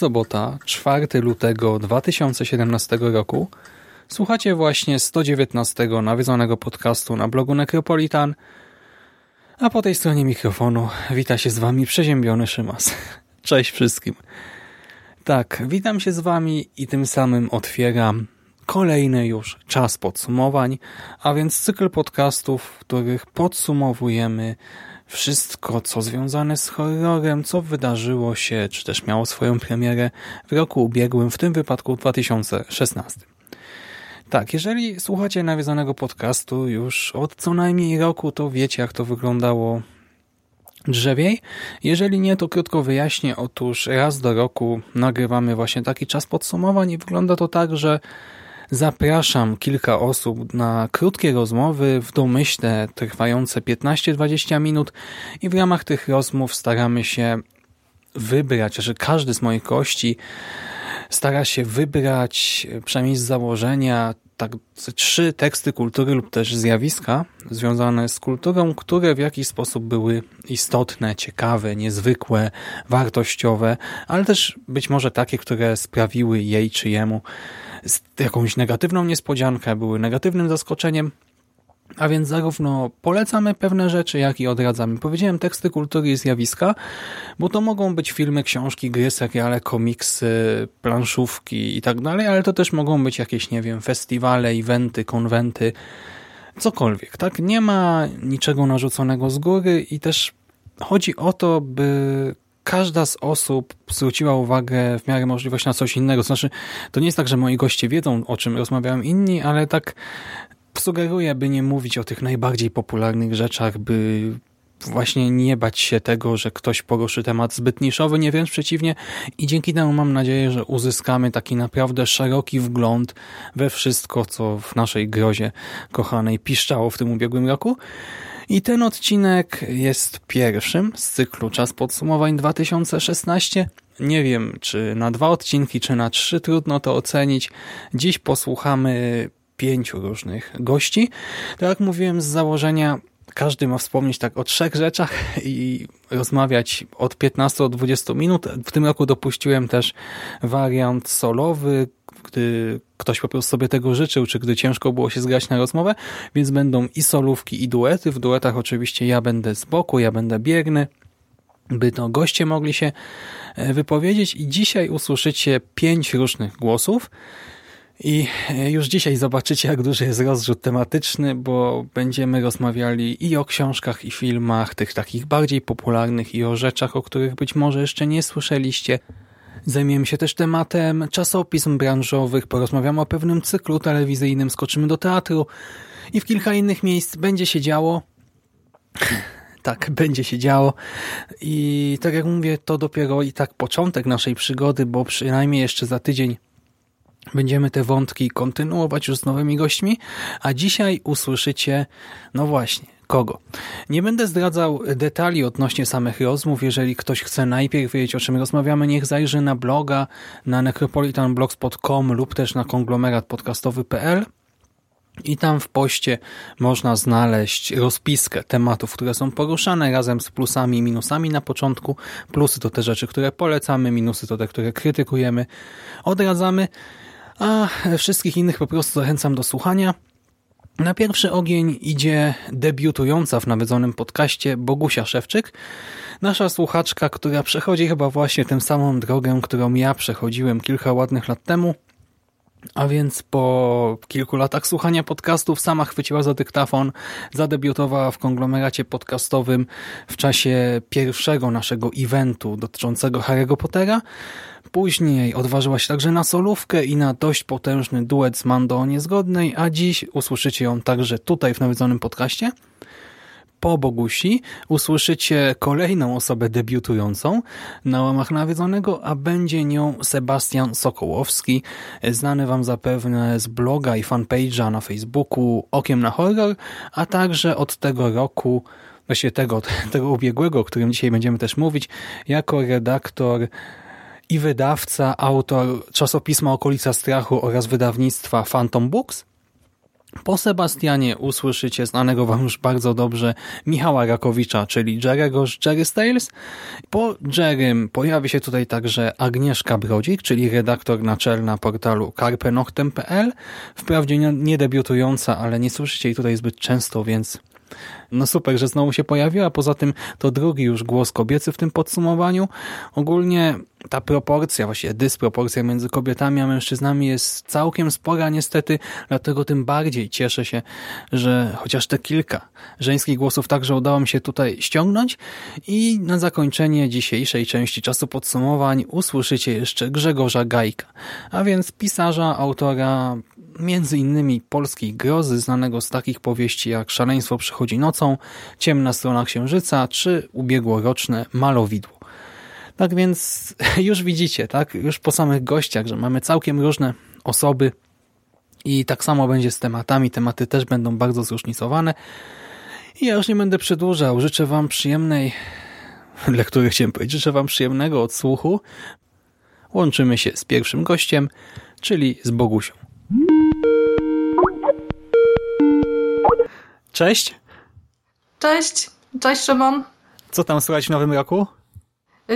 Sobota, 4 lutego 2017 roku. Słuchacie właśnie 119 nawiedzonego podcastu na blogu Necropolitan, a po tej stronie mikrofonu wita się z wami przeziębiony Szymas. Cześć wszystkim. Tak, witam się z wami i tym samym otwieram kolejny już czas podsumowań, a więc cykl podcastów, w których podsumowujemy wszystko, co związane z horrorem, co wydarzyło się, czy też miało swoją premierę w roku ubiegłym, w tym wypadku 2016. Tak, jeżeli słuchacie nawiązanego podcastu już od co najmniej roku, to wiecie, jak to wyglądało drzewiej. Jeżeli nie, to krótko wyjaśnię. Otóż raz do roku nagrywamy właśnie taki czas podsumowań i wygląda to tak, że Zapraszam kilka osób na krótkie rozmowy, w domyśle trwające 15-20 minut i w ramach tych rozmów staramy się wybrać, że każdy z moich gości stara się wybrać, przynajmniej z założenia, tak trzy teksty kultury lub też zjawiska związane z kulturą, które w jakiś sposób były istotne, ciekawe, niezwykłe, wartościowe, ale też być może takie, które sprawiły jej czy jemu jakąś negatywną niespodziankę, były negatywnym zaskoczeniem, a więc zarówno polecamy pewne rzeczy, jak i odradzamy. Powiedziałem teksty kultury i zjawiska, bo to mogą być filmy, książki, gry, seriale, komiksy, planszówki i tak dalej, ale to też mogą być jakieś, nie wiem, festiwale, eventy, konwenty, cokolwiek, tak? Nie ma niczego narzuconego z góry i też chodzi o to, by każda z osób zwróciła uwagę w miarę możliwości na coś innego. Znaczy, to nie jest tak, że moi goście wiedzą, o czym rozmawiają inni, ale tak sugeruję, by nie mówić o tych najbardziej popularnych rzeczach, by właśnie nie bać się tego, że ktoś poruszy temat zbyt niszowy, nie wręcz przeciwnie i dzięki temu mam nadzieję, że uzyskamy taki naprawdę szeroki wgląd we wszystko, co w naszej grozie kochanej piszczało w tym ubiegłym roku. I ten odcinek jest pierwszym z cyklu Czas Podsumowań 2016. Nie wiem, czy na dwa odcinki, czy na trzy, trudno to ocenić. Dziś posłuchamy pięciu różnych gości. Tak jak mówiłem z założenia, każdy ma wspomnieć tak o trzech rzeczach i rozmawiać od 15 do 20 minut. W tym roku dopuściłem też wariant solowy, gdy ktoś po prostu sobie tego życzył, czy gdy ciężko było się zgrać na rozmowę, więc będą i solówki, i duety. W duetach oczywiście ja będę z boku, ja będę bierny, by to goście mogli się e, wypowiedzieć i dzisiaj usłyszycie pięć różnych głosów. I e, już dzisiaj zobaczycie, jak duży jest rozrzut tematyczny, bo będziemy rozmawiali i o książkach, i filmach, tych takich bardziej popularnych, i o rzeczach, o których być może jeszcze nie słyszeliście. Zajmiemy się też tematem czasopism branżowych, porozmawiamy o pewnym cyklu telewizyjnym, skoczymy do teatru. I w kilka innych miejsc będzie się działo. tak, będzie się działo. I tak jak mówię, to dopiero i tak początek naszej przygody, bo przynajmniej jeszcze za tydzień Będziemy te wątki kontynuować już z nowymi gośćmi, a dzisiaj usłyszycie, no właśnie, kogo. Nie będę zdradzał detali odnośnie samych rozmów. Jeżeli ktoś chce najpierw wiedzieć, o czym rozmawiamy, niech zajrzy na bloga na necropolitanblogspot.com lub też na konglomeratpodcastowy.pl i tam w poście można znaleźć rozpiskę tematów, które są poruszane razem z plusami i minusami na początku. Plusy to te rzeczy, które polecamy, minusy to te, które krytykujemy, odradzamy, a wszystkich innych po prostu zachęcam do słuchania. Na pierwszy ogień idzie debiutująca w nawiedzonym podcaście Bogusia Szewczyk, nasza słuchaczka, która przechodzi chyba właśnie tę samą drogę, którą ja przechodziłem kilka ładnych lat temu, a więc po kilku latach słuchania podcastów sama chwyciła za dyktafon, zadebiutowała w konglomeracie podcastowym w czasie pierwszego naszego eventu dotyczącego Harry'ego Pottera. Później odważyła się także na solówkę i na dość potężny duet z Mando o Niezgodnej, a dziś usłyszycie ją także tutaj w nawiedzonym podcaście po Bogusi usłyszycie kolejną osobę debiutującą na łamach nawiedzonego, a będzie nią Sebastian Sokołowski, znany Wam zapewne z bloga i fanpage'a na Facebooku Okiem na Horror, a także od tego roku właściwie tego, tego ubiegłego, o którym dzisiaj będziemy też mówić, jako redaktor i wydawca, autor czasopisma Okolica Strachu oraz wydawnictwa Phantom Books, po Sebastianie usłyszycie znanego wam już bardzo dobrze Michała Rakowicza, czyli Jerego z Jerry Stales. Po Jerrym pojawi się tutaj także Agnieszka Brodzik, czyli redaktor naczelna portalu carpenoctem.pl. Wprawdzie nie debiutująca, ale nie słyszycie jej tutaj zbyt często, więc no super, że znowu się pojawiła. Poza tym to drugi już głos kobiecy w tym podsumowaniu. Ogólnie ta proporcja, właściwie dysproporcja między kobietami a mężczyznami jest całkiem spora niestety, dlatego tym bardziej cieszę się, że chociaż te kilka żeńskich głosów także udało mi się tutaj ściągnąć i na zakończenie dzisiejszej części czasu podsumowań usłyszycie jeszcze Grzegorza Gajka, a więc pisarza, autora między innymi polskiej grozy, znanego z takich powieści jak Szaleństwo przychodzi nocą, Ciemna strona księżyca czy ubiegłoroczne Malowidło. Tak więc już widzicie, tak, już po samych gościach, że mamy całkiem różne osoby i tak samo będzie z tematami. Tematy też będą bardzo zróżnicowane. I ja już nie będę przedłużał. Życzę Wam przyjemnej lektury, chciałem powiedzieć. Życzę Wam przyjemnego odsłuchu. Łączymy się z pierwszym gościem, czyli z Bogusią. Cześć. Cześć. Cześć Szymon. Co tam słychać w nowym roku?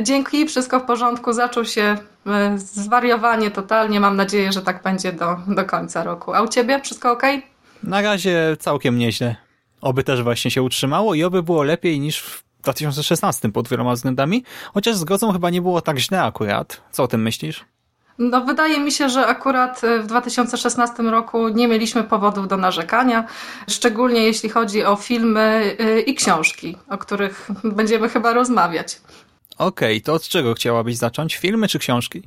Dzięki, wszystko w porządku. Zaczął się e, zwariowanie totalnie. Mam nadzieję, że tak będzie do, do końca roku. A u ciebie wszystko ok? Na razie całkiem nieźle. Oby też właśnie się utrzymało i oby było lepiej niż w 2016 pod wieloma względami. Chociaż z chyba nie było tak źle akurat. Co o tym myślisz? No, wydaje mi się, że akurat e, w 2016 roku nie mieliśmy powodów do narzekania, szczególnie jeśli chodzi o filmy e, i książki, o których będziemy chyba rozmawiać. Okej, okay, to od czego chciałabyś zacząć? Filmy czy książki?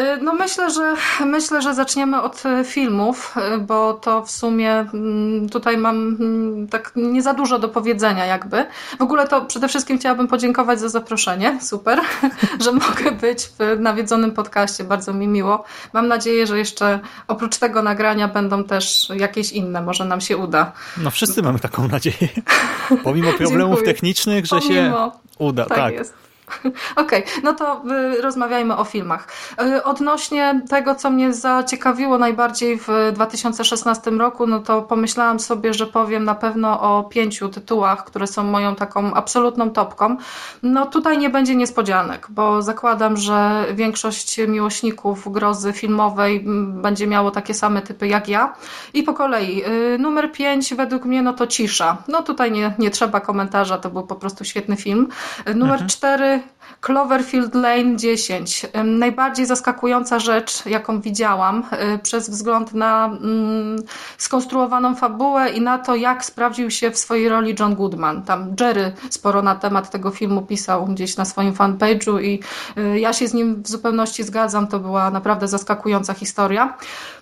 Y, no myślę, że myślę, że zaczniemy od y, filmów, y, bo to w sumie mm, tutaj mam mm, tak nie za dużo do powiedzenia jakby. W ogóle to przede wszystkim chciałabym podziękować za zaproszenie. Super, że mogę być w nawiedzonym podcaście. Bardzo mi miło. Mam nadzieję, że jeszcze oprócz tego nagrania będą też jakieś inne. Może nam się uda. No wszyscy mamy taką nadzieję. Pomimo problemów technicznych, że Pomimo. się uda. Tak, tak. jest. Okej, okay, no to y, rozmawiajmy o filmach. Y, odnośnie tego, co mnie zaciekawiło najbardziej w 2016 roku, no to pomyślałam sobie, że powiem na pewno o pięciu tytułach, które są moją taką absolutną topką. No tutaj nie będzie niespodzianek, bo zakładam, że większość miłośników grozy filmowej będzie miało takie same typy jak ja. I po kolei, y, numer pięć według mnie no to Cisza. No tutaj nie, nie trzeba komentarza, to był po prostu świetny film. Numer mhm. cztery Bye. Cloverfield Lane 10. Najbardziej zaskakująca rzecz, jaką widziałam, y, przez wzgląd na mm, skonstruowaną fabułę i na to, jak sprawdził się w swojej roli John Goodman. Tam Jerry sporo na temat tego filmu pisał gdzieś na swoim fanpage'u i y, ja się z nim w zupełności zgadzam. To była naprawdę zaskakująca historia.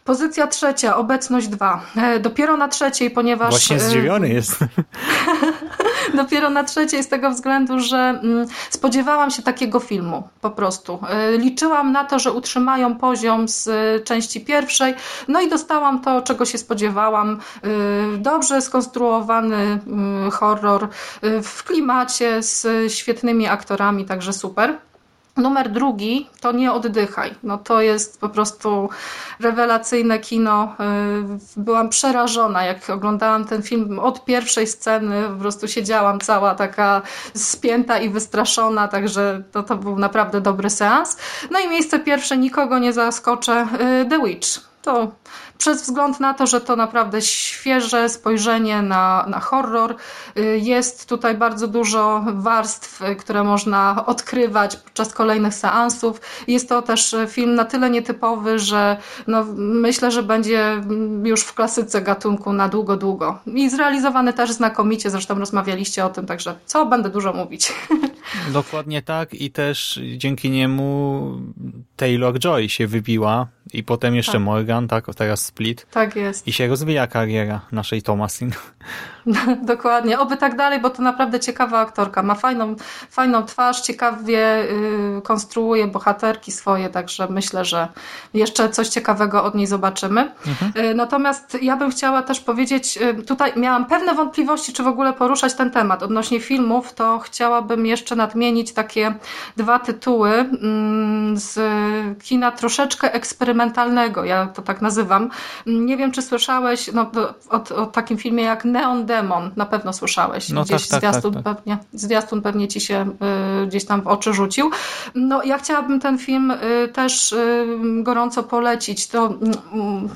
Pozycja trzecia, obecność 2. E, dopiero na trzeciej, ponieważ... Właśnie zdziwiony jest. dopiero na trzeciej z tego względu, że mm, spodziewałam się takiego filmu po prostu. E, liczyłam na to, że utrzymają poziom z e, części pierwszej, no i dostałam to, czego się spodziewałam. Dobrze skonstruowany mm, horror w klimacie z świetnymi aktorami, także super. Numer drugi to Nie oddychaj. No to jest po prostu rewelacyjne kino. Y, byłam przerażona, jak oglądałam ten film od pierwszej sceny. Po prostu siedziałam cała taka spięta i wystraszona, także to, to był naprawdę dobry seans. No i miejsce pierwsze, nikogo nie zaskoczę, y, The Witch to przez wzgląd na to, że to naprawdę świeże spojrzenie na, na horror. Y, jest tutaj bardzo dużo warstw, y, które można odkrywać podczas kolejnych seansów. Jest to też film na tyle nietypowy, że no, myślę, że będzie już w klasyce gatunku na długo, długo. I zrealizowany też znakomicie, zresztą rozmawialiście o tym, także co będę dużo mówić. Dokładnie tak i też dzięki niemu Taylor Joy się wybiła i potem jeszcze tak. Morgan, tak, teraz Split. Tak jest. I się rozwija kariera naszej Thomasin. Dokładnie, oby tak dalej, bo to naprawdę ciekawa aktorka. Ma fajną, fajną twarz, ciekawie y, konstruuje bohaterki swoje, także myślę, że jeszcze coś ciekawego od niej zobaczymy. Mhm. Y, natomiast ja bym chciała też powiedzieć, y, tutaj miałam pewne wątpliwości, czy w ogóle poruszać ten temat. Odnośnie filmów, to chciałabym jeszcze nadmienić takie dwa tytuły mm, z kina troszeczkę eksperymentalnego, ja to tak nazywam. Nie wiem, czy słyszałeś no, o, o takim filmie jak Neon Demon, na pewno słyszałeś. No gdzieś tak, tak, zwiastun, tak, tak. Pewnie, zwiastun pewnie ci się y, gdzieś tam w oczy rzucił. No ja chciałabym ten film y, też y, gorąco polecić. To, mm,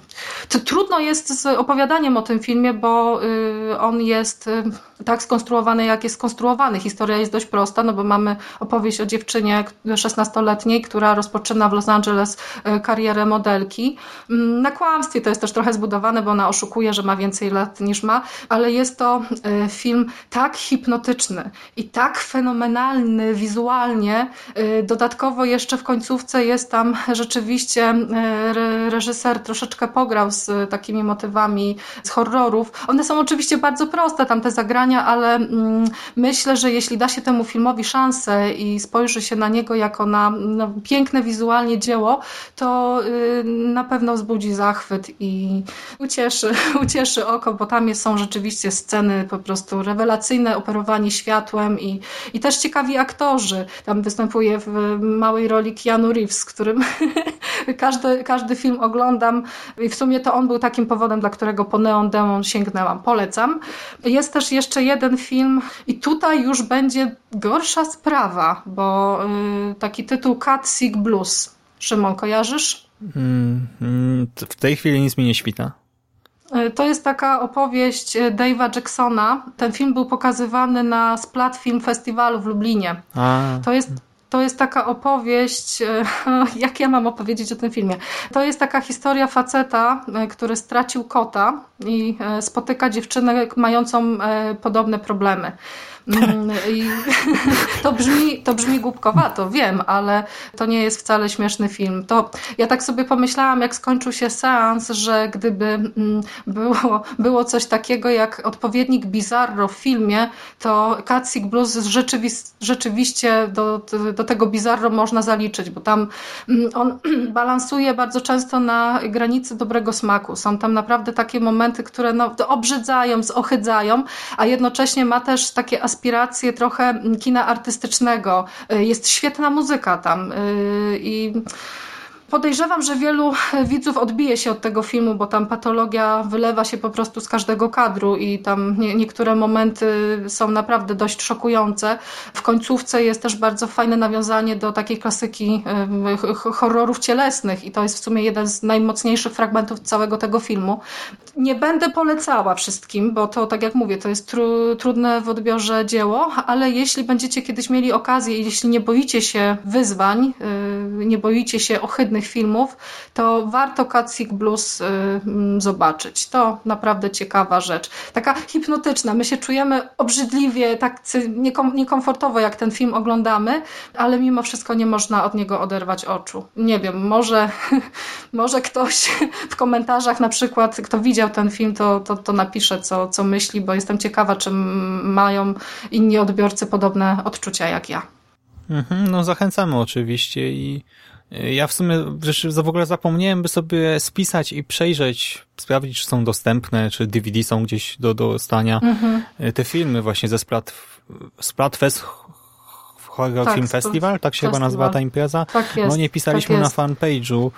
to, trudno jest z opowiadaniem o tym filmie, bo y, on jest y, tak skonstruowany, jak jest skonstruowany. Historia jest dość prosta, no bo mamy opowieść o dziewczynie 16-letniej, która rozpoczyna w Los Angeles y, karierę modelki. Mm, na kłamstwie to jest też trochę zbudowane, bo ona oszukuje, że ma więcej lat niż ma, ale jest to e, film tak hipnotyczny i tak fenomenalny wizualnie. E, dodatkowo jeszcze w końcówce jest tam rzeczywiście e, reżyser troszeczkę pograł z takimi motywami z horrorów. One są oczywiście bardzo proste, tam te zagrania, ale mm, myślę, że jeśli da się temu filmowi szansę i spojrzy się na niego jako na no, piękne wizualnie dzieło, to y, na pewno wzbudzi zachwyt i ucieszy, ucieszy oko, bo tam są rzeczywiście sceny po prostu rewelacyjne, operowanie światłem i, i też ciekawi aktorzy. Tam występuje w małej roli Keanu Reeves, z którym każdy, każdy film oglądam i w sumie to on był takim powodem, dla którego po Neon Demon sięgnęłam. Polecam. Jest też jeszcze jeden film i tutaj już będzie gorsza sprawa, bo y, taki tytuł Cat Sick Blues. Szymon, kojarzysz? Hmm, hmm, w tej chwili nic mi nie świta. E, to jest taka opowieść e, Dave'a Jacksona. Ten film był pokazywany na Splat Film Festiwalu w Lublinie. A. To jest to jest taka opowieść, e, jak ja mam opowiedzieć o tym filmie. To jest taka historia faceta, który stracił kota i spotyka dziewczynę mającą podobne problemy. Mm, I to, brzmi, to brzmi głupkowato, wiem, ale to nie jest wcale śmieszny film. To ja tak sobie pomyślałam, jak skończył się seans, że gdyby mm, było, było coś takiego jak odpowiednik Bizarro w filmie, to Catsick Blues rzeczywi- rzeczywiście do, do tego Bizarro można zaliczyć, bo tam mm, on balansuje bardzo często na granicy dobrego smaku. Są tam naprawdę takie momenty, które no, obrzydzają, zohydzają, a jednocześnie ma też takie aspekty inspirację trochę kina artystycznego. Y, jest świetna muzyka tam y, i Podejrzewam, że wielu widzów odbije się od tego filmu, bo tam patologia wylewa się po prostu z każdego kadru i tam nie, niektóre momenty są naprawdę dość szokujące. W końcówce jest też bardzo fajne nawiązanie do takiej klasyki horrorów cielesnych i to jest w sumie jeden z najmocniejszych fragmentów całego tego filmu. Nie będę polecała wszystkim, bo to tak jak mówię, to jest tru, trudne w odbiorze dzieło, ale jeśli będziecie kiedyś mieli okazję i jeśli nie boicie się wyzwań, y, nie boicie się ohydnych filmów, to warto Catsick Blues y, mm, zobaczyć. To naprawdę ciekawa rzecz. Taka hipnotyczna. My się czujemy obrzydliwie, tak niekomfortowo jak ten film oglądamy, ale mimo wszystko nie można od niego oderwać oczu. Nie wiem, może, może ktoś w komentarzach na przykład, kto widział ten film, to, to, to napisze, co, co myśli, bo jestem ciekawa, czy mają inni odbiorcy podobne odczucia jak ja. Mhm, no zachęcamy oczywiście i ja w sumie w ogóle zapomniałem by sobie spisać i przejrzeć, sprawdzić, czy są dostępne, czy DVD są gdzieś do dostania. Mhm. Te filmy właśnie ze Splat, Splatfest Horror tak, Film Festival, tak się festival. chyba nazywa ta impreza. Tak jest, no nie pisaliśmy tak na fanpage'u.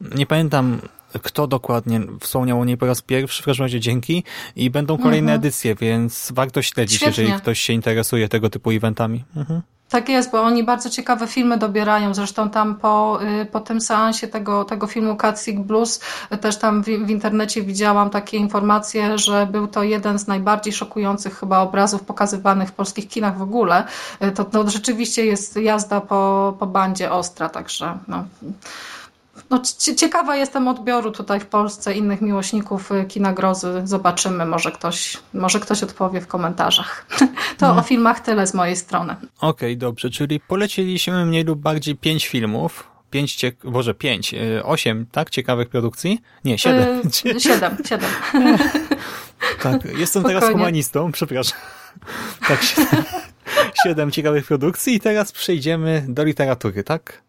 Nie pamiętam kto dokładnie wspomniał o niej po raz pierwszy, w każdym razie dzięki i będą kolejne mhm. edycje, więc warto śledzić, Świetnie. jeżeli ktoś się interesuje tego typu eventami. Mhm. Tak jest, bo oni bardzo ciekawe filmy dobierają. Zresztą tam po, y, po tym seansie tego, tego filmu Catsick Blues też tam w, w, internecie widziałam takie informacje, że był to jeden z najbardziej szokujących chyba obrazów pokazywanych w polskich kinach w ogóle. Y, to, to rzeczywiście jest jazda po, po bandzie ostra, także no. No, ciekawa jestem odbioru tutaj w Polsce innych miłośników y, kina grozy. Zobaczymy, może ktoś, może ktoś odpowie w komentarzach. To no. o filmach tyle z mojej strony. Okej, okay, dobrze, czyli poleciliśmy mniej lub bardziej pięć filmów. Pięć, cie... Boże, pięć, y, osiem, tak? Ciekawych produkcji? Nie, siedem. Yy, siedem, siedem. tak, jestem Spokojnie. teraz humanistą, przepraszam. Tak, siedem, siedem ciekawych produkcji i teraz przejdziemy do literatury, tak?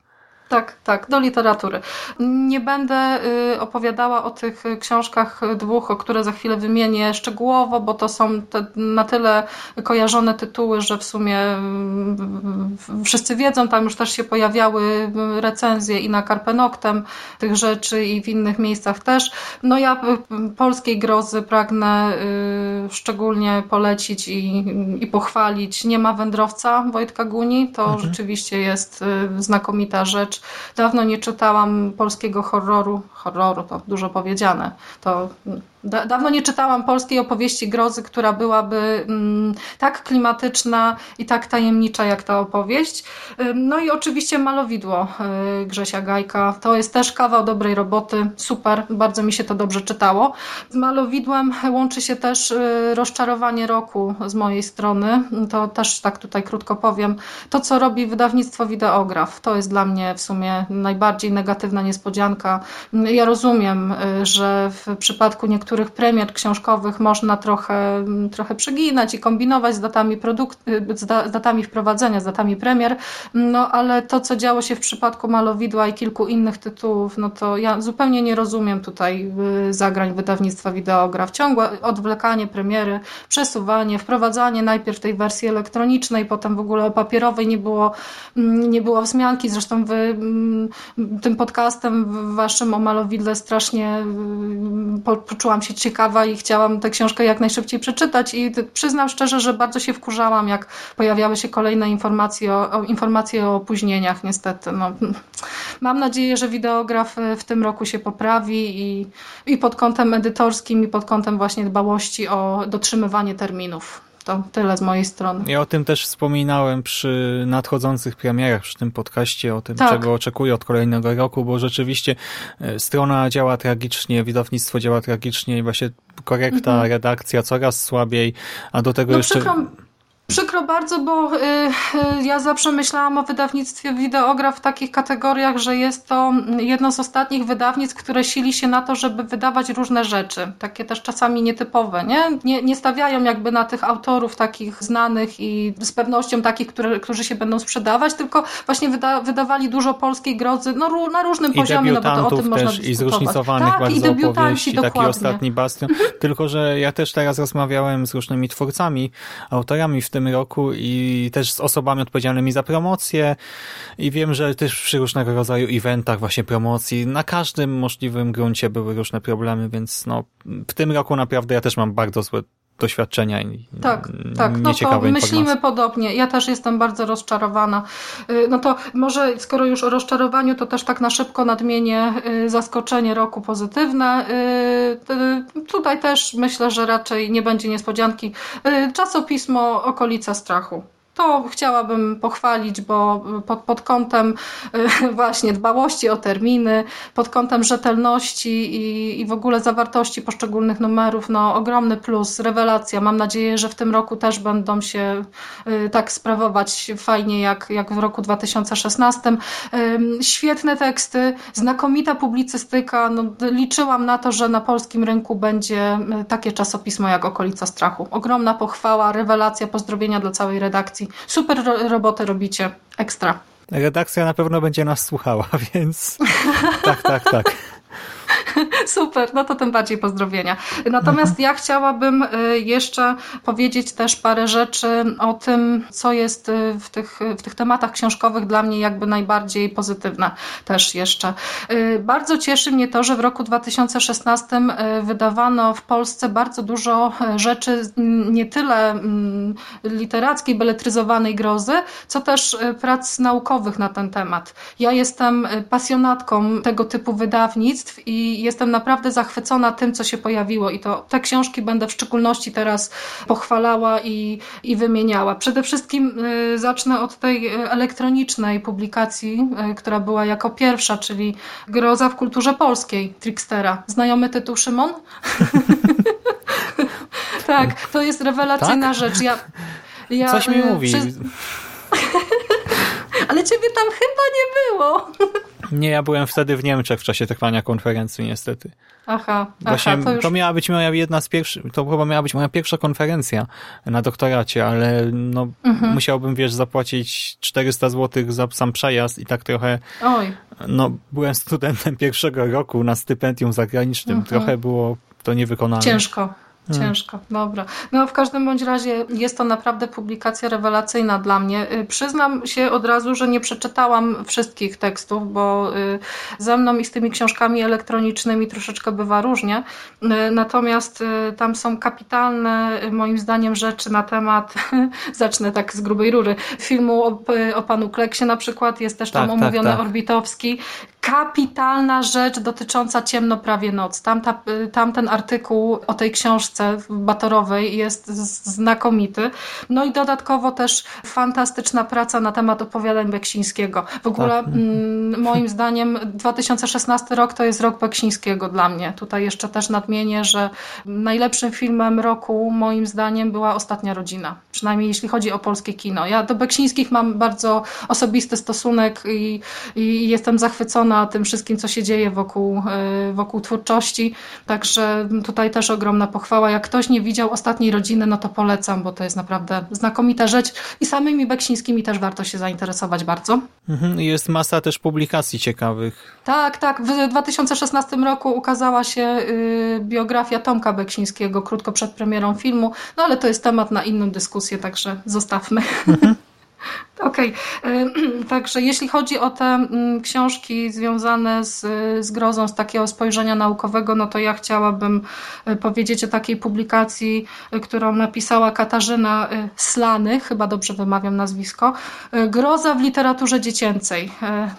Tak, tak, do literatury. Nie będę y, opowiadała o tych książkach dwóch, które za chwilę wymienię szczegółowo, bo to są te na tyle kojarzone tytuły, że w sumie y, wszyscy wiedzą, tam już też się pojawiały recenzje i na Karpenoktem tych rzeczy i w innych miejscach też. No ja y, polskiej grozy pragnę szczególnie polecić i, i pochwalić. Nie ma wędrowca Wojtka Guni, to mhm. rzeczywiście jest znakomita rzecz Dawno nie czytałam polskiego horroru. Horroru to dużo powiedziane. To Da dawno nie czytałam polskiej opowieści grozy, która byłaby mm, tak klimatyczna i tak tajemnicza jak ta opowieść. No i oczywiście malowidło y, Grzesia Gajka. To jest też kawał dobrej roboty. Super, bardzo mi się to dobrze czytało. Z malowidłem łączy się też y, rozczarowanie roku z mojej strony. To też tak tutaj krótko powiem. To, co robi wydawnictwo Wideograf, to jest dla mnie w sumie najbardziej negatywna niespodzianka. Ja rozumiem, y, że w przypadku niektórych premier książkowych można trochę, trochę przeginać i kombinować z datami, produkt, z, da, z datami wprowadzenia, z datami premier, no ale to, co działo się w przypadku Malowidła i kilku innych tytułów, no to ja zupełnie nie rozumiem tutaj y, zagrań wydawnictwa Wideograf. Ciągłe odwlekanie premiery, przesuwanie, wprowadzanie najpierw tej wersji elektronicznej, potem w ogóle papierowej. Nie było, mm, nie było wzmianki, zresztą wy mm, tym podcastem waszym o Malowidle strasznie y, poczułam się ciekawa i chciałam tę książkę jak najszybciej przeczytać i przyznam szczerze, że bardzo się wkurzałam, jak pojawiały się kolejne informacje o, o informacje o opóźnieniach niestety. No, mam nadzieję, że wideograf w tym roku się poprawi i, i pod kątem edytorskim i pod kątem właśnie dbałości o dotrzymywanie terminów. To tyle z mojej strony. Ja o tym też wspominałem przy nadchodzących premierach, przy tym podcaście, o tym, tak. czego oczekuję od kolejnego roku, bo rzeczywiście e, strona działa tragicznie, wydawnictwo działa tragicznie i właśnie korekta, mhm. redakcja coraz słabiej, a do tego no, jeszcze... Przykro Przykro bardzo, bo y, y, ja zawsze myślałam o wydawnictwie wideograf w takich kategoriach, że jest to jedno z ostatnich wydawnictw, które sili się na to, żeby wydawać różne rzeczy, takie też czasami nietypowe, nie? Nie, nie stawiają jakby na tych autorów takich znanych i z pewnością takich, które, którzy się będą sprzedawać, tylko właśnie wyda, wydawali dużo polskiej grodzy, no na różnym I poziomie, no bo to o tym można też, I zróżnicowanych tak, bardzo i opowieści, dokładnie. taki ostatni bastion. Tylko, że ja też teraz rozmawiałem z różnymi twórcami, autorami w tym roku i też z osobami odpowiedzialnymi za promocję i wiem, że też przy różnego rodzaju eventach, właśnie promocji, na każdym możliwym gruncie były różne problemy, więc no, w tym roku naprawdę ja też mam bardzo złe doświadczenia i tak, tak. No to myślimy podobnie. Ja też jestem bardzo rozczarowana. Y, no to może skoro już o rozczarowaniu, to też tak na szybko nadmienię y, zaskoczenie roku pozytywne. Y, tutaj też myślę, że raczej nie będzie niespodzianki. Czasopismo Okolica Strachu to chciałabym pochwalić, bo pod, pod kątem y, właśnie dbałości o terminy, pod kątem rzetelności i, i w ogóle zawartości poszczególnych numerów, no ogromny plus, rewelacja. Mam nadzieję, że w tym roku też będą się y, tak sprawować fajnie jak, jak w roku 2016. Świetne teksty, znakomita publicystyka. No, liczyłam na to, że na polskim rynku będzie y, takie czasopismo jak Okolica Strachu. Ogromna pochwała, rewelacja, pozdrowienia dla całej redakcji redakcji. Super ro robotę robicie, ekstra. Redakcja na pewno będzie nas słuchała, więc tak, tak, tak. Super, no to tym bardziej pozdrowienia. Natomiast ja chciałabym y, jeszcze powiedzieć też parę rzeczy o tym, co jest y, w tych, w tych tematach książkowych dla mnie jakby najbardziej pozytywne też jeszcze. Y, bardzo cieszy mnie to, że w roku 2016 wydawano w Polsce bardzo dużo rzeczy nie tyle mm, literackiej, beletryzowanej grozy, co też prac naukowych na ten temat. Ja jestem pasjonatką tego typu wydawnictw i jestem naprawdę zachwycona tym, co się pojawiło i to te książki będę w szczególności teraz pochwalała i, i wymieniała. Przede wszystkim y, zacznę od tej elektronicznej publikacji, y, która była jako pierwsza, czyli Groza w kulturze polskiej Trickstera. Znajomy tytuł Szymon? tak, to jest rewelacyjna tak? rzecz. Ja, ja, Coś mi y, mówi. Przy... Ale ciebie tam chyba nie było. Nie, ja byłem wtedy w Niemczech w czasie trwania konferencji, niestety. Aha, Właśnie aha, to, już... to miała być moja jedna z pierwszych, to chyba miała być moja pierwsza konferencja na doktoracie, ale no mhm. musiałbym, wiesz, zapłacić 400 zł za sam przejazd i tak trochę Oj. no byłem studentem pierwszego roku na stypendium zagranicznym, mhm. trochę było to niewykonalne. Ciężko. Hmm. Ciężko, dobra. No w każdym bądź razie jest to naprawdę publikacja rewelacyjna dla mnie. Y, przyznam się od razu, że nie przeczytałam wszystkich tekstów, bo y, ze mną i z tymi książkami elektronicznymi troszeczkę bywa różnie. Y, natomiast tam są kapitalne moim zdaniem rzeczy na temat, zacznę tak z grubej rury, filmu o, o panu Kleksie na przykład, jest też tam tak, tak omówiony tak, tak. Orbitowski. Kapitalna rzecz dotycząca ciemno prawie noc. Tam, ta, tam ten artykuł o tej książce książce Batorowej jest znakomity. No i dodatkowo też fantastyczna praca na temat opowiadań Beksińskiego. W ogóle tak. Mm, moim zdaniem 2016 rok to jest rok Beksińskiego dla mnie. Tutaj jeszcze też nadmienię, że najlepszym filmem roku moim zdaniem była Ostatnia Rodzina. Przynajmniej jeśli chodzi o polskie kino. Ja do Beksińskich mam bardzo osobisty stosunek i, i jestem zachwycona tym wszystkim, co się dzieje wokół, e, wokół twórczości. Także tutaj też ogromna pochwała jak ktoś nie widział ostatniej rodziny, no to polecam, bo to jest naprawdę znakomita rzecz i samymi Beksińskimi też warto się zainteresować bardzo. Mhm, jest masa też publikacji ciekawych. Tak, tak. W 2016 roku ukazała się y, biografia Tomka Beksińskiego krótko przed premierą filmu, no ale to jest temat na inną dyskusję, także zostawmy. Mhm. Okej, okay. także jeśli chodzi o te mm, książki związane z, z grozą, z takiego spojrzenia naukowego, no to ja chciałabym y, powiedzieć o takiej publikacji, y, którą napisała Katarzyna y, Slany, chyba dobrze wymawiam nazwisko, Groza w literaturze dziecięcej.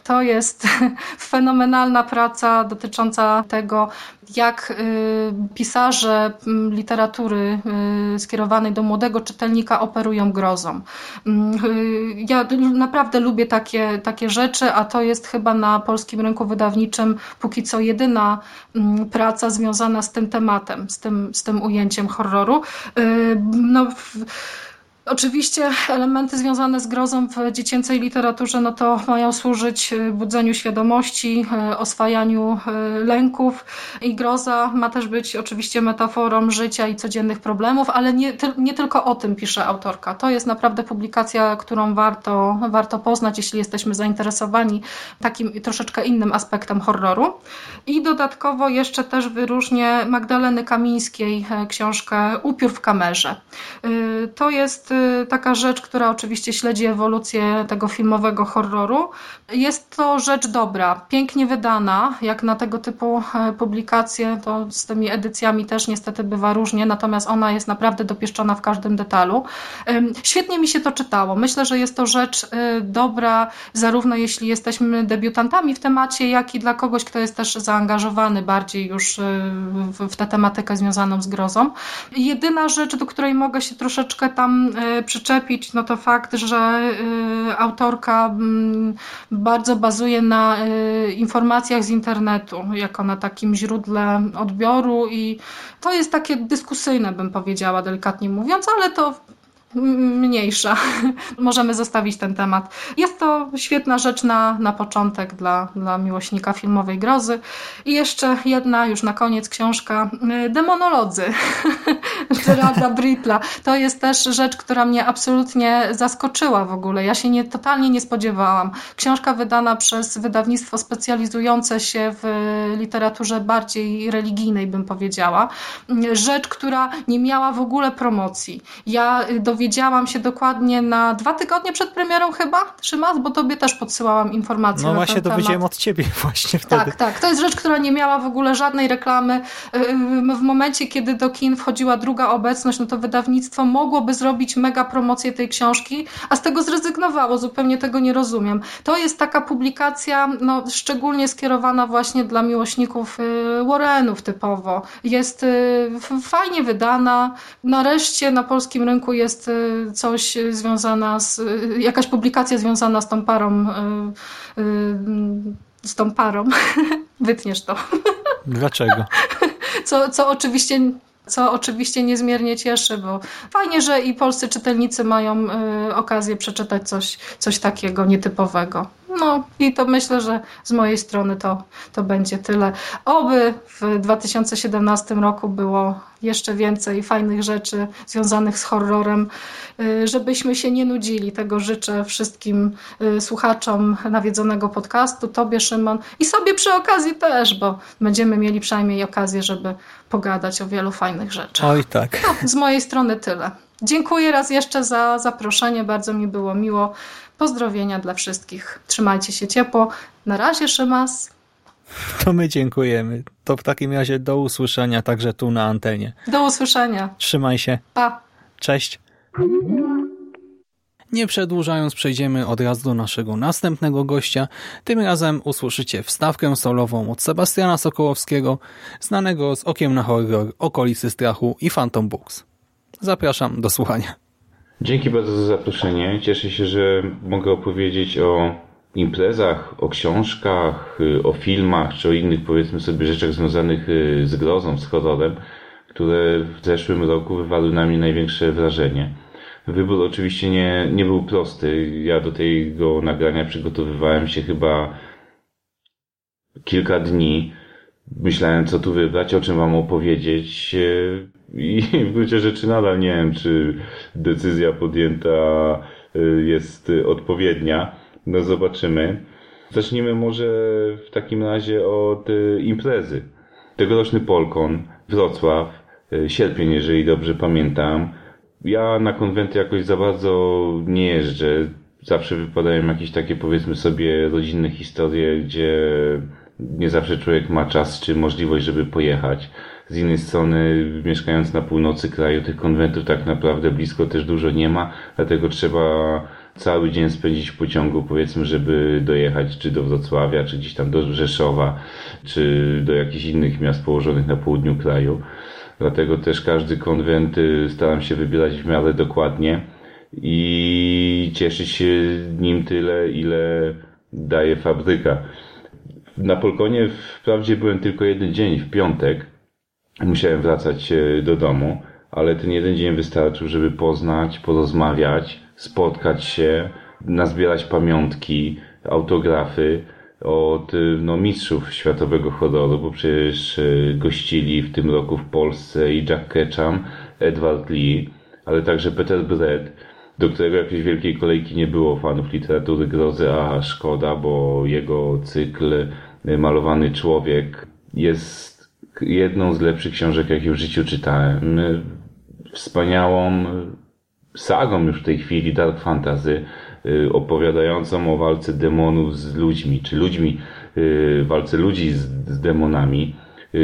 To jest fenomenalna praca dotycząca tego, jak pisarze literatury skierowanej do młodego czytelnika operują grozą mm, ja naprawdę lubię takie, takie rzeczy, a to jest chyba na polskim rynku wydawniczym póki co jedyna mm, praca związana z tym tematem, z tym, z tym ujęciem horroru. Y, no, Oczywiście elementy związane z grozą w dziecięcej literaturze no to mają służyć e, budzeniu świadomości, e, oswajaniu e, lęków i groza ma też być oczywiście metaforą życia i codziennych problemów, ale nie, nie tylko o tym pisze autorka. To jest naprawdę publikacja, którą warto, warto poznać, jeśli jesteśmy zainteresowani takim troszeczkę innym aspektem horroru. I dodatkowo jeszcze też wyróżnię Magdaleny Kamińskiej książkę Upiór w kamerze. To jest taka rzecz, która oczywiście śledzi ewolucję tego filmowego horroru. Jest to rzecz dobra, pięknie wydana, jak na tego typu e, publikacje, to z tymi edycjami też niestety bywa różnie, natomiast ona jest naprawdę dopieszczona w każdym detalu. Świetnie mi się to czytało. Myślę, że jest to rzecz y, dobra, zarówno jeśli jesteśmy debiutantami w temacie, jak i dla kogoś, kto jest też zaangażowany bardziej już y, w tę tematykę związaną z grozą. Jedyna rzecz, do której mogę się troszeczkę tam przyczepić, no to fakt, że y, autorka mm, bardzo bazuje na y, informacjach z internetu, jako na takim źródle odbioru i to jest takie dyskusyjne, bym powiedziała, delikatnie mówiąc, ale to mniejsza. Możemy zostawić ten temat. Jest to świetna rzecz na, na początek dla, dla miłośnika filmowej grozy. I jeszcze jedna, już na koniec książka Demonolodzy. Gerarda Britla. To jest też rzecz, która mnie absolutnie zaskoczyła w ogóle. Ja się nie, totalnie nie spodziewałam. Książka wydana przez wydawnictwo specjalizujące się w literaturze bardziej religijnej, bym powiedziała. Rzecz, która nie miała w ogóle promocji. Ja dowiedziałam się dokładnie na dwa tygodnie przed premierą chyba, Szymas, bo tobie też podsyłałam informacje No właśnie dowiedziałem temat. od ciebie właśnie wtedy. Tak, tak. To jest rzecz, która nie miała w ogóle żadnej reklamy. W momencie, kiedy do kin wchodziła druga obecność, no to wydawnictwo mogłoby zrobić mega promocję tej książki, a z tego zrezygnowało. Zupełnie tego nie rozumiem. To jest taka publikacja, no, szczególnie skierowana właśnie dla miłośników y, Warrenów typowo. Jest y, fajnie wydana. Nareszcie na polskim rynku jest y, coś związana z, jakaś publikacja związana z tą parą z tą parą. Wytniesz to. Dlaczego? Co, co oczywiście co oczywiście niezmiernie cieszy, bo fajnie, że i polscy czytelnicy mają y, okazję przeczytać coś, coś takiego nietypowego. No i to myślę, że z mojej strony to, to będzie tyle. Oby w 2017 roku było jeszcze więcej fajnych rzeczy związanych z horrorem, y, żebyśmy się nie nudzili. Tego życzę wszystkim y, słuchaczom nawiedzonego podcastu, Tobie Szymon i sobie przy okazji też, bo będziemy mieli przynajmniej okazję, żeby pogadać o wielu fajnych rzeczach. Oj tak. No, z mojej strony tyle. Dziękuję raz jeszcze za zaproszenie, bardzo mi było miło. Pozdrowienia dla wszystkich. Trzymajcie się ciepło. Na razie, Szymas. To my dziękujemy. To w takim razie do usłyszenia także tu na antenie. Do usłyszenia. Trzymaj się. Pa. Cześć. Nie przedłużając, przejdziemy od razu do naszego następnego gościa. Tym razem usłyszycie wstawkę solową od Sebastiana Sokołowskiego, znanego z Okiem na Horror, Okolicy Strachu i Phantom Books. Zapraszam do słuchania. Dzięki bardzo za zaproszenie. Cieszę się, że mogę opowiedzieć o imprezach, o książkach, o filmach, czy o innych, powiedzmy sobie, rzeczach związanych y, z grozą, z horrorem, które w zeszłym roku wywarły na mnie największe wrażenie. Wybór oczywiście nie, nie był prosty. Ja do tego nagrania przygotowywałem się chyba kilka dni. Myślałem, co tu wybrać, o czym wam opowiedzieć. I w gruncie rzeczy nadal nie wiem, czy decyzja podjęta y, jest odpowiednia. No zobaczymy. Zacznijmy może w takim razie od y, imprezy. Tegoroczny Polkon, Wrocław, sierpień, jeżeli dobrze pamiętam. Ja na konwenty jakoś za bardzo nie jeżdżę. Zawsze wypadają jakieś takie, powiedzmy sobie, rodzinne historie, gdzie nie zawsze człowiek ma czas czy możliwość, żeby pojechać. Z innej strony, mieszkając na północy kraju, tych konwentów tak naprawdę blisko też dużo nie ma, dlatego trzeba cały dzień spędzić w pociągu, powiedzmy, żeby dojechać czy do Wrocławia, czy gdzieś tam do Rzeszowa, czy do jakichś innych miast położonych na południu kraju. Dlatego też każdy konwent staram się wybierać w miarę dokładnie i cieszyć się nim tyle, ile daje fabryka. Na Polkonie wprawdzie byłem tylko jeden dzień, w piątek. Musiałem wracać do domu, ale ten jeden dzień wystarczył, żeby poznać, porozmawiać, spotkać się, nazbierać pamiątki, autografy od no, mistrzów światowego horroru, bo przecież gościli w tym roku w Polsce i Jack Ketchum, Edward Lee, ale także Peter Brett, do którego jakiejś wielkiej kolejki nie było fanów literatury grozy, a szkoda, bo jego cykl Malowany Człowiek jest jedną z lepszych książek, jakie w życiu czytałem. Wspaniałą sagą już w tej chwili dark fantasy, opowiadającą o walce demonów z ludźmi, czy ludźmi, walce ludzi z, z demonami.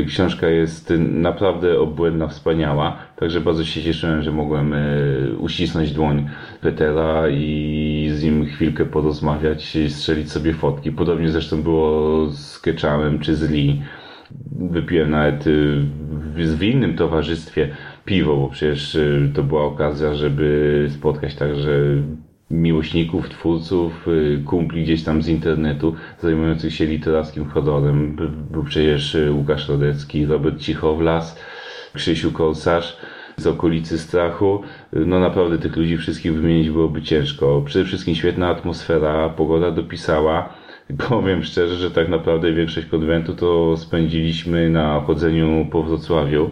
Książka jest naprawdę obłędna, wspaniała, także bardzo się cieszyłem, że mogłem uścisnąć dłoń Petera i z nim chwilkę porozmawiać, strzelić sobie fotki. Podobnie zresztą było z Ketchamem czy z Lee. Wypiłem nawet w innym towarzystwie piwo, bo przecież to była okazja, żeby spotkać także miłośników, twórców, kumpli gdzieś tam z internetu zajmujących się literackim horrorem. Był przecież Łukasz Rodecki, Robert Cichowlas, Krzysiu Korsarz z okolicy strachu. No naprawdę tych ludzi wszystkich wymienić byłoby ciężko. Przede wszystkim świetna atmosfera, pogoda dopisała. Powiem szczerze, że tak naprawdę większość konwentu to spędziliśmy na chodzeniu po Wrocławiu.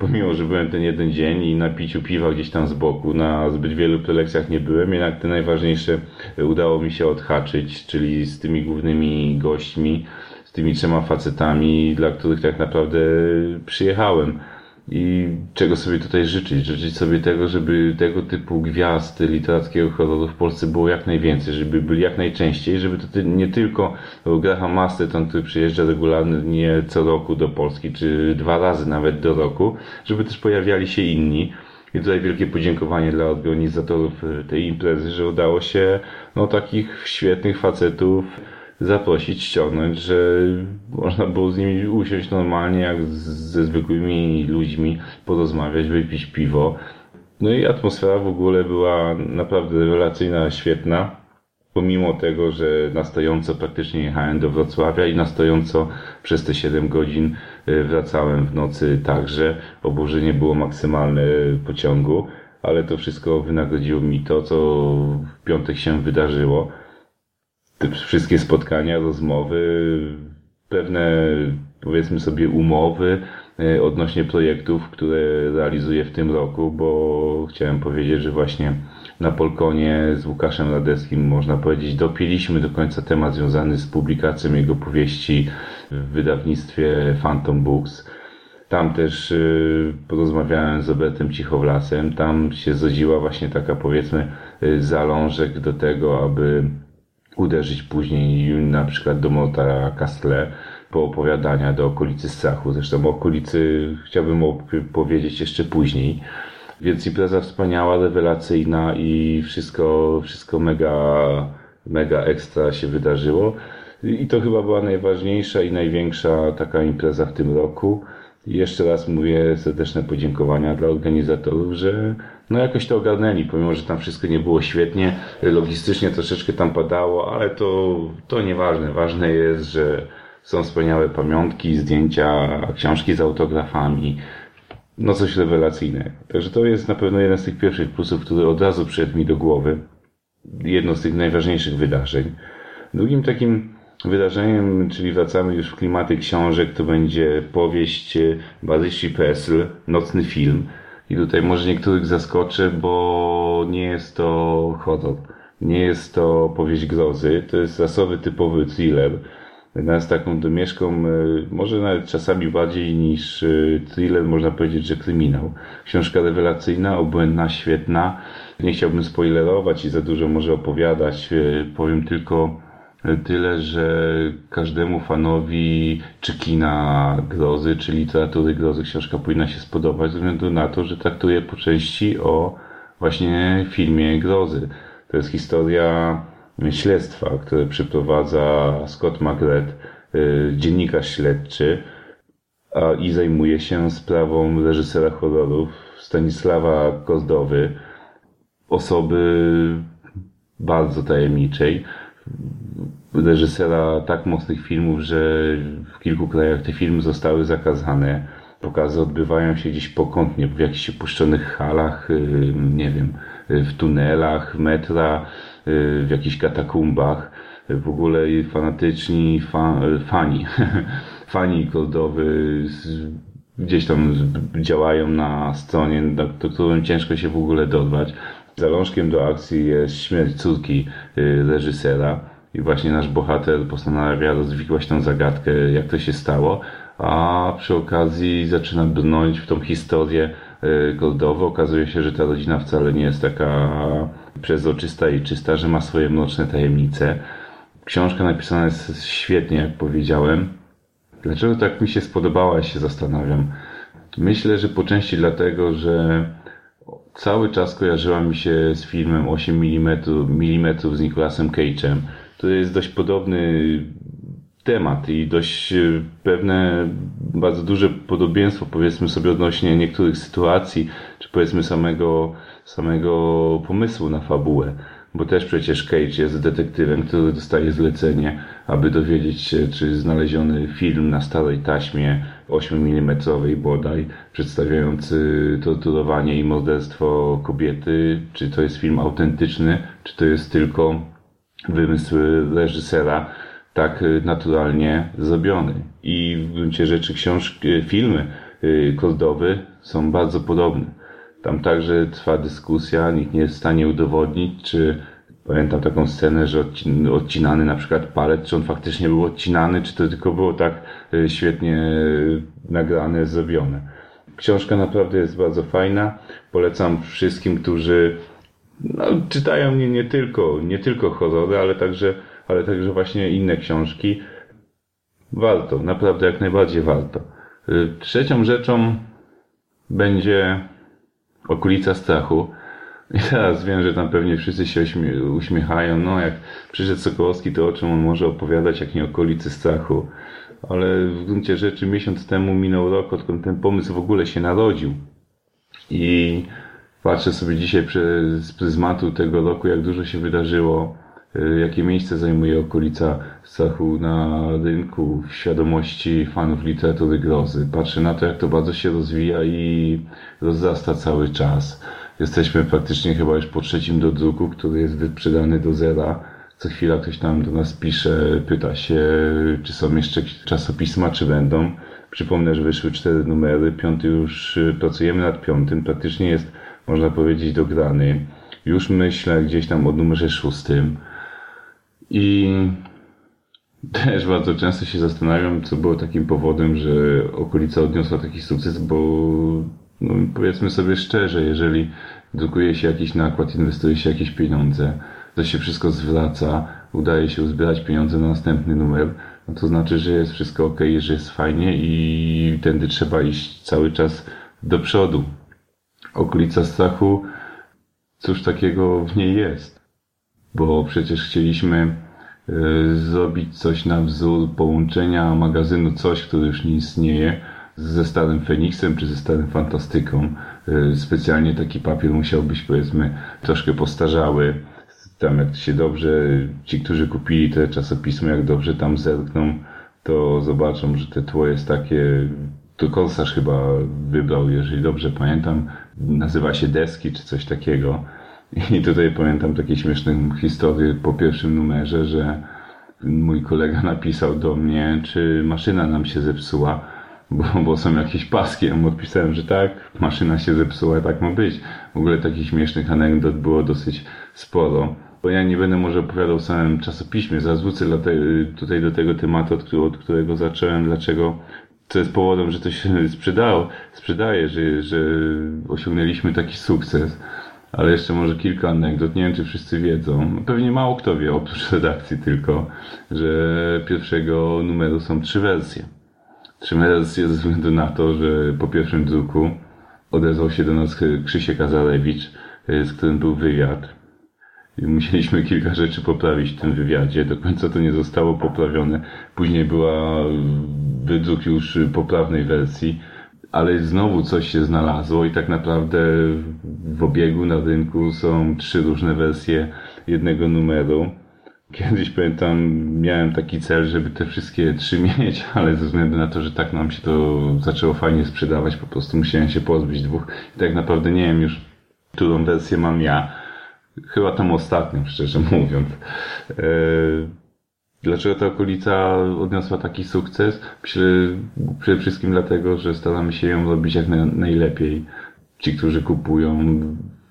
Pomimo, że byłem ten jeden dzień i na piciu piwa gdzieś tam z boku, na zbyt wielu prelekcjach nie byłem, jednak te najważniejsze udało mi się odhaczyć, czyli z tymi głównymi gośćmi, z tymi trzema facetami, dla których tak naprawdę przyjechałem. I czego sobie tutaj życzyć? Życzyć sobie tego, żeby tego typu gwiazd literackiego horroru w Polsce było jak najwięcej, żeby byli jak najczęściej, żeby to nie tylko Graham Masterton, który przyjeżdża regularnie co roku do Polski, czy dwa razy nawet do roku, żeby też pojawiali się inni. I tutaj wielkie podziękowanie dla organizatorów tej imprezy, że udało się no, takich świetnych facetów zaprosić, ściągnąć, że można było z nimi usiąść normalnie, jak ze zwykłymi ludźmi, porozmawiać, wypić piwo. No i atmosfera w ogóle była naprawdę rewelacyjna, świetna. Pomimo tego, że na stojąco praktycznie jechałem do Wrocławia i na stojąco przez te 7 godzin y, wracałem w nocy także. Oburzenie było maksymalne pociągu, ale to wszystko wynagrodziło mi to, co w piątek się wydarzyło te wszystkie spotkania, rozmowy, pewne powiedzmy sobie umowy e, odnośnie projektów, które realizuję w tym roku, bo chciałem powiedzieć, że właśnie na Polkonie z Łukaszem Radeckim można powiedzieć dopiliśmy do końca temat związany z publikacją jego powieści w wydawnictwie Phantom Books. Tam też e, porozmawiałem z Robertem Cichowlasem. Tam się zrodziła właśnie taka powiedzmy e, zalążek do tego, aby uderzyć później na przykład do Mota Castle po opowiadania do okolicy Strachu. Zresztą o okolicy chciałbym powiedzieć jeszcze później. Więc impreza wspaniała, rewelacyjna i wszystko, wszystko mega, mega ekstra się wydarzyło. I to chyba była najważniejsza i największa taka impreza w tym roku. I jeszcze raz mówię serdeczne podziękowania dla organizatorów, że no jakoś to ogarnęli, pomimo, że tam wszystko nie było świetnie, logistycznie troszeczkę tam padało, ale to, to nieważne. Ważne jest, że są wspaniałe pamiątki, zdjęcia, książki z autografami, no coś rewelacyjnego. Także to jest na pewno jeden z tych pierwszych plusów, który od razu przyszedł mi do głowy. Jedno z tych najważniejszych wydarzeń. Drugim takim wydarzeniem, czyli wracamy już w klimaty książek, to będzie powieść Barysi Pesl, Nocny Film. I tutaj może niektórych zaskoczę, bo nie jest to horror. Nie jest to powieść grozy. To jest rasowy, typowy thriller. Natomiast taką domieszką, e, może nawet czasami bardziej niż e, thriller, można powiedzieć, że kryminał. Książka rewelacyjna, obłędna, świetna. Nie chciałbym spoilerować i za dużo może opowiadać. E, powiem tylko, Tyle, że każdemu fanowi czy kina grozy, czy literatury grozy książka powinna się spodobać, ze względu na to, że traktuje po części o właśnie filmie grozy. To jest historia śledztwa, które przeprowadza Scott McRae, y, dziennikarz śledczy, a i zajmuje się sprawą reżysera horrorów Stanisława Kozdowy, osoby bardzo tajemniczej, reżysera tak mocnych filmów, że w kilku krajach te filmy zostały zakazane. Pokazy odbywają się gdzieś pokątnie, w jakichś opuszczonych halach, y, nie wiem, w tunelach metra, y, w jakichś katakumbach. W ogóle fanatyczni fa, fani, fani Goldowy gdzieś tam działają na stronie, do którą ciężko się w ogóle dorwać. Zalążkiem do akcji jest śmierć córki y, reżysera i właśnie nasz bohater postanawia rozwikłać tę zagadkę, jak to się stało, a przy okazji zaczyna brnąć w tą historię y, Goldowo. Okazuje się, że ta rodzina wcale nie jest taka przezroczysta i czysta, że ma swoje mroczne tajemnice. Książka napisana jest świetnie, jak powiedziałem. Dlaczego tak mi się spodobała, się zastanawiam. Myślę, że po części dlatego, że cały czas kojarzyła mi się z filmem 8 mm, mm z Nicolasem Cage'em. To jest dość podobny temat i dość e, pewne, bardzo duże podobieństwo powiedzmy sobie odnośnie niektórych sytuacji, czy powiedzmy samego, samego pomysłu na fabułę bo też przecież Cage jest detektywem, który dostaje zlecenie, aby dowiedzieć się, czy znaleziony film na starej taśmie 8 mm bodaj, przedstawiający torturowanie i morderstwo kobiety, czy to jest film autentyczny, czy to jest tylko wymysł reżysera, tak naturalnie zrobiony. I w gruncie rzeczy książki, filmy Kordowy są bardzo podobne. Tam także trwa dyskusja, nikt nie jest w stanie udowodnić, czy pamiętam taką scenę, że odcinany na przykład palet, czy on faktycznie był odcinany, czy to tylko było tak świetnie nagrane, zrobione. Książka naprawdę jest bardzo fajna. Polecam wszystkim, którzy no, czytają nie, nie tylko, nie tylko horrory, ale także, ale także właśnie inne książki. Warto, naprawdę jak najbardziej warto. Y, trzecią rzeczą będzie okolica strachu. I teraz wiem, że tam pewnie wszyscy się uśmiechają. No, jak przyszedł Sokołowski, to o czym on może opowiadać, jak nie okolicy strachu. Ale w gruncie rzeczy miesiąc temu minął rok, odkąd ten pomysł w ogóle się narodził. I patrzę sobie dzisiaj przez pryzmatu tego roku, jak dużo się wydarzyło, y, jakie miejsce zajmuje okolica strachu na rynku, w świadomości fanów literatury grozy. Patrzę na to, jak to bardzo się rozwija i rozrasta cały czas. Jesteśmy praktycznie chyba już po trzecim do druku, który jest wyprzedany do zera. Co chwila ktoś tam do nas pisze, pyta się, czy są jeszcze czasopisma, czy będą. Przypomnę, że wyszły cztery numery, piąty już y, pracujemy nad piątym, praktycznie jest można powiedzieć, dograny. Już myślę gdzieś tam o numerze szóstym. I też bardzo często się zastanawiam, co było takim powodem, że okolica odniosła taki sukces, bo no, powiedzmy sobie szczerze, jeżeli drukuje się jakiś nakład, inwestuje się jakieś pieniądze, to się wszystko zwraca, udaje się uzbierać pieniądze na następny numer, no to znaczy, że jest wszystko ok, że jest fajnie i tędy trzeba iść cały czas do przodu okolica strachu, cóż takiego w niej jest. Bo przecież chcieliśmy y, zrobić coś na wzór połączenia magazynu Coś, który już nie istnieje, ze Starym Feniksem czy ze Starym Fantastyką. Y, specjalnie taki papier musiał być powiedzmy troszkę postarzały. Tam jak się dobrze, ci, którzy kupili te czasopismo, jak dobrze tam zerkną, to zobaczą, że te tło jest takie to Korsarz chyba wybrał, jeżeli dobrze pamiętam, nazywa się Deski czy coś takiego. I tutaj pamiętam takie śmieszne historię po pierwszym numerze, że mój kolega napisał do mnie, czy maszyna nam się zepsuła, bo, bo są jakieś paski. Ja mu odpisałem, że tak, maszyna się zepsuła, tak ma być. W ogóle takich śmiesznych anegdot było dosyć sporo. Bo ja nie będę może opowiadał o samym czasopiśmie, zwrócę tutaj do tego tematu, od którego zacząłem, dlaczego co jest powodem, że to się sprzedało, sprzedaje, że, że osiągnęliśmy taki sukces. Ale jeszcze może kilka anegdot. Nie wiem, czy wszyscy wiedzą. Pewnie mało kto wie, oprócz redakcji tylko, że pierwszego numeru są trzy wersje. Trzy wersje ze względu na to, że po pierwszym druku odezwał się do nas Krzysiek Azalewicz, z którym był wywiad. Musieliśmy kilka rzeczy poprawić w tym wywiadzie. Do końca to nie zostało poprawione. Później była wydruk już poprawnej wersji, ale znowu coś się znalazło i tak naprawdę w obiegu na rynku są trzy różne wersje jednego numeru. Kiedyś pamiętam, miałem taki cel, żeby te wszystkie trzy mieć, ale ze względu na to, że tak nam się to zaczęło fajnie sprzedawać, po prostu musiałem się pozbyć dwóch i tak naprawdę nie wiem już, którą wersję mam ja. Chyba tam ostatnią, szczerze mówiąc. Yy Dlaczego ta okolica odniosła taki sukces? Przede wszystkim dlatego, że staramy się ją robić jak najlepiej. Ci, którzy kupują,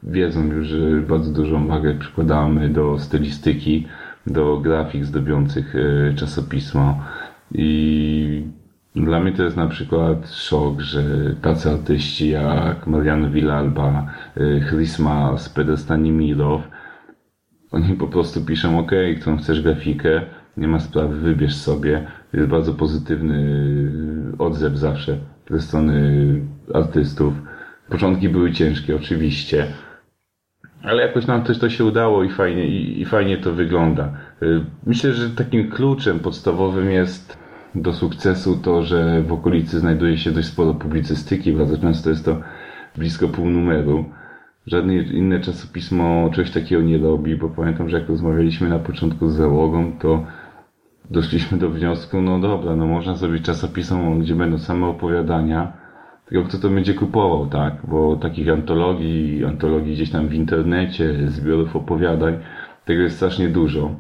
wiedzą już, że bardzo dużą wagę przykładamy do stylistyki, do grafik zdobiących e, czasopismo. I dla mnie to jest na przykład szok, że tacy artyści jak Mariano Villalba, e, Christmas, Pedro Stanimirow, oni po prostu piszą, ok, którą chcesz grafikę, nie ma sprawy, wybierz sobie. Jest bardzo pozytywny odzew zawsze ze strony artystów. Początki były ciężkie, oczywiście, ale jakoś nam też to się udało i fajnie, i, i fajnie to wygląda. Myślę, że takim kluczem podstawowym jest do sukcesu to, że w okolicy znajduje się dość sporo publicystyki. Bardzo często jest to blisko pół numeru. Żadne inne czasopismo czegoś takiego nie robi, bo pamiętam, że jak rozmawialiśmy na początku z załogą, to doszliśmy do wniosku, no dobra, no można zrobić czasopismo, gdzie będą same opowiadania, tylko kto to będzie kupował, tak? Bo takich antologii, antologii gdzieś tam w internecie, zbiorów opowiadań, tego jest strasznie dużo.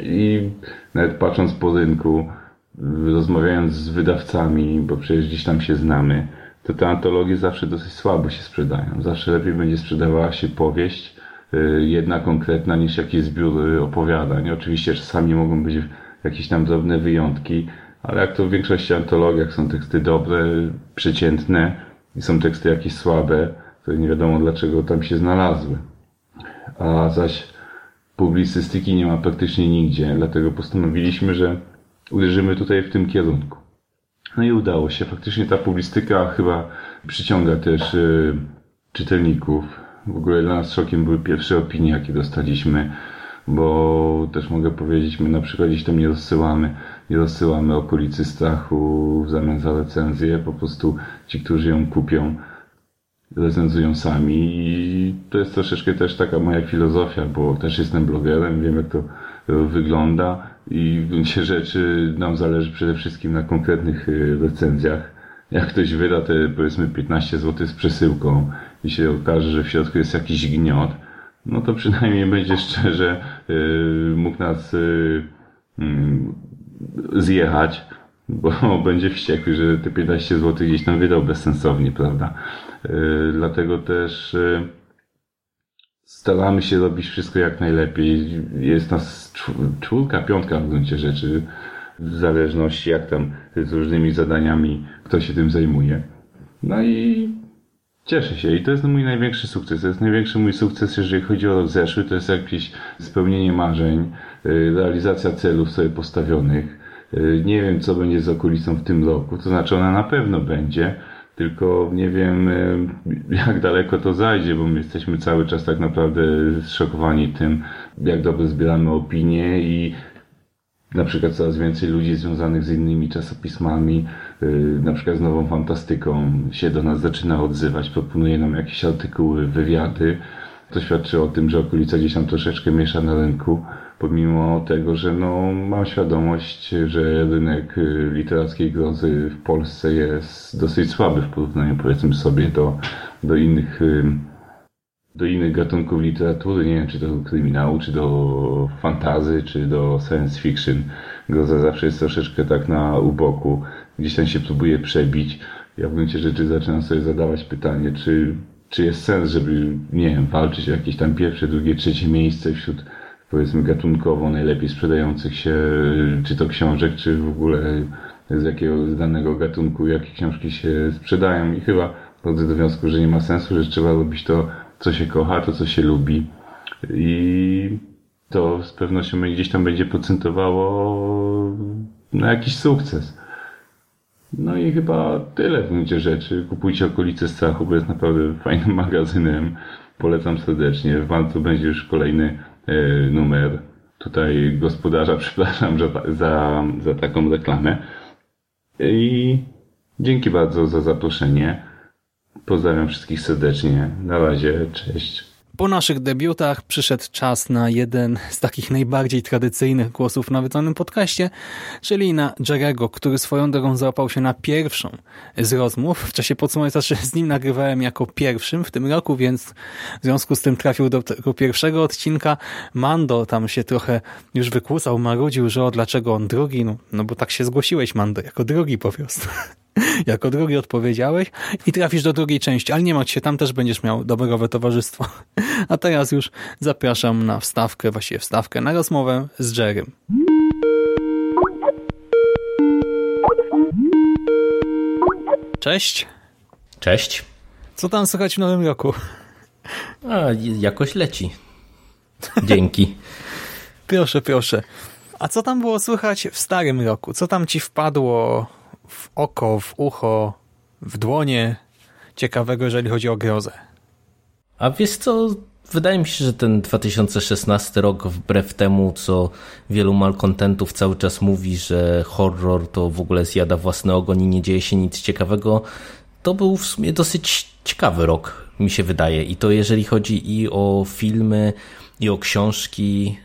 I nawet patrząc po rynku, rozmawiając z wydawcami, bo przecież gdzieś tam się znamy, to te antologie zawsze dosyć słabo się sprzedają. Zawsze lepiej będzie sprzedawała się powieść, y, jedna konkretna, niż jakiś zbiór opowiadań. Oczywiście czasami mogą być jakieś tam drobne wyjątki, ale jak to w większości antologiach są teksty dobre, przeciętne i są teksty jakieś słabe, to nie wiadomo dlaczego tam się znalazły. A zaś publicystyki nie ma praktycznie nigdzie, dlatego postanowiliśmy, że uderzymy tutaj w tym kierunku. No i udało się. Faktycznie ta publicystyka chyba przyciąga też y, czytelników. W ogóle dla nas szokiem były pierwsze opinie, jakie dostaliśmy, bo też mogę powiedzieć, my na przykład gdzieś tam nie rozsyłamy, nie rozsyłamy okolicy strachu w zamian za recenzję, po prostu ci, którzy ją kupią, recenzują sami i to jest troszeczkę też taka moja filozofia, bo też jestem blogerem, wiem jak to wygląda i w gruncie rzeczy nam zależy przede wszystkim na konkretnych y, recenzjach. Jak ktoś wyda te powiedzmy 15 zł z przesyłką i się okaże, że w środku jest jakiś gniot, no to przynajmniej będzie szczerze yy, mógł nas yy, zjechać, bo będzie wściekły, że te 15 zł gdzieś tam wydał bezsensownie, prawda? Yy, dlatego też yy, staramy się robić wszystko jak najlepiej. Jest nas czwórka, piątka w gruncie rzeczy, w zależności jak tam z różnymi zadaniami kto się tym zajmuje. No i cieszę się i to jest mój największy sukces. To jest największy mój sukces, jeżeli chodzi o rok zeszły. To jest jakieś spełnienie marzeń, y, realizacja celów sobie postawionych. Y, nie wiem, co będzie z okolicą w tym roku. To znaczy, ona na pewno będzie tylko nie wiem, e, jak daleko to zajdzie, bo my jesteśmy cały czas tak naprawdę zszokowani tym, jak dobrze zbieramy opinie i na przykład coraz więcej ludzi związanych z innymi czasopismami, e, na przykład z nową fantastyką się do nas zaczyna odzywać, proponuje nam jakieś artykuły, wywiady. To świadczy o tym, że okolica gdzieś tam troszeczkę miesza na rynku pomimo tego, że no, mam świadomość, że rynek y, literackiej grozy w Polsce jest dosyć słaby w porównaniu powiedzmy sobie do, do innych y, do innych gatunków literatury, nie wiem, czy do kryminału, czy do fantazy, czy do science fiction. Groza zawsze jest troszeczkę tak na uboku, gdzieś tam się próbuje przebić. Ja w gruncie rzeczy zaczynam sobie zadawać pytanie, czy, czy jest sens, żeby, nie wiem, walczyć o jakieś tam pierwsze, drugie, trzecie miejsce wśród powiedzmy gatunkowo najlepiej sprzedających się, czy to książek, czy w ogóle z jakiego z danego gatunku, jakie książki się sprzedają i chyba dochodzę do wniosku, że nie ma sensu, że trzeba robić to, co się kocha, to, co się lubi i to z pewnością gdzieś tam będzie procentowało na jakiś sukces. No i chyba tyle w gruncie rzeczy. Kupujcie okolice strachu, bo jest naprawdę fajnym magazynem. Polecam serdecznie. W marcu będzie już kolejny numer tutaj gospodarza, przepraszam za, za, za taką reklamę. I dzięki bardzo za zaproszenie. Pozdrawiam wszystkich serdecznie. Na razie, cześć. Po naszych debiutach przyszedł czas na jeden z takich najbardziej tradycyjnych głosów w nawiedzonym podcaście, czyli na Jerego, który swoją drogą załapał się na pierwszą z rozmów. W czasie podsumowania znaczy z nim nagrywałem jako pierwszym w tym roku, więc w związku z tym trafił do tego pierwszego odcinka. Mando tam się trochę już wykłócał, marudził, że o dlaczego on drugi, no, no bo tak się zgłosiłeś Mando, jako drugi po prostu. jako drugi odpowiedziałeś i trafisz do drugiej części, ale nie martw się, tam też będziesz miał dobrowe towarzystwo. A teraz już zapraszam na wstawkę, właściwie wstawkę, na rozmowę z Jerrym. Cześć. Cześć. Co tam słychać w nowym roku? A, jakoś leci. Dzięki. proszę, proszę. A co tam było słychać w starym roku? Co tam ci wpadło w oko, w ucho, w dłonie ciekawego, jeżeli chodzi o grozę? A wiesz co, wydaje mi się, że ten 2016 rok, wbrew temu, co wielu malkontentów cały czas mówi, że horror to w ogóle zjada własny ogon i nie dzieje się nic ciekawego, to był w sumie dosyć ciekawy rok, mi się wydaje. I to jeżeli chodzi i o filmy, i o książki,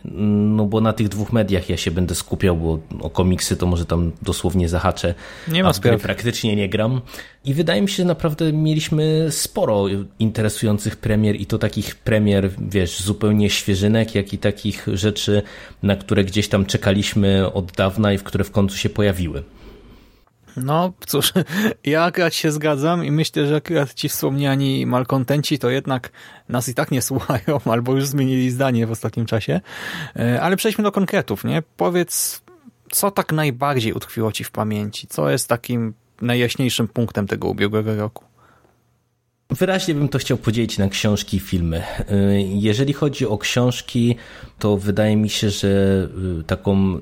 no bo na tych dwóch mediach ja się będę skupiał, bo o komiksy to może tam dosłownie zahaczę, nie ma sprawy. praktycznie nie gram. I wydaje mi się, że naprawdę mieliśmy sporo interesujących premier i to takich premier, wiesz, zupełnie świeżynek, jak i takich rzeczy, na które gdzieś tam czekaliśmy od dawna i w które w końcu się pojawiły. No cóż, ja akurat się zgadzam i myślę, że akurat ci wspomniani malkontenci to jednak nas i tak nie słuchają, albo już zmienili zdanie w ostatnim czasie. E, ale przejdźmy do konkretów, nie? Powiedz, co tak najbardziej utkwiło ci w pamięci? Co jest takim najjaśniejszym punktem tego ubiegłego roku? Wyraźnie bym to chciał podzielić na książki i filmy. E, jeżeli chodzi o książki, to wydaje mi się, że e, taką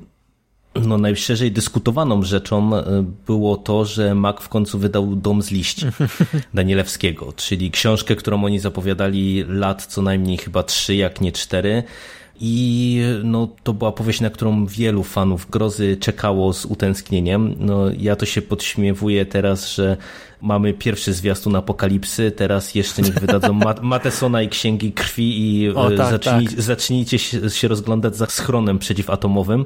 no, najszerzej dyskutowaną rzeczą e, było to, że Mac w końcu wydał Dom z liści Danielewskiego, czyli książkę, którą oni zapowiadali lat co najmniej chyba trzy, jak nie cztery. I no, to była powieść, na którą wielu fanów grozy czekało z utęsknieniem. No, ja to się podśmiewuję teraz, że mamy pierwszy zwiastun apokalipsy, teraz jeszcze niech wydadzą Matesona i Księgi Krwi i o, tak, zacznij, tak. zacznijcie się rozglądać za schronem przeciwatomowym.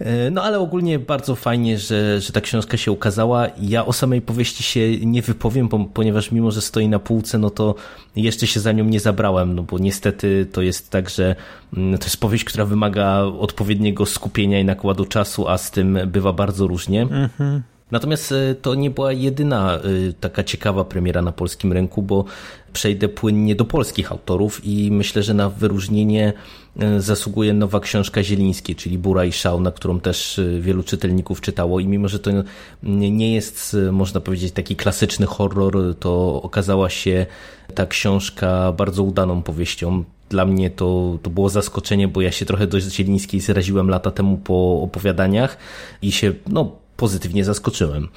E, no ale ogólnie bardzo fajnie, że, że ta książka się ukazała. Ja o samej powieści się nie wypowiem, bo, ponieważ mimo, że stoi na półce, no to jeszcze się za nią nie zabrałem, no bo niestety to jest tak, że mm, to jest powieść, która wymaga odpowiedniego skupienia i nakładu czasu, a z tym bywa bardzo różnie. Mhm. Natomiast e, to nie była jedyna e, taka ciekawa premiera na polskim rynku, bo przejdę płynnie do polskich autorów i myślę, że na wyróżnienie e, zasługuje nowa książka Zielińskiej, czyli Bura i Szał, na którą też wielu czytelników czytało i mimo, że to nie jest, można powiedzieć, taki klasyczny horror, to okazała się ta książka bardzo udaną powieścią. Dla mnie to, to było zaskoczenie, bo ja się trochę do Zielińskiej zraziłem lata temu po opowiadaniach i się, no, pozytywnie zaskoczyłem.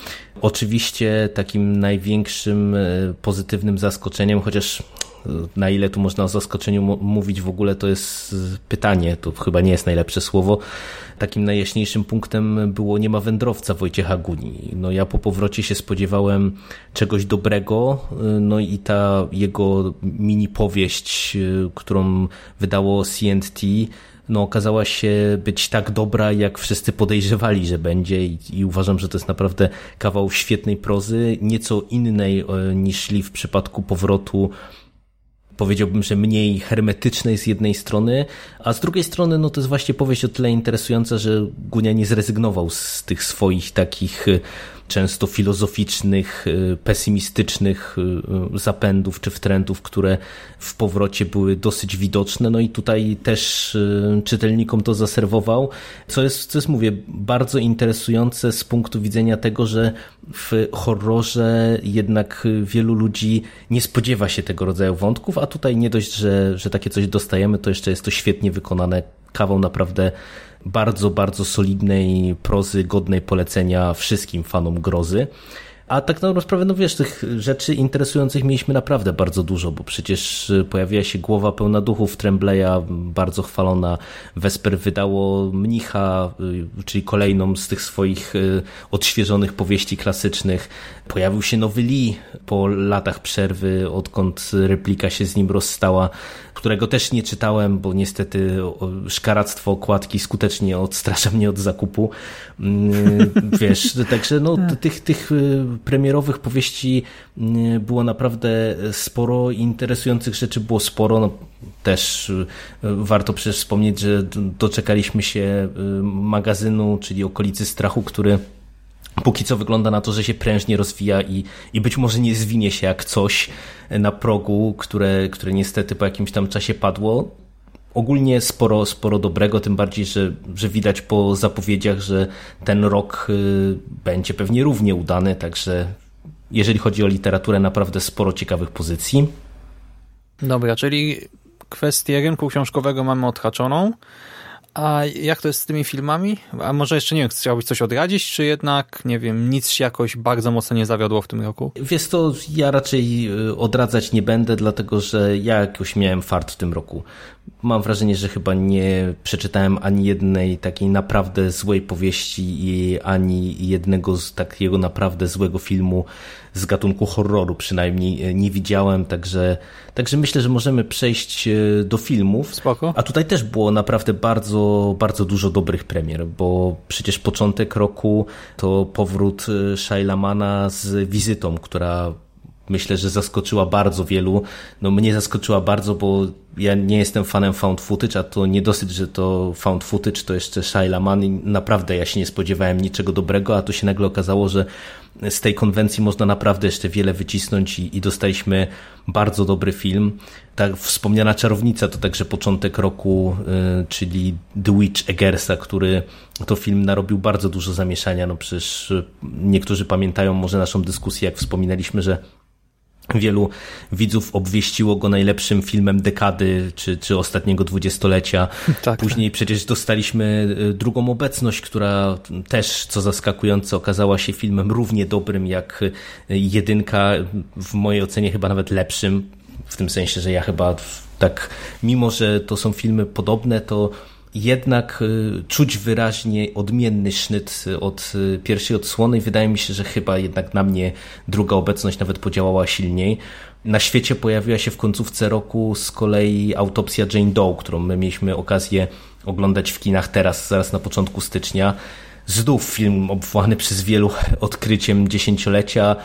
Oczywiście takim największym e, pozytywnym zaskoczeniem, chociaż e, na ile tu można o zaskoczeniu mówić w ogóle, to jest pytanie, to chyba nie jest najlepsze słowo. Takim najjaśniejszym punktem było Nie ma wędrowca Wojciecha Guni. No ja po powrocie się spodziewałem czegoś dobrego, e, no i ta jego mini powieść, którą wydało CNT, no, okazała się być tak dobra, jak wszyscy podejrzewali, że będzie i, i, uważam, że to jest naprawdę kawał świetnej prozy, nieco innej e, niż w przypadku powrotu powiedziałbym, że mniej hermetycznej z jednej strony, a z drugiej strony no to jest właśnie powieść o tyle interesująca, że Gunia nie zrezygnował z tych swoich takich często filozoficznych, y, pesymistycznych y, zapędów czy wtrętów, które w powrocie były dosyć widoczne. No i tutaj też y, czytelnikom to zaserwował, co jest, co jest mówię, bardzo interesujące z punktu widzenia tego, że w horrorze jednak wielu ludzi nie spodziewa się tego rodzaju wątków, a tutaj nie dość, że, że takie coś dostajemy, to jeszcze jest to świetnie wykonane, kawał naprawdę bardzo, bardzo solidnej prozy, godnej polecenia wszystkim fanom grozy. A tak na no wiesz, tych rzeczy interesujących mieliśmy naprawdę bardzo dużo, bo przecież y, pojawiła się głowa pełna duchów Trembleya, bardzo chwalona. Vesper wydało Mnicha, y, czyli kolejną z tych swoich y, odświeżonych powieści klasycznych. Pojawił się nowy Lee po latach przerwy, odkąd replika się z nim rozstała którego też nie czytałem, bo niestety szkaractwo okładki skutecznie odstrasza mnie od zakupu. Mm, wiesz, także no, tak. tych, tych y, premierowych powieści y, było naprawdę sporo, interesujących rzeczy było sporo. No, też y, warto przecież wspomnieć, że doczekaliśmy się magazynu, czyli okolicy strachu, który póki co wygląda na to, że się prężnie rozwija i, i być może nie zwinie się jak coś na progu, które, które niestety po jakimś tam czasie padło. Ogólnie sporo, sporo dobrego, tym bardziej, że, że widać po zapowiedziach, że ten rok y, będzie pewnie równie udany, także jeżeli chodzi o literaturę, naprawdę sporo ciekawych pozycji. Dobra, czyli kwestię rynku książkowego mamy odhaczoną. A jak to jest z tymi filmami? A może jeszcze nie wiem, chciałbyś coś odradzić, czy jednak, nie wiem, nic się jakoś bardzo mocno nie zawiodło w tym roku? Wiesz to, ja raczej y, odradzać nie będę, dlatego że ja jakoś miałem fart w tym roku. Mam wrażenie, że chyba nie przeczytałem ani jednej takiej naprawdę złej powieści i ani jednego z takiego naprawdę złego filmu z gatunku horroru przynajmniej e, nie widziałem, także, także myślę, że możemy przejść e, do filmów. Spoko. A tutaj też było naprawdę bardzo, bardzo dużo dobrych premier, bo przecież początek roku to powrót e, Shailamana z wizytą, która myślę, że zaskoczyła bardzo wielu. No mnie zaskoczyła bardzo, bo ja nie jestem fanem found footage, a to nie dosyć, że to found footage, to jeszcze Shailaman i naprawdę ja się nie spodziewałem niczego dobrego, a tu się nagle okazało, że z tej konwencji można naprawdę jeszcze wiele wycisnąć i, i dostaliśmy bardzo dobry film. Ta wspomniana Czarownica to także początek roku, y, czyli The Witch Eggersa, który to film narobił bardzo dużo zamieszania. No przecież niektórzy pamiętają może naszą dyskusję, jak wspominaliśmy, że Wielu widzów obwieściło go najlepszym filmem dekady czy, czy ostatniego dwudziestolecia. Tak, Później tak. przecież dostaliśmy y, drugą obecność, która też, co zaskakujące, okazała się filmem równie dobrym jak y, jedynka, w mojej ocenie chyba nawet lepszym. W tym sensie, że ja chyba tak, mimo że to są filmy podobne, to jednak y, czuć wyraźnie odmienny sznyt od y, pierwszej odsłony wydaje mi się, że chyba jednak na mnie druga obecność nawet podziałała silniej. Na świecie pojawiła się w końcówce roku z kolei autopsja Jane Doe, którą my mieliśmy okazję oglądać w kinach teraz, zaraz na początku stycznia. Znów film obwołany przez wielu odkryciem dziesięciolecia.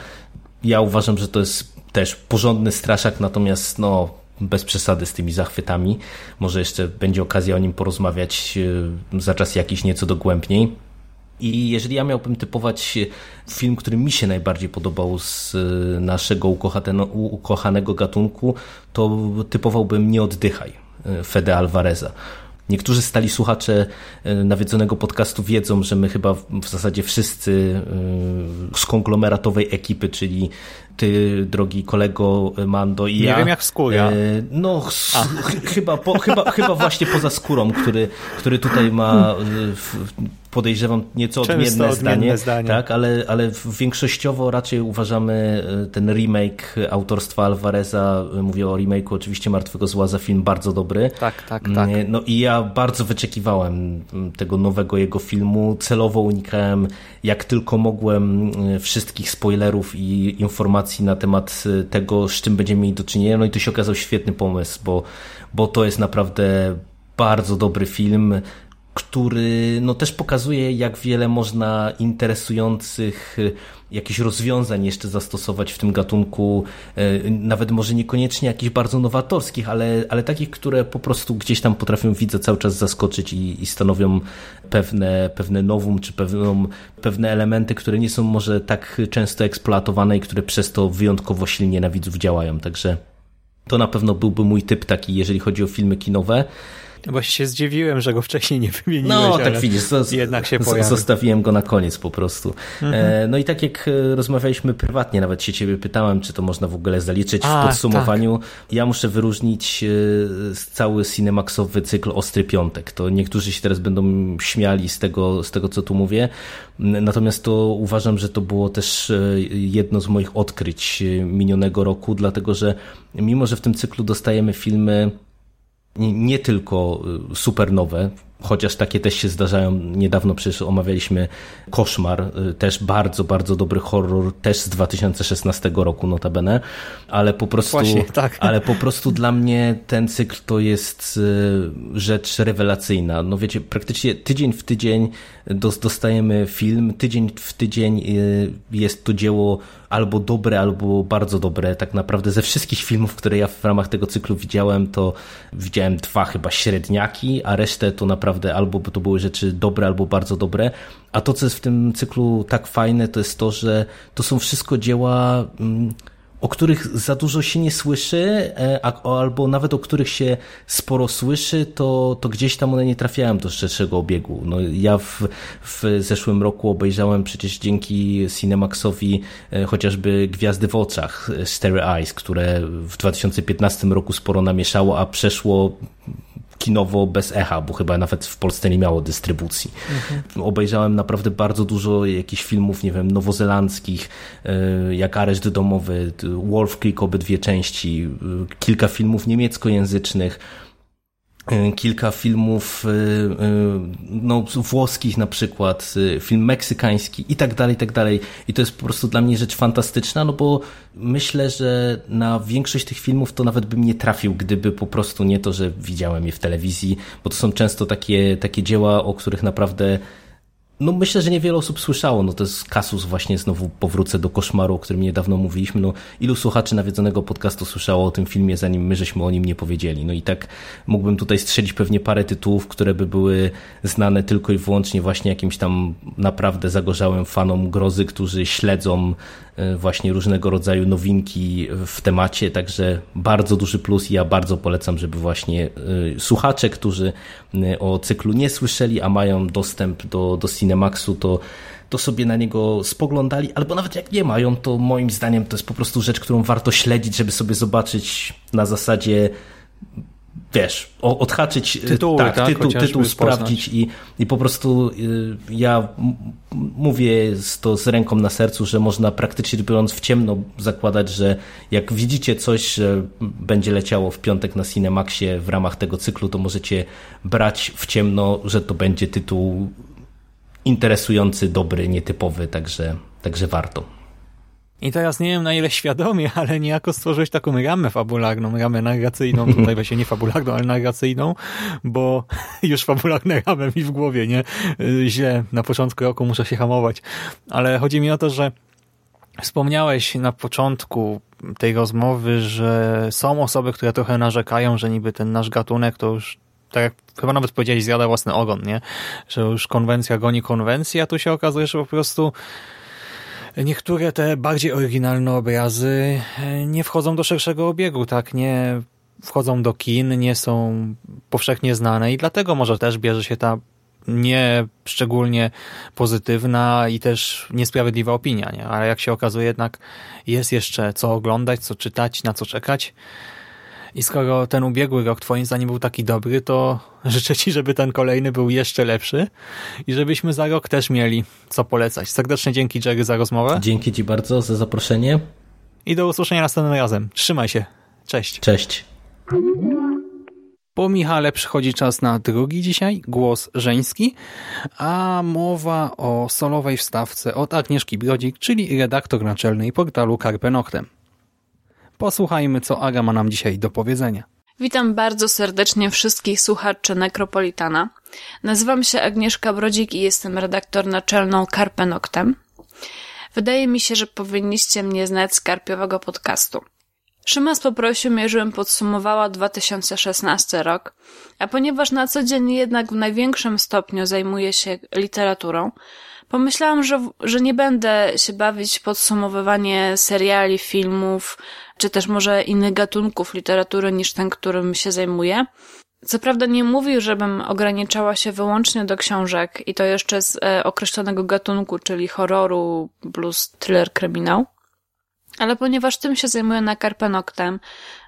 Ja uważam, że to jest też porządny straszak, natomiast no, bez przesady z tymi zachwytami. Może jeszcze będzie okazja o nim porozmawiać e, za czas jakiś nieco dogłębniej. I jeżeli ja miałbym typować film, który mi się najbardziej podobał z e, naszego ukochanego gatunku, to typowałbym Nie oddychaj e, Fede Alvareza. Niektórzy stali słuchacze nawiedzonego podcastu wiedzą, że my chyba w zasadzie wszyscy z konglomeratowej ekipy, czyli ty, drogi kolego Mando i nie ja. Nie wiem jak skóra. E, no, ch chyba, po, chyba, chyba właśnie poza skórą, który, który tutaj ma e, podejrzewam nieco odmienne zdanie, zdanie, tak, ale, ale większościowo raczej uważamy e, ten remake autorstwa Alvareza, mówię o remake'u oczywiście Martwego Zła za film bardzo dobry. Tak, tak, tak. No i ja bardzo wyczekiwałem tego nowego jego filmu, celowo unikałem jak tylko mogłem wszystkich spoilerów i informacji na temat tego, z czym będziemy mieli do czynienia. No i to się okazał świetny pomysł, bo, bo to jest naprawdę bardzo dobry film, który no, też pokazuje, jak wiele można interesujących y, jakichś rozwiązań jeszcze zastosować w tym gatunku, y, nawet może niekoniecznie jakichś bardzo nowatorskich, ale, ale takich, które po prostu gdzieś tam potrafią widza cały czas zaskoczyć i, i stanowią pewne, pewne nowum, czy pewną, pewne elementy, które nie są może tak często eksploatowane i które przez to wyjątkowo silnie na widzów działają. Także to na pewno byłby mój typ taki, jeżeli chodzi o filmy kinowe. Właśnie się zdziwiłem, że go wcześniej nie wymieniłeś. No, tak widzisz, jednak się pojawił. Zostawiłem go na koniec po prostu. Mhm. E, no i tak jak e, rozmawialiśmy prywatnie, nawet się ciebie pytałem, czy to można w ogóle zaliczyć A, w podsumowaniu. Tak. Ja muszę wyróżnić e, cały Cinemaxowy cykl Ostry Piątek. To niektórzy się teraz będą śmiali z tego, z tego co tu mówię. Natomiast to uważam, że to było też jedno z moich odkryć minionego roku, dlatego że mimo, że w tym cyklu dostajemy filmy nie tylko y, supernowe, chociaż takie też się zdarzają. Niedawno przecież omawialiśmy Koszmar, y, też bardzo, bardzo dobry horror, też z 2016 roku notabene, ale po prostu, Właśnie, tak. ale po prostu dla mnie ten cykl to jest y, rzecz rewelacyjna. No wiecie, praktycznie tydzień w tydzień dostajemy film, tydzień w tydzień jest to dzieło albo dobre, albo bardzo dobre. Tak naprawdę ze wszystkich filmów, które ja w ramach tego cyklu widziałem, to widziałem dwa chyba średniaki, a resztę to naprawdę albo to były rzeczy dobre, albo bardzo dobre. A to, co jest w tym cyklu tak fajne, to jest to, że to są wszystko dzieła. Mm, o których za dużo się nie słyszy, e, albo nawet o których się sporo słyszy, to, to gdzieś tam one nie trafiają do szerszego obiegu. No, ja w, w zeszłym roku obejrzałem przecież dzięki Cinemaxowi e, chociażby Gwiazdy w oczach, e, Starry Eyes, które w 2015 roku sporo namieszało, a przeszło kinowo bez echa, bo chyba nawet w Polsce nie miało dystrybucji. Mhm. Obejrzałem naprawdę bardzo dużo jakichś filmów, nie wiem, nowozelandzkich, e, jak Areszt Domowy, Wolf Creek obydwie części, e, kilka filmów niemieckojęzycznych, kilka filmów e, e, no, włoskich na przykład, film meksykański i tak dalej, i tak dalej. I to jest po prostu dla mnie rzecz fantastyczna, no bo myślę, że na większość tych filmów to nawet bym nie trafił, gdyby po prostu nie to, że widziałem je w telewizji, bo to są często takie, takie dzieła, o których naprawdę no myślę, że niewiele osób słyszało. No to jest kasus właśnie, znowu powrócę do koszmaru, o którym niedawno mówiliśmy. No ilu słuchaczy nawiedzonego podcastu słyszało o tym filmie, zanim my żeśmy o nim nie powiedzieli. No i tak mógłbym tutaj strzelić pewnie parę tytułów, które by były znane tylko i wyłącznie właśnie jakimś tam naprawdę zagorzałym fanom grozy, którzy śledzą właśnie różnego rodzaju nowinki w temacie, także bardzo duży plus i ja bardzo polecam, żeby właśnie e, słuchacze, którzy e, o cyklu nie słyszeli, a mają dostęp do, do Cinemaxu, to to sobie na niego spoglądali, albo nawet jak nie mają, to moim zdaniem to jest po prostu rzecz, którą warto śledzić, żeby sobie zobaczyć na zasadzie wiesz, odhaczyć e, Tytuły, tak, tak, tytuł, tytuł sprawdzić i, i po prostu y, ja mówię to z ręką na sercu, że można praktycznie biorąc w ciemno zakładać, że jak widzicie coś, że będzie leciało w piątek na Cinemaxie w ramach tego cyklu, to możecie brać w ciemno, że to będzie tytuł interesujący, dobry, nietypowy, także, także warto. I teraz nie wiem na ile świadomie, ale niejako stworzyłeś taką ramę fabularną, ramę narracyjną, tutaj właśnie nie fabularną, ale narracyjną, bo już fabularne ramy mi w głowie, nie? Źle, na początku roku muszę się hamować. Ale chodzi mi o to, że wspomniałeś na początku tej rozmowy, że są osoby, które trochę narzekają, że niby ten nasz gatunek to już tak jak chyba nawet powiedziałeś, zjada własny ogon, nie? Że już konwencja goni konwencję, a tu się okazuje, że po prostu niektóre te bardziej oryginalne obrazy e, nie wchodzą do szerszego obiegu, tak, nie wchodzą do kin, nie są powszechnie znane i dlatego może też bierze się ta nie szczególnie pozytywna i też niesprawiedliwa opinia, nie? ale jak się okazuje jednak jest jeszcze co oglądać, co czytać, na co czekać, i skoro ten ubiegły rok twoim zdaniem był taki dobry, to życzę ci, żeby ten kolejny był jeszcze lepszy i żebyśmy za rok też mieli co polecać. Serdecznie dzięki Jerry za rozmowę. Dzięki ci bardzo za zaproszenie. I do usłyszenia następnym razem. Trzymaj się. Cześć. Cześć. Po Michale przychodzi czas na drugi dzisiaj, głos żeński, a mowa o solowej wstawce od Agnieszki Brodzik, czyli redaktor naczelnej portalu Carpe Noctem. Posłuchajmy, co Aga ma nam dzisiaj do powiedzenia. Witam bardzo serdecznie wszystkich słuchaczy Nekropolitana. Nazywam się Agnieszka Brodzik i jestem redaktor naczelną Carpe Noctem. Wydaje mi się, że powinniście mnie znać z karpiowego podcastu. Szymas poprosił mnie, żebym podsumowała 2016 rok, a ponieważ na co dzień jednak w największym stopniu zajmuję się literaturą, pomyślałam, że, że nie będę się bawić podsumowywanie seriali, filmów, czy też może innych gatunków literatury niż ten, którym się zajmuję. Co prawda nie mówił, żebym ograniczała się wyłącznie do książek i to jeszcze z e, określonego gatunku, czyli horroru plus thriller kryminał. Ale ponieważ tym się zajmuję na Carpe Noctem,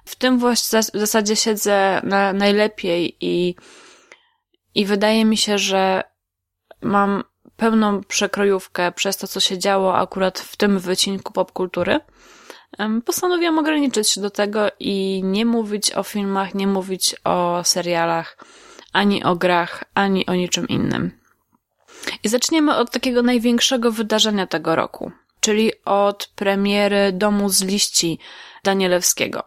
w tym właśnie w zasadzie siedzę na najlepiej i, i wydaje mi się, że mam pełną przekrojówkę przez to, co się działo akurat w tym wycinku popkultury, postanowiłam ograniczyć się do tego i nie mówić o filmach, nie mówić o serialach, ani o grach, ani o niczym innym. I zaczniemy od takiego największego wydarzenia tego roku, czyli od premiery Domu z liści Danielewskiego.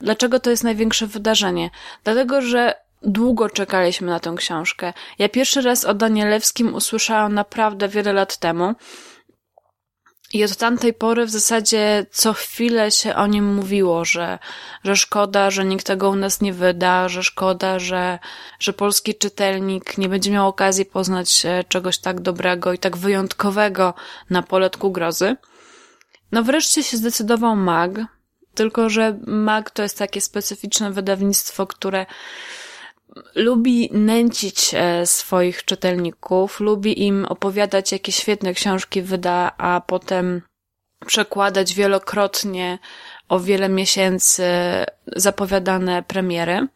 Dlaczego to jest największe wydarzenie? Dlatego, że długo czekaliśmy na tę książkę. Ja pierwszy raz o Danielewskim usłyszałam naprawdę wiele lat temu. I od tamtej pory w zasadzie co chwilę się o nim mówiło, że, że szkoda, że nikt tego u nas nie wyda, że szkoda, że, że polski czytelnik nie będzie miał okazji poznać czegoś tak dobrego i tak wyjątkowego na poletku grozy. No wreszcie się zdecydował Mag, tylko że Mag to jest takie specyficzne wydawnictwo, które lubi nęcić e, swoich czytelników, lubi im opowiadać, jakie świetne książki wyda, a potem przekładać wielokrotnie o wiele miesięcy zapowiadane premiery.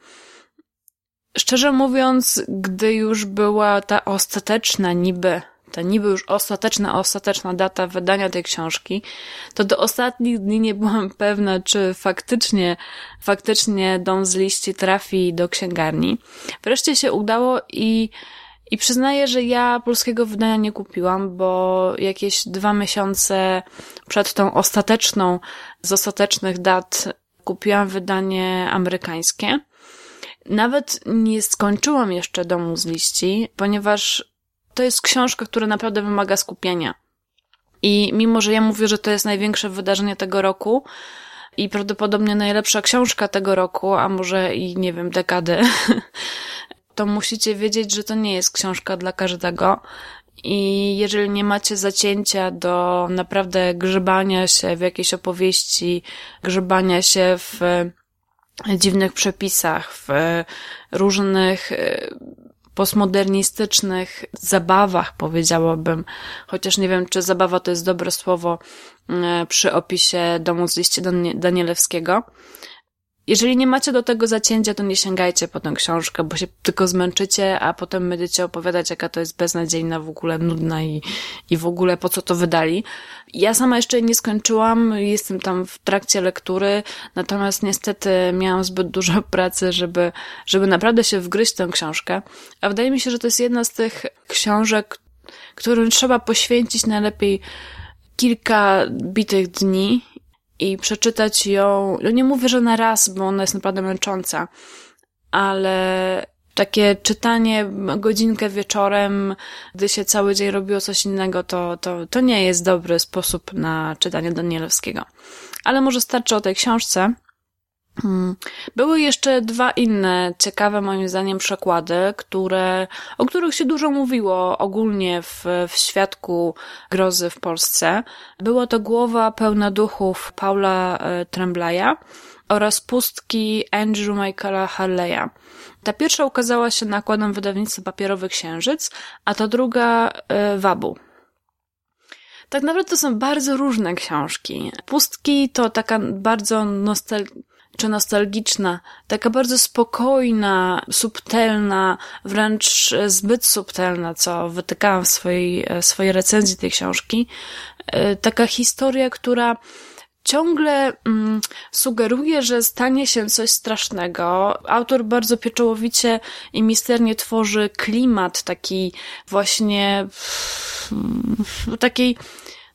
Szczerze mówiąc, gdy już była ta ostateczna niby, ta niby już ostateczna, ostateczna data wydania tej książki, to do ostatnich dni nie byłam pewna, czy faktycznie, faktycznie dom z liści trafi do księgarni. Wreszcie się udało i i przyznaję, że ja polskiego wydania nie kupiłam, bo jakieś dwa miesiące przed tą ostateczną, z ostatecznych dat kupiłam wydanie amerykańskie. Nawet nie skończyłam jeszcze domu z liści, ponieważ to jest książka, która naprawdę wymaga skupienia. I mimo, że ja mówię, że to jest największe wydarzenie tego roku i prawdopodobnie najlepsza książka tego roku, a może i nie wiem, dekady, to musicie wiedzieć, że to nie jest książka dla każdego. I jeżeli nie macie zacięcia do naprawdę grzebania się w jakiejś opowieści, grzebania się w dziwnych przepisach, w różnych e, postmodernistycznych zabawach, powiedziałabym, chociaż nie wiem, czy zabawa to jest dobre słowo e, przy opisie domu z liście Danielewskiego, jeżeli nie macie do tego zacięcia, to nie sięgajcie po tę książkę, bo się tylko zmęczycie, a potem będziecie opowiadać, jaka to jest beznadziejna, w ogóle nudna i, i w ogóle po co to wydali. Ja sama jeszcze nie skończyłam, jestem tam w trakcie lektury, natomiast niestety miałam zbyt dużo pracy, żeby, żeby naprawdę się wgryźć tę książkę. A wydaje mi się, że to jest jedna z tych książek, którym trzeba poświęcić najlepiej kilka bitych dni i przeczytać ją, no nie mówię, że na raz, bo ona jest naprawdę męcząca, ale takie czytanie godzinkę wieczorem, gdy się cały dzień robiło coś innego, to, to, to nie jest dobry sposób na czytanie Danielewskiego. Ale może starczy o tej książce. Hmm. Były jeszcze dwa inne ciekawe moim zdaniem przekłady, które, o których się dużo mówiło ogólnie w, w świadku grozy w Polsce. Była to głowa pełna duchów Paula e, Tremblaja oraz pustki Andrew Michaela Harleya. Ta pierwsza ukazała się nakładem wydawnictwa Papierowy Księżyc, a ta druga e, Wabu. Tak naprawdę to są bardzo różne książki. Pustki to taka bardzo nostalgiczna czy nostalgiczna, taka bardzo spokojna, subtelna, wręcz zbyt subtelna, co wytykałam w swojej, swojej recenzji tej książki. E, taka historia, która ciągle mm, sugeruje, że stanie się coś strasznego. Autor bardzo pieczołowicie i misternie tworzy klimat taki właśnie mm, takiej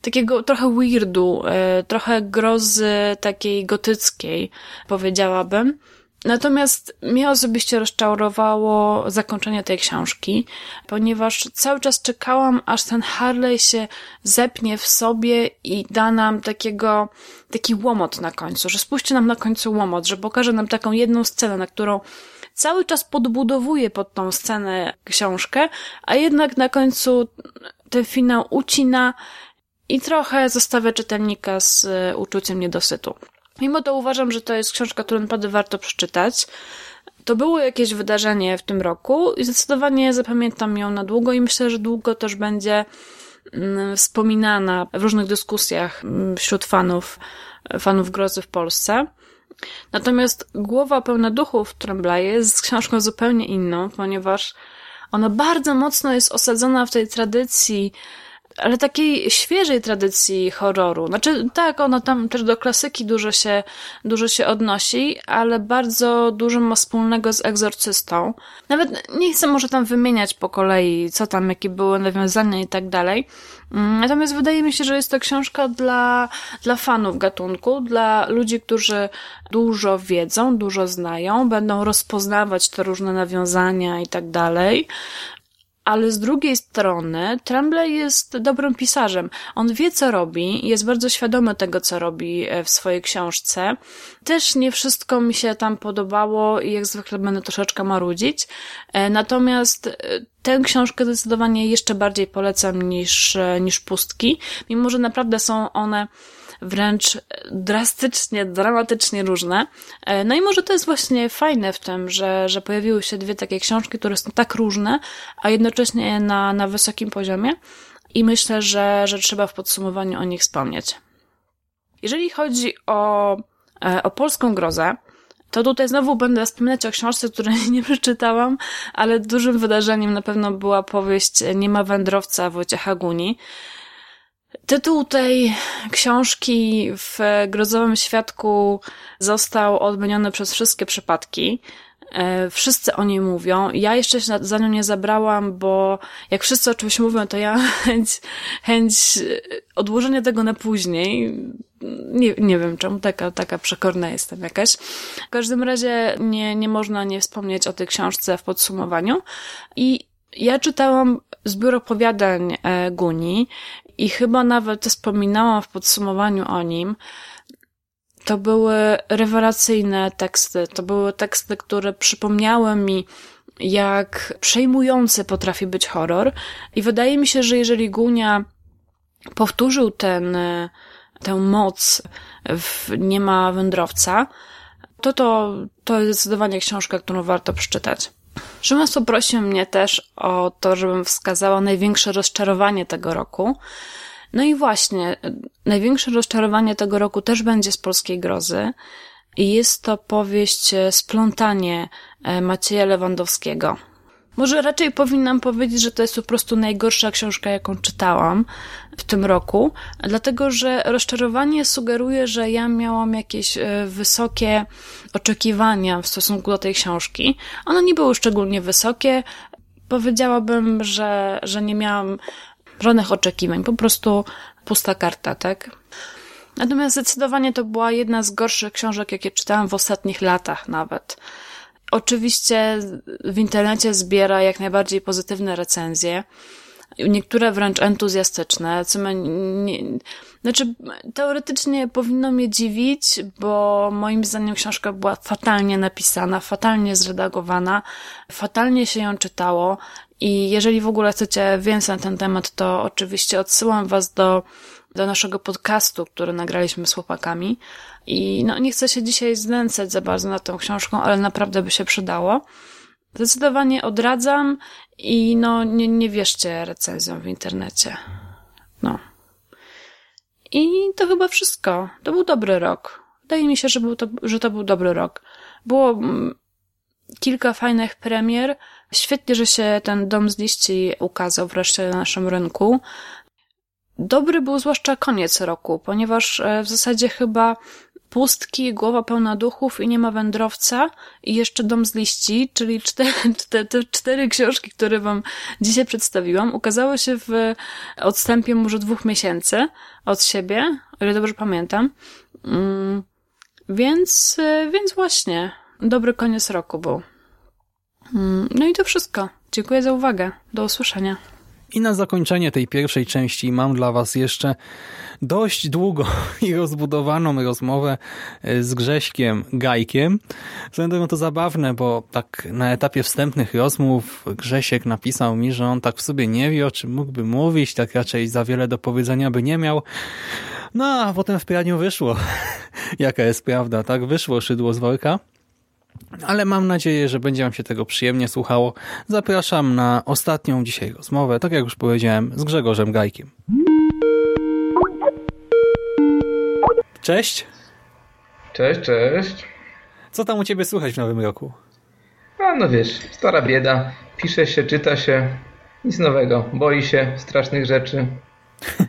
takiego trochę weirdu, e, trochę grozy takiej gotyckiej, powiedziałabym. Natomiast mnie osobiście rozczarowało zakończenie tej książki, ponieważ cały czas czekałam, aż ten Harley się zepnie w sobie i da nam takiego, taki łomot na końcu, że spuści nam na końcu łomot, że pokaże nam taką jedną scenę, na którą cały czas podbudowuje pod tą scenę książkę, a jednak na końcu ten finał ucina i trochę zostawia czytelnika z e, uczuciem niedosytu. Mimo to uważam, że to jest książka, którą naprawdę warto przeczytać. To było jakieś wydarzenie w tym roku i zdecydowanie zapamiętam ją na długo i myślę, że długo też będzie mm, wspominana w różnych dyskusjach mm, wśród fanów, fanów grozy w Polsce. Natomiast Głowa pełna duchów Tremblaye jest książką zupełnie inną, ponieważ ona bardzo mocno jest osadzona w tej tradycji ale takiej świeżej tradycji horroru. Znaczy, tak, ono tam też do klasyki dużo się, dużo się odnosi, ale bardzo dużo ma wspólnego z egzorcystą. Nawet nie chcę może tam wymieniać po kolei, co tam, jakie były nawiązania i tak dalej. Mm, natomiast wydaje mi się, że jest to książka dla, dla fanów gatunku, dla ludzi, którzy dużo wiedzą, dużo znają, będą rozpoznawać te różne nawiązania i tak dalej ale z drugiej strony Tremblay jest dobrym pisarzem. On wie, co robi, jest bardzo świadomy tego, co robi e, w swojej książce. Też nie wszystko mi się tam podobało i jak zwykle będę troszeczkę marudzić. E, natomiast e, tę książkę zdecydowanie jeszcze bardziej polecam niż, niż pustki, mimo że naprawdę są one wręcz drastycznie, dramatycznie różne. E, no i może to jest właśnie fajne w tym, że, że pojawiły się dwie takie książki, które są tak różne, a jednocześnie na, na wysokim poziomie. I myślę, że, że trzeba w podsumowaniu o nich wspomnieć. Jeżeli chodzi o, e, o polską grozę, to tutaj znowu będę wspominać o książce, której nie przeczytałam, ale dużym wydarzeniem na pewno była powieść Nie ma wędrowca Wojciecha Guni. Tytuł tej książki w Grozowym Świadku został odmieniony przez wszystkie przypadki. E, wszyscy o niej mówią. Ja jeszcze się za nią nie zabrałam, bo jak wszyscy o czymś mówią, to ja chęć, chęć odłożenia tego na później. Nie, nie wiem czemu, taka, taka przekorna jestem jakaś. W każdym razie nie, nie można nie wspomnieć o tej książce w podsumowaniu. I ja czytałam zbiór opowiadań e, Guni i chyba nawet wspominałam w podsumowaniu o nim. To były rewelacyjne teksty. To były teksty, które przypomniały mi, jak przejmujący potrafi być horror. I wydaje mi się, że jeżeli Gunia powtórzył ten, tę moc w Nie ma wędrowca, to to, to jest zdecydowanie książka, którą warto przeczytać. Szymas poprosił mnie też o to, żebym wskazała największe rozczarowanie tego roku. No i właśnie, największe rozczarowanie tego roku też będzie z polskiej grozy. Jest to powieść Splątanie e, Macieja Lewandowskiego. Może raczej powinnam powiedzieć, że to jest po prostu najgorsza książka, jaką czytałam w tym roku, dlatego że rozczarowanie sugeruje, że ja miałam jakieś e, wysokie oczekiwania w stosunku do tej książki. One nie były szczególnie wysokie. Powiedziałabym, że, że nie miałam żadnych oczekiwań, po prostu pusta karta, tak? Natomiast zdecydowanie to była jedna z gorszych książek, jakie czytałam w ostatnich latach nawet. Oczywiście w internecie zbiera jak najbardziej pozytywne recenzje, niektóre wręcz entuzjastyczne, co mnie, nie, znaczy teoretycznie powinno mnie dziwić, bo moim zdaniem książka była fatalnie napisana, fatalnie zredagowana, fatalnie się ją czytało i jeżeli w ogóle chcecie więcej na ten temat, to oczywiście odsyłam was do, do naszego podcastu, który nagraliśmy z chłopakami. I no, nie chcę się dzisiaj znęcać za bardzo nad tą książką, ale naprawdę by się przydało. Zdecydowanie odradzam i no, nie, nie wierzcie recenzjom w internecie. No. I to chyba wszystko. To był dobry rok. Wydaje mi się, że, był to, że to był dobry rok. Było mm, kilka fajnych premier. Świetnie, że się ten dom z liści ukazał wreszcie na naszym rynku. Dobry był zwłaszcza koniec roku, ponieważ e, w zasadzie chyba pustki, głowa pełna duchów i nie ma wędrowca i jeszcze dom z liści, czyli cztery, te, te cztery książki, które wam dzisiaj przedstawiłam, ukazały się w odstępie może dwóch miesięcy od siebie, o ile dobrze pamiętam. Mm, więc, więc właśnie, dobry koniec roku był. Mm, no i to wszystko. Dziękuję za uwagę. Do usłyszenia. I na zakończenie tej pierwszej części mam dla Was jeszcze dość długą i rozbudowaną rozmowę e, z Grześkiem Gajkiem. Będą to zabawne, bo tak na etapie wstępnych rozmów Grzesiek napisał mi, że on tak w sobie nie wie, o czym mógłby mówić, tak raczej za wiele do powiedzenia by nie miał. No a potem w praniu wyszło, jaka jest prawda, tak? Wyszło szydło z worka. Ale mam nadzieję, że będzie Wam się tego przyjemnie słuchało. Zapraszam na ostatnią dzisiaj rozmowę, tak jak już powiedziałem, z Grzegorzem Gajkiem. Cześć. Cześć, cześć. Co tam u Ciebie słychać w nowym roku? A no wiesz, stara bieda. Pisze się, czyta się. Nic nowego. Boi się strasznych rzeczy.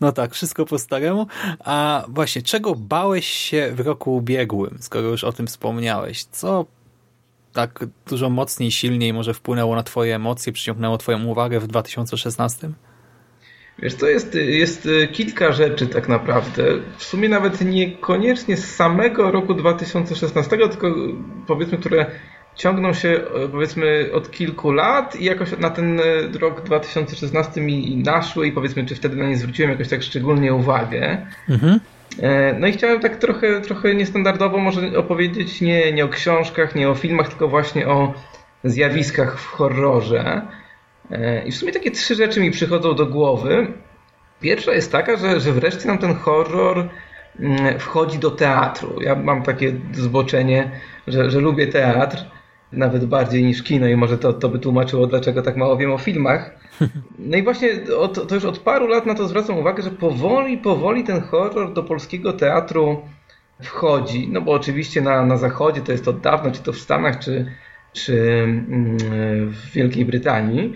No tak, wszystko po staremu. A właśnie, czego bałeś się w roku ubiegłym, skoro już o tym wspomniałeś? Co tak dużo mocniej, silniej może wpłynęło na twoje emocje, przyciągnęło twoją uwagę w 2016? Wiesz, to jest, jest kilka rzeczy tak naprawdę. W sumie nawet niekoniecznie z samego roku 2016, tylko powiedzmy, które ciągną się e, powiedzmy od kilku lat i jakoś na ten e, rok 2016 mi naszły i powiedzmy, czy wtedy na nie zwróciłem jakoś tak szczególnie uwagę. Mhm. E, no i chciałem tak trochę, trochę niestandardowo może opowiedzieć nie, nie o książkach, nie o filmach, tylko właśnie o zjawiskach w horrorze. I w sumie takie trzy rzeczy mi przychodzą do głowy. Pierwsza jest taka, że, że wreszcie nam ten horror mm, wchodzi do teatru. Ja mam takie zboczenie, że, że lubię teatr nawet bardziej niż kino i może to, to by tłumaczyło, dlaczego tak mało wiem o filmach. No i właśnie od, to już od paru lat na to zwracam uwagę, że powoli, powoli ten horror do polskiego teatru wchodzi, no bo oczywiście na, na zachodzie to jest od dawna, czy to w Stanach, czy, czy mm, w Wielkiej Brytanii.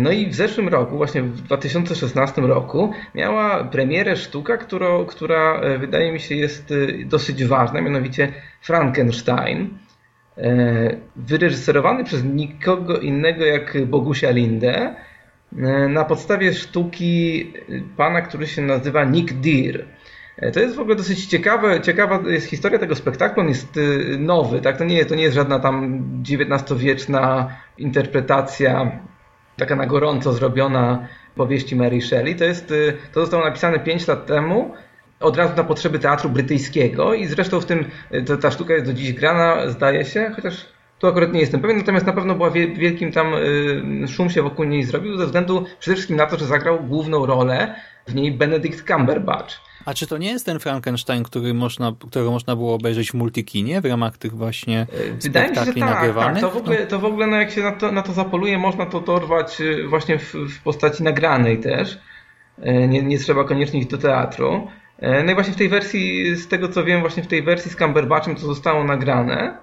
No i w zeszłym roku, właśnie w 2016 roku, miała premierę sztuka, która, która e, wydaje mi się jest e, dosyć ważna, mianowicie Frankenstein, e, wyreżyserowany przez nikogo innego jak Bogusia Lindę na podstawie sztuki pana, który się nazywa Nick Deer. To jest w ogóle dosyć ciekawe, ciekawa jest historia tego spektaklu, on jest nowy, tak? To nie, to nie jest żadna tam XIX-wieczna interpretacja taka na gorąco zrobiona powieści Mary Shelley. To, jest, y, to zostało napisane 5 lat temu, od razu na potrzeby teatru brytyjskiego i zresztą w tym, y, to, ta sztuka jest do dziś grana, zdaje się, chociaż tu akurat nie jestem pewien, natomiast na pewno była wielkim tam y, szum się wokół niej zrobił ze względu przede wszystkim na to, że zagrał główną rolę w niej Benedict Cumberbatch. A czy to nie jest ten Frankenstein, który można, którego można było obejrzeć w multikinie w ramach tych właśnie e, Wydaje mi się, że tak, nagrywanych? Tak. To w ogóle, to w ogóle no jak się na to, na to zapoluje, można to dorwać e, właśnie w, w postaci nagranej też. E, nie, nie trzeba koniecznie iść do teatru. No i właśnie w tej wersji, z tego co wiem, właśnie w tej wersji z Cumberbatchem to zostało nagrane.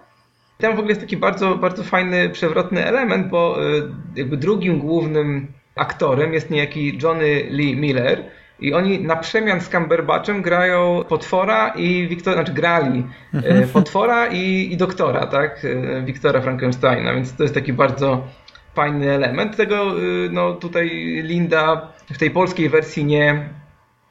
Tam w ogóle jest taki bardzo, bardzo fajny, przewrotny element, bo jakby drugim głównym aktorem jest niejaki Johnny Lee Miller, i oni na przemian z Cumberbatchem grają potwora i Wiktora, znaczy grali e, mhm. potwora i, i doktora, tak? E, Wiktora Frankensteina, więc to jest taki bardzo fajny element. Tego e, no, tutaj Linda w tej polskiej wersji nie,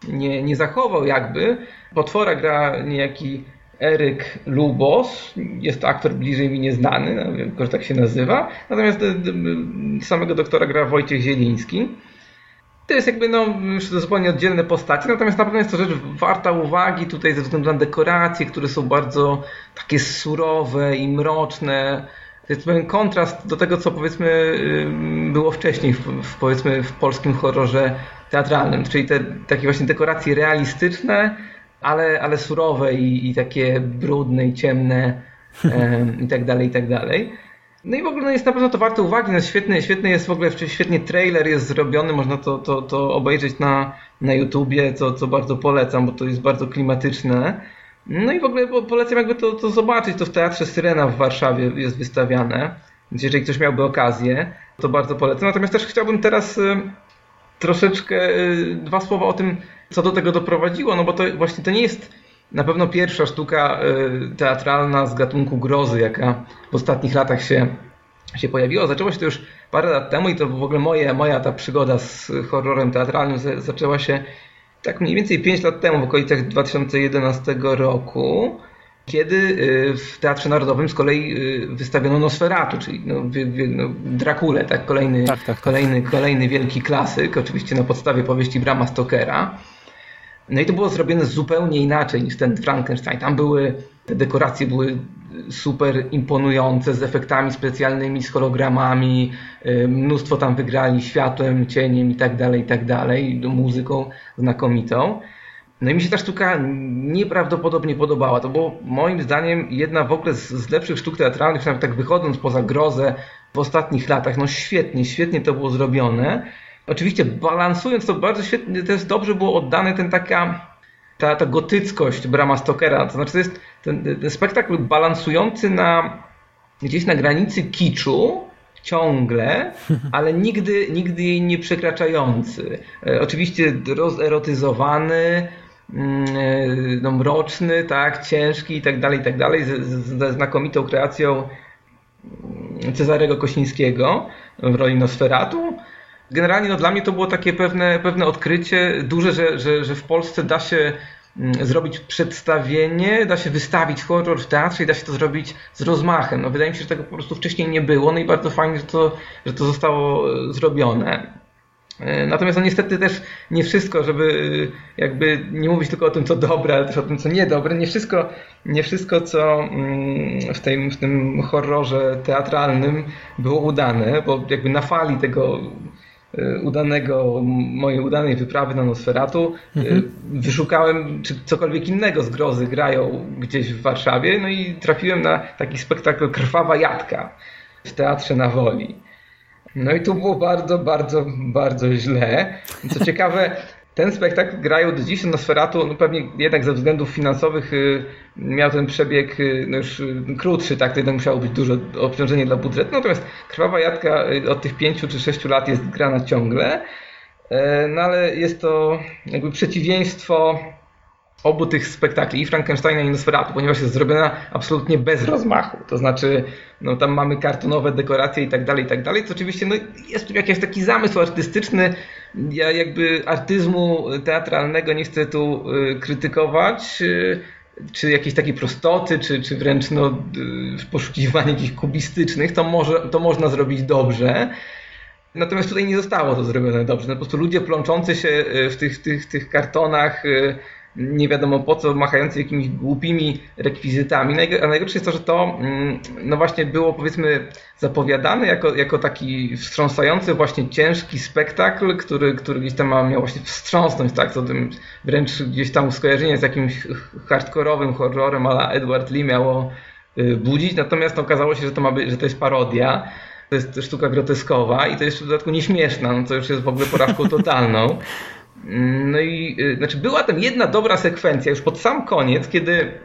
nie, nie zachował jakby. Potwora gra niejaki Eryk Lubos, jest to aktor bliżej mi nieznany, no, wiem, że tak się nazywa. Natomiast samego doktora gra Wojciech Zieliński. To jest jakby no, zupełnie oddzielne postacie, natomiast na pewno jest to rzecz warta uwagi tutaj ze względu na dekoracje, które są bardzo takie surowe i mroczne. To jest pewien kontrast do tego, co powiedzmy było wcześniej w, w powiedzmy w polskim horrorze teatralnym, czyli te takie właśnie dekoracje realistyczne, ale, ale surowe i, i takie brudne i ciemne i tak dalej, i tak dalej. No i w ogóle jest na pewno to warte uwagi. No świetny, świetny jest w ogóle, świetnie trailer jest zrobiony, można to, to, to obejrzeć na, na YouTubie, co, co bardzo polecam, bo to jest bardzo klimatyczne. No i w ogóle polecam jakby to, to zobaczyć, to w Teatrze Syrena w Warszawie jest wystawiane, więc jeżeli ktoś miałby okazję, to bardzo polecam. Natomiast też chciałbym teraz y, troszeczkę y, dwa słowa o tym, co do tego doprowadziło, no bo to właśnie to nie jest na pewno pierwsza sztuka y, teatralna z gatunku grozy, jaka w ostatnich latach się, się pojawiła. Zaczęło się to już parę lat temu i to w ogóle moje, moja ta przygoda z horrorem teatralnym zaczęła się tak mniej więcej 5 lat temu, w okolicach 2011 roku, kiedy y, w Teatrze Narodowym z kolei y, wystawiono Nosferatu, czyli no, no, Drakule, tak? Kolejny, tak, tak, tak. Kolejny, kolejny wielki klasyk, oczywiście na podstawie powieści Brama Stokera. No i to było zrobione zupełnie inaczej niż ten Frankenstein. Tam były, te dekoracje były super imponujące, z efektami specjalnymi, z hologramami, y, mnóstwo tam wygrali światłem, cieniem i tak dalej, i tak dalej, muzyką znakomitą. No i mi się ta sztuka nieprawdopodobnie podobała. To było moim zdaniem jedna w ogóle z, z lepszych sztuk teatralnych, nawet tak wychodząc poza grozę w ostatnich latach. No świetnie, świetnie to było zrobione. Oczywiście balansując to bardzo świetnie, też dobrze było oddane ten taka ta, ta gotyckość Brama Stokera. To znaczy to jest ten, ten spektakl balansujący na gdzieś na granicy kiczu, ciągle, ale nigdy, nigdy jej nie przekraczający. E, oczywiście rozerotyzowany, mm, e, no, mroczny, tak, ciężki i tak dalej, i tak dalej, ze znakomitą kreacją Cezarego Kosińskiego w roli Nosferatu generalnie no, dla mnie to było takie pewne, pewne odkrycie duże, że, że, że w Polsce da się mm, zrobić przedstawienie, da się wystawić horror w teatrze i da się to zrobić z rozmachem. No, wydaje mi się, że tego po prostu wcześniej nie było, no i bardzo fajnie, że to, że to zostało e, zrobione. E, natomiast no niestety też nie wszystko, żeby e, jakby nie mówić tylko o tym, co dobre, ale też o tym, co niedobre. Nie wszystko, nie wszystko co mm, w tym, w tym horrorze teatralnym było udane, bo jakby na fali tego udanego, mojej udanej wyprawy na Nosferatu y, mhm. wyszukałem, czy cokolwiek innego z grozy grają gdzieś w Warszawie, no i trafiłem na taki spektakl Krwawa Jadka w Teatrze na Woli. No i tu było bardzo, bardzo, bardzo źle. Co ciekawe, ten spektakl grają do dziś, Nosferatu, no pewnie jednak ze względów finansowych y, miał ten przebieg y, no już y, krótszy, tak, to jednak musiało być duże obciążenie dla budżetu, natomiast Krwawa Jadka od tych pięciu czy sześciu lat jest grana ciągle, e, no ale jest to jakby przeciwieństwo obu tych spektakli, i Frankensteina i Nosferatu, ponieważ jest zrobiona absolutnie bez rozmachu. To znaczy, no tam mamy kartonowe dekoracje i tak dalej, i tak dalej, co oczywiście no, jest tu jakiś taki zamysł artystyczny. Ja jakby artyzmu teatralnego nie chcę tu y, krytykować, y, czy jakiejś takiej prostoty, czy, czy wręcz no, y, poszukiwań jakichś kubistycznych, to, może, to można zrobić dobrze. Natomiast tutaj nie zostało to zrobione dobrze. No, po prostu ludzie plączący się w tych, tych, tych kartonach, nie wiadomo po co, machający jakimiś głupimi rekwizytami. A najgorsze jest to, że to mm, no właśnie było powiedzmy zapowiadane jako, jako taki wstrząsający właśnie ciężki spektakl, który, który gdzieś tam miał właśnie wstrząsnąć, tak, to tym wręcz gdzieś tam skojarzenie z jakimś hardkorowym horrorem, ale Edward Lee miało y, budzić, natomiast okazało się, że to ma być, że to jest parodia, to jest sztuka groteskowa i to jest w dodatku nieśmieszna, no to już jest w ogóle porażką totalną. No i y, znaczy była tam jedna dobra sekwencja już pod sam koniec, kiedy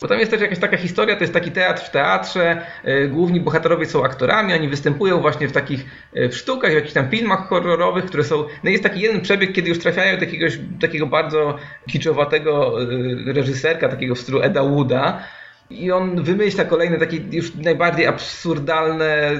bo tam jest też jakaś taka historia, to jest taki teatr w teatrze, y, główni bohaterowie są aktorami, oni występują właśnie w takich y, w sztukach, w jakichś tam filmach horrorowych, które są, no jest taki jeden przebieg, kiedy już trafiają do jakiegoś takiego bardzo kiczowatego reżyserka, takiego w stylu Eda Wooda, i on wymyśla kolejne takie już najbardziej absurdalne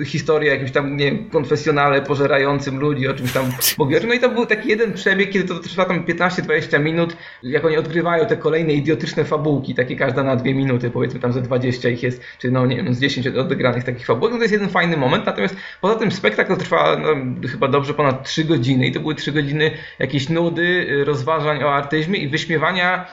y, historie jakimś tam, nie wiem, konfesjonale pożerającym ludzi, o czymś tam mówią. No i to był taki jeden przebieg, kiedy to trwa tam 15-20 minut, jak oni odgrywają te kolejne idiotyczne fabułki, takie każda na dwie minuty, powiedzmy tam ze 20 ich jest, czy no nie wiem, z 10 odegranych takich fabułek. No to jest jeden fajny moment, natomiast poza tym spektakl trwa no, chyba dobrze ponad 3 godziny i to były 3 godziny jakiejś nudy, y, rozważań o artyzmie i wyśmiewania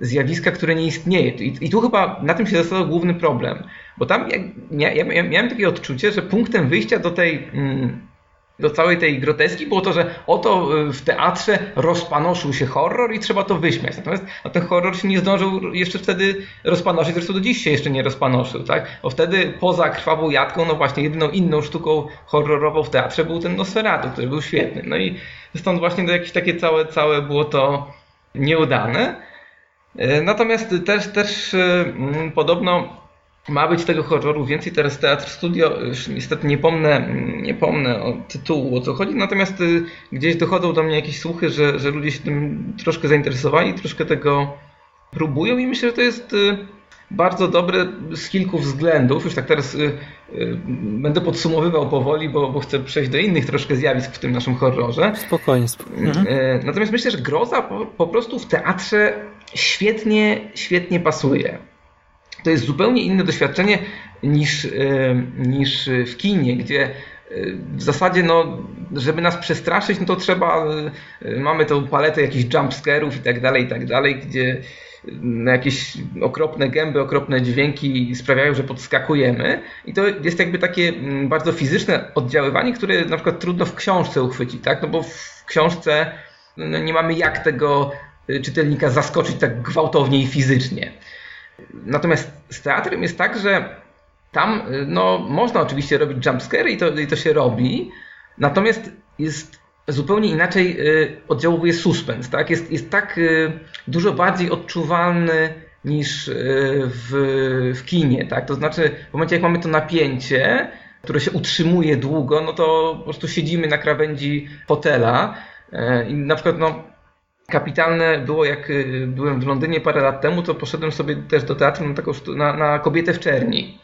zjawiska, które nie istnieje. I, I, tu chyba na tym się zastosował główny problem, bo tam ja, ja, ja miałem takie odczucie, że punktem wyjścia do tej mm, do całej tej groteski było to, że oto y, w teatrze rozpanoszył się horror i trzeba to wyśmiać. Natomiast a ten horror się nie zdążył jeszcze wtedy rozpanoszyć, zresztą do dziś się jeszcze nie rozpanoszył, tak? Bo wtedy poza krwawą jadką, no właśnie jedyną inną sztuką horrorową w teatrze był ten Nosferatu, który był świetny. No i stąd właśnie to jakieś takie całe, całe było to nieudane. E, natomiast też, też e, podobno ma być tego horroru więcej. Teraz Teatr Studio, już niestety nie pomnę, nie pomnę o tytułu, o co chodzi, natomiast e, gdzieś dochodzą do mnie jakieś słuchy, że, że ludzie się tym troszkę zainteresowali, troszkę tego próbują i myślę, że to jest bardzo dobre z kilku względów. Już tak teraz y, y, będę podsumowywał powoli, bo, bo, chcę przejść do innych troszkę zjawisk w tym naszym horrorze. Spokojnie. spokojnie. Mhm. Natomiast myślę, że groza po, po prostu w teatrze świetnie, świetnie pasuje. To jest zupełnie inne doświadczenie niż, e, niż w kinie, gdzie e, w zasadzie, no, żeby nas przestraszyć, no to trzeba, e, mamy tą paletę jakichś jumpscarów i tak dalej, i tak dalej, gdzie jakieś okropne gęby, okropne dźwięki sprawiają, że podskakujemy i to jest jakby takie mm, bardzo fizyczne oddziaływanie, które na przykład trudno w książce uchwycić, tak? No bo w książce no, nie mamy jak tego Y, czytelnika zaskoczyć tak gwałtownie i fizycznie. Natomiast z teatrem jest tak, że tam y, no, można oczywiście robić jumpscare i to, i to się robi, natomiast jest zupełnie inaczej y, oddziałuje suspens. Tak? Jest, jest tak dużo bardziej odczuwalny niż w, w kinie. Tak? To znaczy w momencie jak mamy to napięcie, które się utrzymuje długo, no to po prostu siedzimy na krawędzi fotela i na przykład no, kapitalne było, jak y, byłem w Londynie parę lat temu, to poszedłem sobie też do teatru na, taką, na, na kobietę w czerni.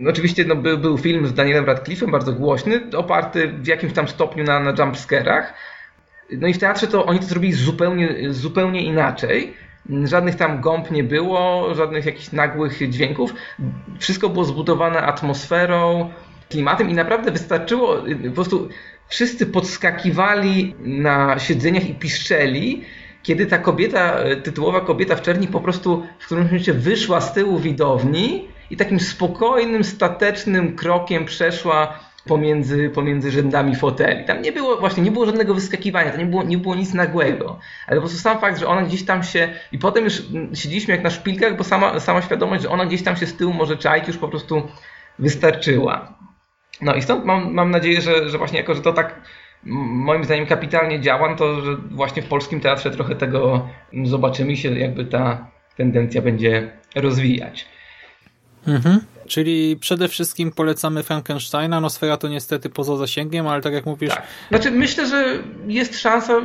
No oczywiście no, był, był film z Danielem Radcliffe'em, bardzo głośny, oparty w jakimś tam stopniu na, na jumpscarach. No i w teatrze to oni to zrobili zupełnie, zupełnie inaczej. Żadnych tam gąb nie było, żadnych jakichś nagłych dźwięków. Wszystko było zbudowane atmosferą, klimatem i naprawdę wystarczyło, po prostu wszyscy podskakiwali na siedzeniach i piszczeli, kiedy ta kobieta, tytułowa kobieta w czerni po prostu w którymś momencie wyszła z tyłu widowni i takim spokojnym, statecznym krokiem przeszła pomiędzy, pomiędzy rzędami foteli. Tam nie było właśnie, nie było żadnego wyskakiwania, to nie było, nie było nic nagłego. Ale po prostu sam fakt, że ona gdzieś tam się, i potem już siedzieliśmy jak na szpilkach, bo sama, sama świadomość, że ona gdzieś tam się z tyłu może czaić, już po prostu wystarczyła. No i stąd mam, mam nadzieję, że, że właśnie jako, że to tak moim zdaniem kapitalnie działa, no to że właśnie w polskim teatrze trochę tego zobaczymy się jakby ta tendencja będzie rozwijać. Mhm. Czyli przede wszystkim polecamy Frankensteina. No to niestety poza zasięgiem, ale tak jak mówisz... Tak. Znaczy myślę, że jest szansa,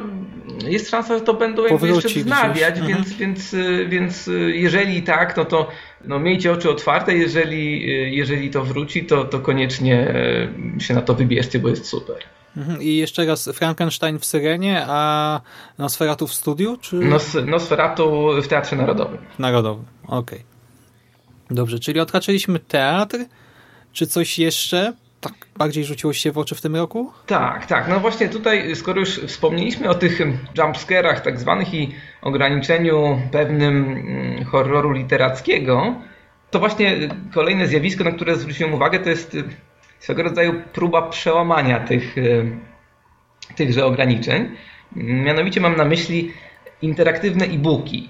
jest szansa, że to będą jakby jeszcze wznawiać, więc, mhm. więc, więc jeżeli tak, no to no miejcie oczy otwarte, jeżeli, jeżeli to wróci, to, to koniecznie się na to wybierzcie, bo jest super. Mhm. I jeszcze raz Frankenstein w Syrenie, a Nosferatu w studiu? Czy... Nos, Nosferatu w Teatrze Narodowym. Narodowym, okej. Okay. Dobrze, czyli odhaczyliśmy teatr. Czy coś jeszcze tak bardziej rzuciło się w oczy w tym roku? Tak, tak. No właśnie tutaj, skoro już wspomnieliśmy o tych jumpscarach tak zwanych i ograniczeniu pewnym mm, horroru literackiego, to właśnie kolejne zjawisko, na które zwróciłem uwagę, to jest swego rodzaju próba przełamania tych, tychże ograniczeń. Mianowicie mam na myśli interaktywne e-booki.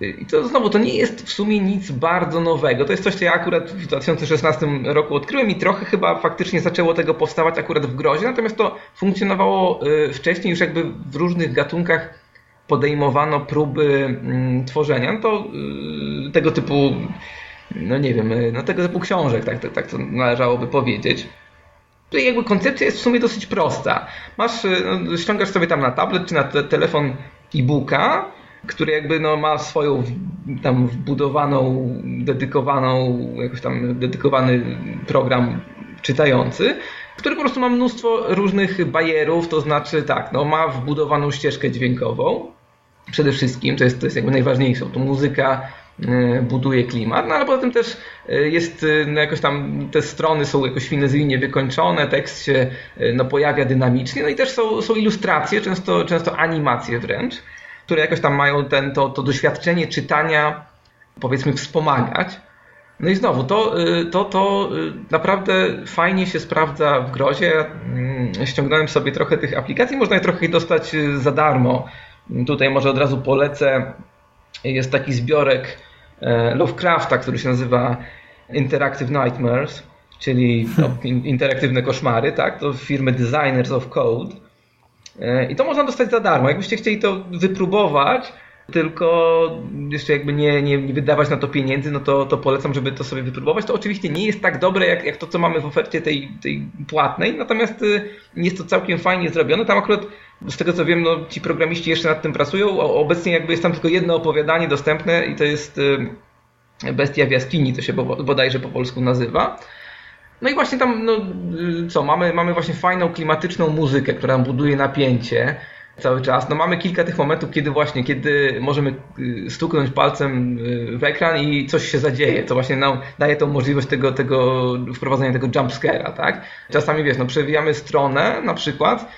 I to znowu, to nie jest w sumie nic bardzo nowego. To jest coś, co ja akurat w 2016 roku odkryłem i trochę chyba faktycznie zaczęło tego powstawać akurat w grozie, natomiast to funkcjonowało y, wcześniej już jakby w różnych gatunkach podejmowano próby mm, tworzenia. No to y, tego typu, no nie wiem, y, no tego typu książek, tak, tak, tak to należałoby powiedzieć. Tutaj jakby koncepcja jest w sumie dosyć prosta. Masz, no, ściągasz sobie tam na tablet czy na te telefon e-booka, który jakby no, ma swoją tam wbudowaną, dedykowaną, jakoś tam dedykowany program czytający, który po prostu ma mnóstwo różnych bajerów, to znaczy tak, no ma wbudowaną ścieżkę dźwiękową, przede wszystkim, to jest, to jest jakby najważniejsze, to muzyka e, buduje klimat, no ale poza tym też e, jest, e, no jakoś tam te strony są jakoś finezyjnie wykończone, tekst się no, pojawia dynamicznie, no i też są, są ilustracje, często, często animacje wręcz które jakoś tam mają ten, to, to doświadczenie czytania, powiedzmy, wspomagać. No i znowu, to, y, to, to y, naprawdę fajnie się sprawdza w grozie. Mm, ściągnąłem sobie trochę tych aplikacji, można je trochę dostać y, za darmo. Tutaj może od razu polecę. Jest taki zbiorek e, Lovecrafta, który się nazywa Interactive Nightmares, czyli no, interaktywne koszmary, tak? To firmy Designers of Code. E, I to można dostać za darmo. Jakbyście chcieli to wypróbować, tylko jeszcze jakby nie, nie, nie, wydawać na to pieniędzy, no to, to polecam, żeby to sobie wypróbować. To oczywiście nie jest tak dobre, jak, jak to, co mamy w ofercie tej, tej płatnej, natomiast y, jest to całkiem fajnie zrobione. Tam akurat, z tego co wiem, no, ci programiści jeszcze nad tym pracują. Obecnie jakby jest tam tylko jedno opowiadanie dostępne i to jest y, Bestia w jaskini, to się bodajże po polsku nazywa. No i właśnie tam, no co, mamy, mamy właśnie fajną, klimatyczną muzykę, która buduje napięcie cały czas. No mamy kilka tych momentów, kiedy właśnie, kiedy możemy y, stuknąć palcem y, w ekran i coś się zadzieje, co właśnie nam daje tą możliwość tego, tego wprowadzenia tego jumpscare'a, tak? Czasami wiesz, no przewijamy stronę na przykład,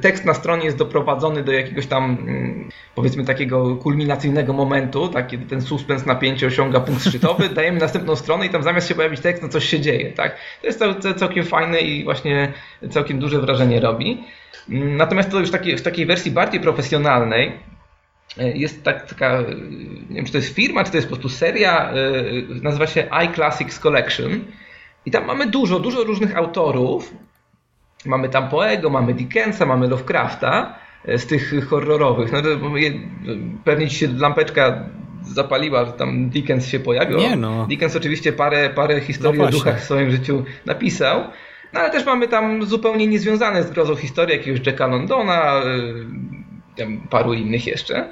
tekst na stronie jest doprowadzony do jakiegoś tam mm, powiedzmy takiego kulminacyjnego momentu, tak, kiedy ten suspens napięcie osiąga punkt szczytowy, dajemy następną stronę i tam zamiast się pojawić tekst, no coś się dzieje, tak? To jest całkiem fajne i właśnie całkiem duże wrażenie robi. Mm, natomiast to już taki, w takiej wersji bardziej profesjonalnej e, jest tak, taka, nie wiem czy to jest firma, czy to jest po prostu seria, e, nazywa się iClassics Collection i tam mamy dużo, dużo różnych autorów, Mamy tam Poego, mamy Dickensa, mamy Lovecrafta e, z tych horrorowych. No pewnie ci się lampeczka zapaliła, że tam Dickens się pojawił. Nie no. Dickens oczywiście parę, parę historii no o duchach w swoim życiu napisał. No ale też mamy tam zupełnie niezwiązane z grozą historii jakiegoś Jacka Londona, e, paru innych jeszcze.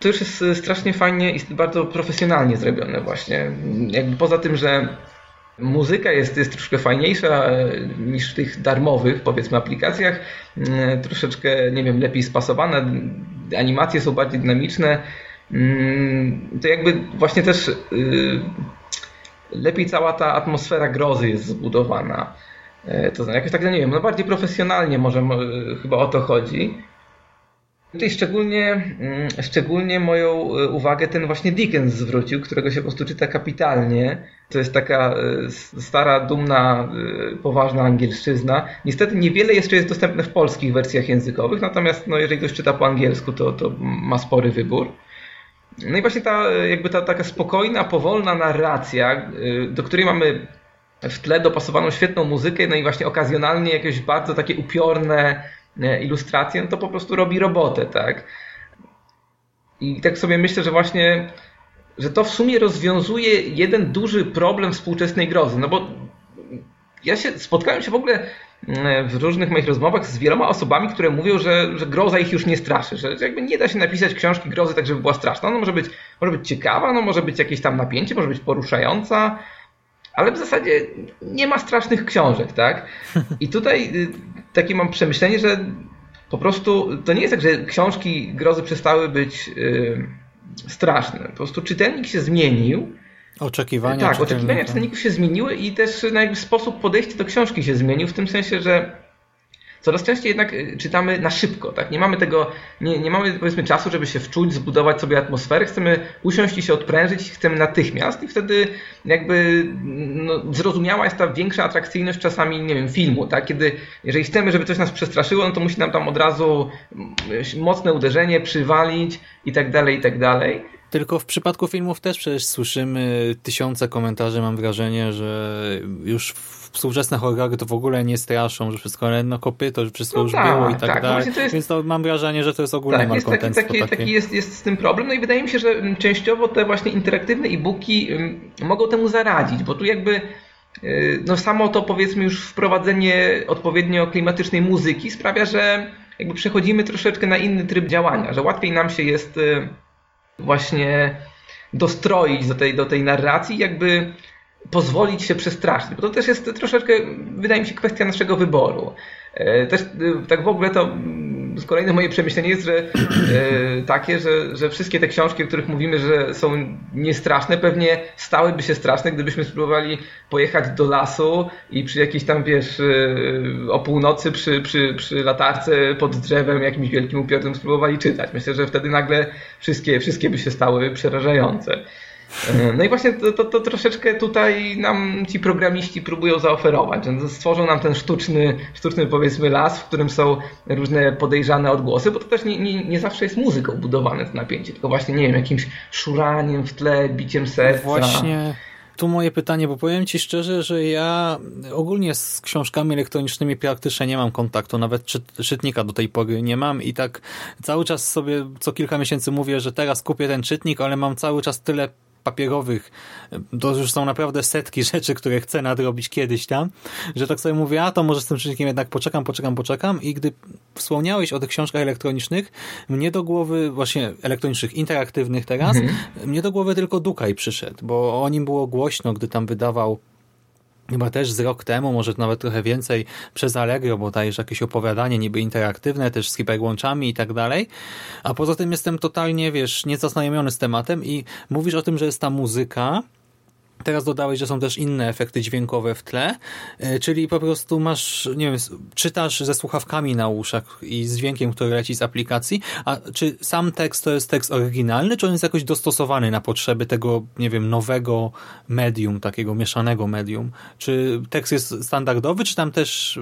To już jest strasznie fajnie i bardzo profesjonalnie zrobione właśnie. Jakby poza tym, że Muzyka jest, jest troszkę fajniejsza e, niż w tych darmowych, powiedzmy, aplikacjach. E, troszeczkę, nie wiem, lepiej spasowane. Animacje są bardziej dynamiczne. Mm, to jakby właśnie też e, lepiej cała ta atmosfera grozy jest zbudowana. To znaczy, jakoś tak, no nie wiem, no bardziej profesjonalnie może chyba o to chodzi. Tutaj szczególnie, mm, szczególnie moją uwagę ten właśnie Dickens zwrócił, którego się po prostu czyta kapitalnie. To jest taka e, stara, dumna, e, poważna angielszczyzna. Niestety niewiele jeszcze jest dostępne w polskich wersjach językowych, natomiast no, jeżeli ktoś czyta po angielsku, to, to ma spory wybór. No i właśnie ta, jakby ta taka spokojna, powolna narracja, do której mamy w tle dopasowaną świetną muzykę, no i właśnie okazjonalnie jakieś bardzo takie upiorne ilustrację, no to po prostu robi robotę, tak? I tak sobie myślę, że właśnie że to w sumie rozwiązuje jeden duży problem współczesnej grozy. No bo ja się spotkałem się w ogóle mm, w różnych moich rozmowach z wieloma osobami, które mówią, że, że groza ich już nie straszy, że jakby nie da się napisać książki grozy tak, żeby była straszna. No może być, może być ciekawa, no może być jakieś tam napięcie, może być poruszająca, ale w zasadzie nie ma strasznych książek, tak? I tutaj y, takie mam przemyślenie, że po prostu to nie jest tak, że książki grozy przestały być yy, straszne. Po prostu czytelnik się zmienił. Oczekiwania Tak, oczekiwania czytelników się zmieniły i też no, sposób podejścia do książki się zmienił, w tym sensie, że Coraz częściej jednak y, czytamy na szybko, tak? Nie mamy tego, nie, nie mamy powiedzmy czasu, żeby się wczuć, zbudować sobie atmosferę. Chcemy usiąść i się odprężyć, chcemy natychmiast i wtedy jakby no, zrozumiała jest ta większa atrakcyjność czasami, nie wiem, filmu, tak? Kiedy, jeżeli chcemy, żeby coś nas przestraszyło, no to musi nam tam od razu mm, mocne uderzenie przywalić i tak dalej, i tak dalej. Tylko w przypadku filmów też przecież słyszymy tysiące komentarzy, mam wrażenie, że już współczesne horrory to w ogóle nie straszą, że wszystko jedno kopyto, że wszystko no już tak, było i tak, tak dalej. To jest... Więc to mam wrażenie, że to jest ogólnie tak, jest taki, taki, taki jest, jest z tym problem. No i wydaje mi się, że mm, częściowo te właśnie interaktywne e-booki mm, mogą temu zaradzić, bo tu jakby y, no samo to powiedzmy już wprowadzenie odpowiednio klimatycznej muzyki sprawia, że jakby przechodzimy troszeczkę na inny tryb działania, że łatwiej nam się jest y, właśnie dostroić do tej, do tej narracji, jakby pozwolić się przestraszyć, bo to też jest troszeczkę, wydaje mi się, kwestia naszego wyboru. E, też e, tak w ogóle to mm, kolejne moje przemyślenie jest, że e, takie, że, że wszystkie te książki, o których mówimy, że są niestraszne, pewnie stałyby się straszne, gdybyśmy spróbowali pojechać do lasu i przy jakiejś tam, wiesz, o północy przy, przy, przy latarce pod drzewem jakimś wielkim upiorem spróbowali czytać. Myślę, że wtedy nagle wszystkie, wszystkie by się stały przerażające. No i właśnie to, to, to, troszeczkę tutaj nam ci programiści próbują zaoferować. Stworzą nam ten sztuczny, sztuczny powiedzmy las, w którym są różne podejrzane odgłosy, bo to też nie, nie, nie zawsze jest muzyką budowane to napięcie, tylko właśnie, nie wiem, jakimś szuraniem w tle, biciem serca. Właśnie tu moje pytanie, bo powiem Ci szczerze, że ja ogólnie z książkami elektronicznymi praktycznie nie mam kontaktu, nawet czytnika do tej pory nie mam i tak cały czas sobie co kilka miesięcy mówię, że teraz kupię ten czytnik, ale mam cały czas tyle papierowych, to już są naprawdę setki rzeczy, które chcę nadrobić kiedyś tam, że tak sobie mówię, a to może z tym czynnikiem jednak poczekam, poczekam, poczekam i gdy wspomniałeś o tych książkach elektronicznych, mnie do głowy, właśnie elektronicznych, interaktywnych teraz, mhm. mnie do głowy tylko Dukaj przyszedł, bo o nim było głośno, gdy tam wydawał chyba też z rok temu, może nawet trochę więcej przez Allegro, bo dajesz jakieś opowiadanie niby interaktywne, też z hiperłączami i tak dalej. A poza tym jestem totalnie, wiesz, niezaznajomiony z tematem i mówisz o tym, że jest ta muzyka, Teraz dodałeś, że są też inne efekty dźwiękowe w tle, e, czyli po prostu masz, nie wiem, czytasz ze słuchawkami na uszach i z dźwiękiem, który leci z aplikacji, a czy sam tekst to jest tekst oryginalny, czy on jest jakoś dostosowany na potrzeby tego, nie wiem, nowego medium, takiego mieszanego medium? Czy tekst jest standardowy, czy tam też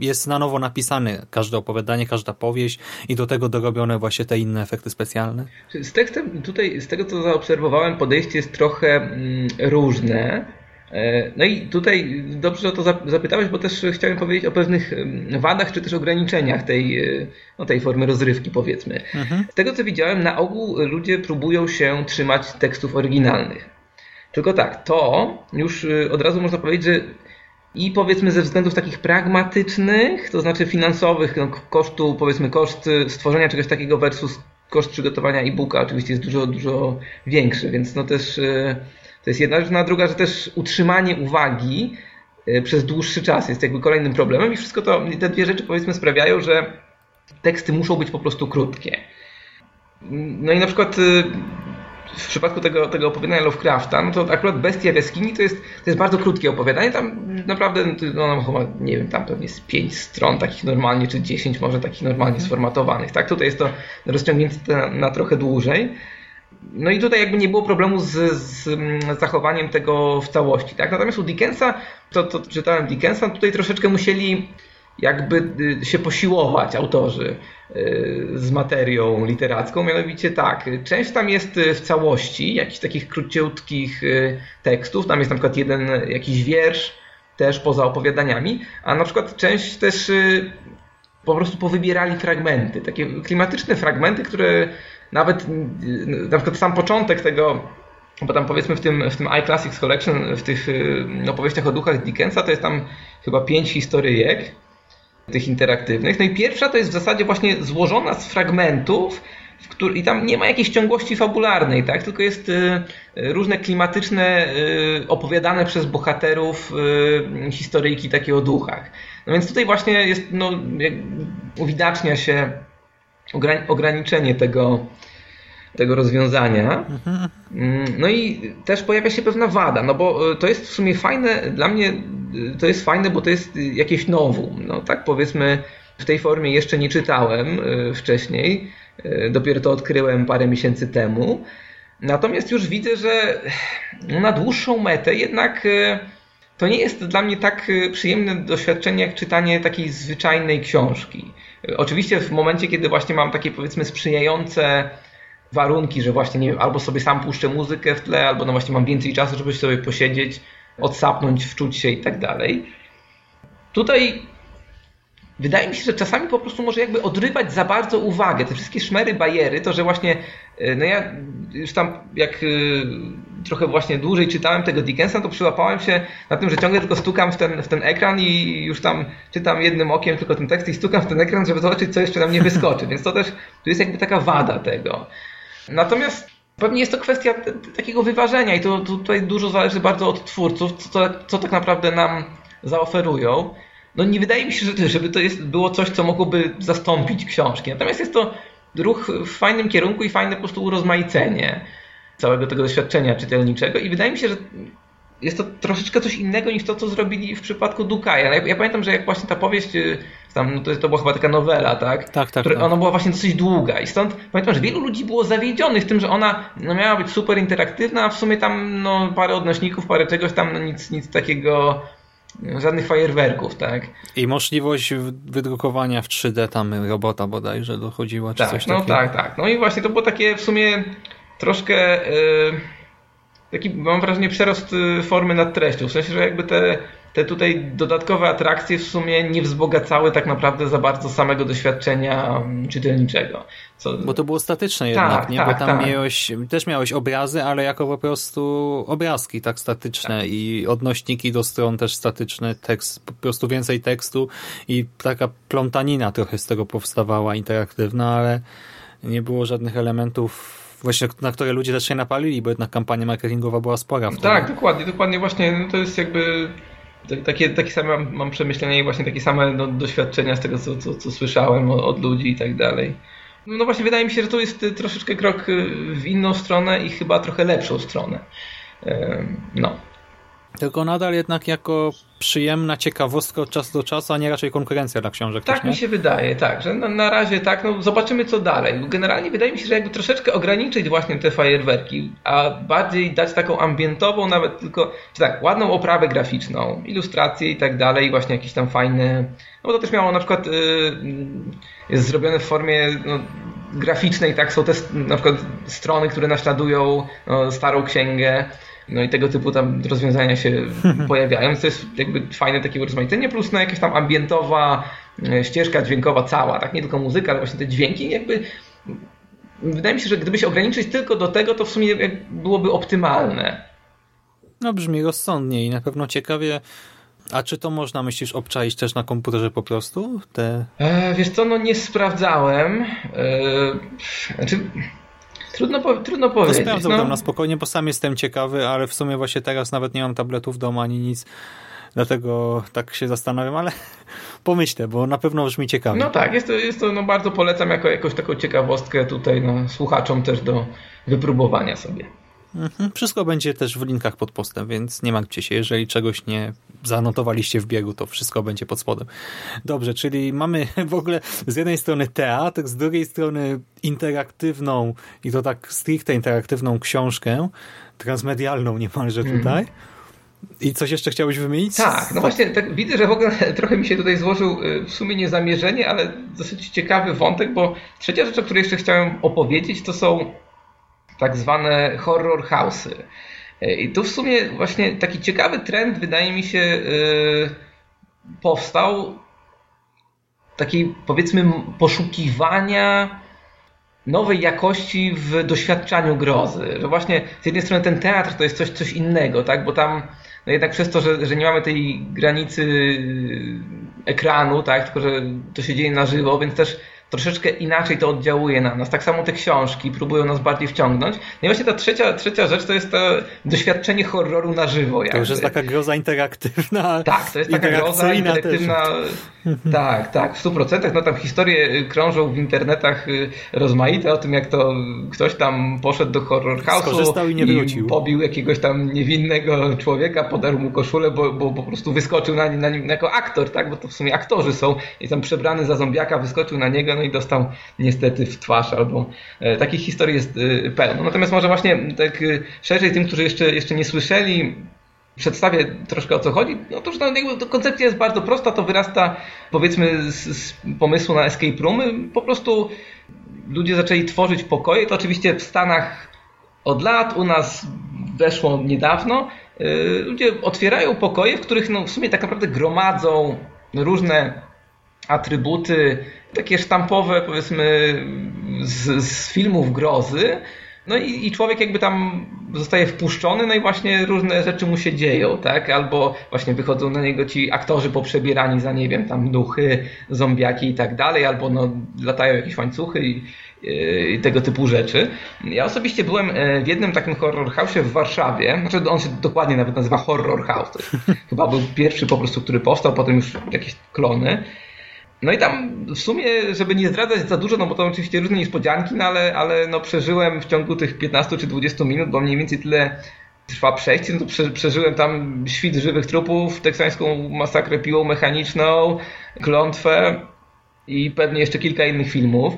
jest na nowo napisane każde opowiadanie, każda powieść i do tego dorobione właśnie te inne efekty specjalne? Z tekstem tutaj, z tego co zaobserwowałem, podejście jest trochę mm, różne. E, no i tutaj dobrze o to zapytałeś, bo też chciałem powiedzieć o pewnych mm, wadach czy też ograniczeniach tej, e, no, tej formy rozrywki, powiedzmy. Mhm. Z tego co widziałem, na ogół ludzie próbują się trzymać tekstów oryginalnych. Tylko tak, to już e, od razu można powiedzieć, że i powiedzmy ze względów takich pragmatycznych, to znaczy finansowych, no, kosztu, powiedzmy koszt stworzenia czegoś takiego versus koszt przygotowania e-booka oczywiście jest dużo, dużo większy, więc no też e, to jest jedna rzecz. No, a druga, że też utrzymanie uwagi e, przez dłuższy czas jest jakby kolejnym problemem i wszystko to, te dwie rzeczy powiedzmy sprawiają, że teksty muszą być po prostu krótkie. No i na przykład w przypadku tego, tego opowiadania Lovecrafta, no to akurat Bestia w jaskini to jest, to jest bardzo krótkie opowiadanie. Tam naprawdę, no, no chyba, nie wiem, tam pewnie jest 5 stron takich normalnie, czy 10 może takich normalnie mhm. sformatowanych. Tak, tutaj jest to rozciągnięte na, na trochę dłużej. No i tutaj jakby nie było problemu z, z, zachowaniem tego w całości. Tak? Natomiast u Dickensa, to, to czytałem Dickensa, tutaj troszeczkę musieli jakby y, się posiłować autorzy z materią literacką. Mianowicie tak, część tam jest y, w całości, jakichś takich króciutkich tekstów. Tam jest na przykład jeden jakiś wiersz, też poza opowiadaniami, a na przykład część też po prostu powybierali fragmenty, takie klimatyczne fragmenty, które nawet na przykład sam początek tego, bo tam powiedzmy w tym, w tym iClassics Collection, w tych opowieściach o duchach Dickensa, to jest tam chyba pięć historyjek tych interaktywnych. No i pierwsza to jest w zasadzie właśnie złożona z fragmentów, w który, i tam nie ma jakiejś ciągłości fabularnej, tak? tylko jest y, różne klimatyczne, y, opowiadane przez bohaterów y, historyjki takie o duchach. No więc tutaj właśnie jest, no, uwidacznia się ograniczenie tego, tego rozwiązania. Mm, no i też pojawia się pewna wada, no bo to jest w sumie fajne, dla mnie to jest fajne, bo to jest jakieś nowum. No tak powiedzmy, w tej formie jeszcze nie czytałem wcześniej, dopiero to odkryłem parę miesięcy temu. Natomiast już widzę, że na dłuższą metę jednak to nie jest dla mnie tak przyjemne doświadczenie jak czytanie takiej zwyczajnej książki. Oczywiście w momencie, kiedy właśnie mam takie powiedzmy sprzyjające warunki, że właśnie nie wiem, albo sobie sam puszczę muzykę w tle, albo no właśnie mam więcej czasu, żeby sobie posiedzieć, odsapnąć, wczuć się i tak dalej. Tutaj wydaje mi się, że czasami po prostu może jakby odrywać za bardzo uwagę. Te wszystkie szmery, bajery, to że właśnie, e, no ja już tam jak e, trochę właśnie dłużej czytałem tego Dickensa, to przyłapałem się na tym, że ciągle tylko stukam w ten, w ten ekran i już tam czytam jednym okiem tylko ten tekst i stukam w ten ekran, żeby zobaczyć, co jeszcze nam nie wyskoczy. Więc to też, tu jest jakby taka wada tego. Natomiast Pewnie jest to kwestia takiego wyważenia i to, tutaj dużo zależy bardzo od twórców, co, co tak naprawdę nam zaoferują no nie wydaje mi się, że, żeby to jest, było coś, co mogłoby zastąpić książki. Natomiast jest to ruch w fajnym kierunku i fajne po prostu urozmaicenie całego tego doświadczenia czytelniczego i wydaje mi się, że jest to troszeczkę coś innego niż to, co zrobili w przypadku Dukaja. Ja, ja pamiętam, że jak właśnie ta powieść, y, tam, no to, to była chyba taka nowela, tak? Tak, tak, Która, tak. Ona była właśnie dosyć długa i stąd pamiętam, że wielu ludzi było zawiedzionych tym, że ona no, miała być super interaktywna, a w sumie tam no, parę odnośników, parę czegoś tam, no, nic, nic takiego żadnych fajerwerków, tak? I możliwość wydrukowania w 3D tam robota bodajże dochodziła, czy tak, coś no takiego. Tak, tak. No i właśnie to było takie w sumie troszkę yy, taki, mam wrażenie, przerost y, formy nad treścią. W sensie, że jakby te te tutaj dodatkowe atrakcje w sumie nie wzbogacały tak naprawdę za bardzo samego doświadczenia mm, czytelniczego. Co... Bo to było statyczne jednak, tak, nie? Tak, Bo tam tak. miałeś, też miałeś obrazy, ale jako po prostu obrazki tak statyczne tak. i odnośniki do stron też statyczne, tekst, po prostu więcej tekstu i taka plątanina trochę z tego powstawała interaktywna, ale nie było żadnych elementów właśnie na które ludzie też się napalili, bo jednak kampania marketingowa była spora. Tak, dokładnie, dokładnie właśnie no to jest jakby takie, takie same mam, przemyślenia i właśnie takie same no, doświadczenia z tego, co, co, co słyszałem od, od ludzi i tak dalej. No właśnie wydaje mi się, że to jest troszeczkę krok w inną stronę i chyba trochę lepszą stronę. No. Tylko nadal jednak jako przyjemna ciekawostka od czasu do czasu, a nie raczej konkurencja dla książek. Tak też, mi się wydaje, tak, że na, na, razie tak, no zobaczymy co dalej. Generalnie wydaje mi się, że jakby troszeczkę ograniczyć właśnie te fajerwerki, a bardziej dać taką ambientową, nawet tylko, czy tak, ładną oprawę graficzną, ilustracje i tak dalej, właśnie jakieś tam fajne, no bo to też miało na przykład, yy, jest zrobione w formie no, graficznej, tak, są te na przykład strony, które naśladują no, starą księgę, no i tego typu tam rozwiązania się pojawiają. To jest jakby fajne takie urozmaicenie, plus no jakaś tam ambientowa e, ścieżka dźwiękowa cała, tak? Nie tylko muzyka, ale właśnie te dźwięki jakby wydaje mi się, że gdyby się ograniczyć tylko do tego, to w sumie byłoby optymalne. No brzmi rozsądnie i na pewno ciekawie a czy to można, myślisz, obczaić też na komputerze po prostu? Te... E, wiesz co, no nie sprawdzałem. E, znaczy, Trudno, po, trudno powiedzieć. To sprawdzam no. tam na spokojnie, bo sam jestem ciekawy, ale w sumie właśnie teraz nawet nie mam tabletów doma ani nic. Dlatego tak się zastanawiam, ale pomyślę, bo na pewno brzmi ciekawie. No tak, jest to, jest to no bardzo polecam jako jakąś taką ciekawostkę tutaj no, słuchaczom też do wypróbowania sobie. Mhm. Wszystko będzie też w linkach pod postem, więc nie martwcie się, jeżeli czegoś nie zanotowaliście w biegu, to wszystko będzie pod spodem. Dobrze, czyli mamy w ogóle z jednej strony teatr, z drugiej strony interaktywną i to tak stricte interaktywną książkę, transmedialną niemalże mhm. tutaj. I coś jeszcze chciałbyś wymienić? Tak, no właśnie tak widzę, że w ogóle trochę mi się tutaj złożył y, w sumie niezamierzenie, ale dosyć ciekawy wątek, bo trzecia rzecz, o której jeszcze chciałem opowiedzieć, to są tak zwane horror house'y. I tu w sumie właśnie taki ciekawy trend wydaje mi się y, powstał takiej powiedzmy poszukiwania nowej jakości w doświadczaniu grozy. Że właśnie z jednej strony ten teatr to jest coś, coś innego, tak? Bo tam no jednak przez to, że, że nie mamy tej granicy ekranu, tak? Tylko że to się dzieje na żywo, więc też troszeczkę inaczej to oddziałuje na nas. Tak samo te książki próbują nas bardziej wciągnąć. No i właśnie ta trzecia, trzecia rzecz to jest to doświadczenie horroru na żywo. Jakby. To już jest taka groza interaktywna. Tak, to jest taka groza interaktywna. Tak, tak, w stu procentach. No tam historie krążą w internetach y, rozmaite o tym, jak to ktoś tam poszedł do horror house'u i, nie wrócił. i pobił jakiegoś tam niewinnego człowieka, podarł mu koszulę, bo, bo po prostu wyskoczył na nim, na nim jako aktor, tak? Bo to w sumie aktorzy są. I tam przebrany za zombiaka wyskoczył na niego, no i dostał niestety w twarz, albo e, takich historii jest e, pełno. Natomiast może właśnie tak e, szerzej tym, którzy jeszcze, jeszcze nie słyszeli, przedstawię troszkę o co chodzi. No to, to koncepcja jest bardzo prosta, to wyrasta powiedzmy z, z pomysłu na escape roomy. Po prostu ludzie zaczęli tworzyć pokoje, to oczywiście w Stanach od lat, u nas weszło niedawno. Ludzie otwierają pokoje, w których no, w sumie tak naprawdę gromadzą różne atrybuty takie sztampowe, powiedzmy, z, z filmów grozy. No i, i, człowiek jakby tam zostaje wpuszczony, no i właśnie różne rzeczy mu się dzieją, tak? Albo właśnie wychodzą na niego ci aktorzy poprzebierani za, nie wiem, tam duchy, zombiaki i tak dalej, albo no latają jakieś łańcuchy i, i tego typu rzeczy. Ja osobiście byłem e, w jednym takim horror house w Warszawie, znaczy on się dokładnie nawet nazywa Horror House, chyba był pierwszy po prostu, który powstał, potem już jakieś klony. No i tam w sumie, żeby nie zdradzać za dużo, no bo to oczywiście różne niespodzianki, no ale, ale no przeżyłem w ciągu tych 15 czy 20 minut, bo mniej więcej tyle trwa przejście, no to prze, przeżyłem tam świt żywych trupów, teksańską masakrę piłą mechaniczną, klątwę i pewnie jeszcze kilka innych filmów.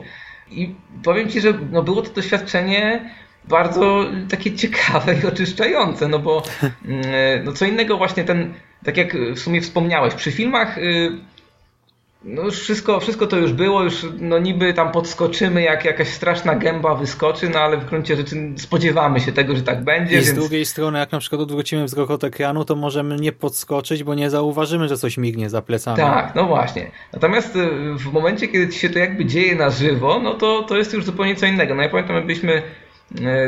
I powiem Ci, że no było to doświadczenie bardzo takie ciekawe i oczyszczające, no bo mm, no co innego właśnie ten, tak jak w sumie wspomniałeś, przy filmach y, no już wszystko, wszystko to już było, już no niby tam podskoczymy, jak jakaś straszna gęba wyskoczy, no ale w gruncie rzeczy spodziewamy się tego, że tak będzie. I więc... z drugiej strony, jak na przykład odwrócimy wzrok od ekranu, to możemy nie podskoczyć, bo nie zauważymy, że coś mignie za plecami. Tak, no właśnie. Natomiast y, w momencie, kiedy ci się to jakby dzieje na żywo, no to, to jest już zupełnie co innego. No ja pamiętam, jak byliśmy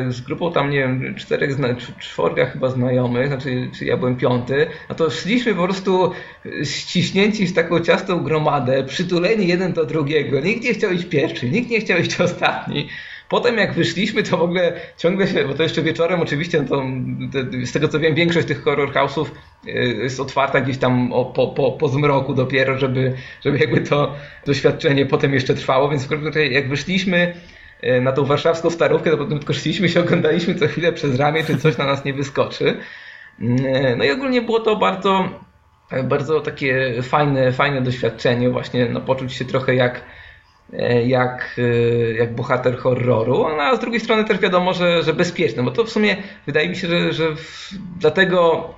z grupą tam, nie wiem, czterech, czworga chyba znajomych, znaczy czy ja byłem piąty, no to szliśmy po prostu ściśnięci w taką ciastą gromadę, przytuleni jeden do drugiego. Nikt nie chciał iść pierwszy, nikt nie chciał iść ostatni. Potem jak wyszliśmy, to w ogóle ciągle się, bo to jeszcze wieczorem oczywiście, no to, z tego co wiem, większość tych horror house'ów e, jest otwarta gdzieś tam po, po, po zmroku dopiero, żeby, żeby jakby to doświadczenie potem jeszcze trwało, więc w każdym razie jak wyszliśmy, E, na tą warszawską starówkę, to potem tylko szliśmy się, oglądaliśmy co chwilę przez ramię, czy coś na nas nie wyskoczy. E, no i ogólnie było to bardzo, bardzo takie fajne, fajne doświadczenie, właśnie no, poczuć się trochę jak, e, jak, jak bohater horroru, no, a z drugiej strony też wiadomo, że, że bezpieczne, bo to w sumie wydaje mi się, że, że w, dlatego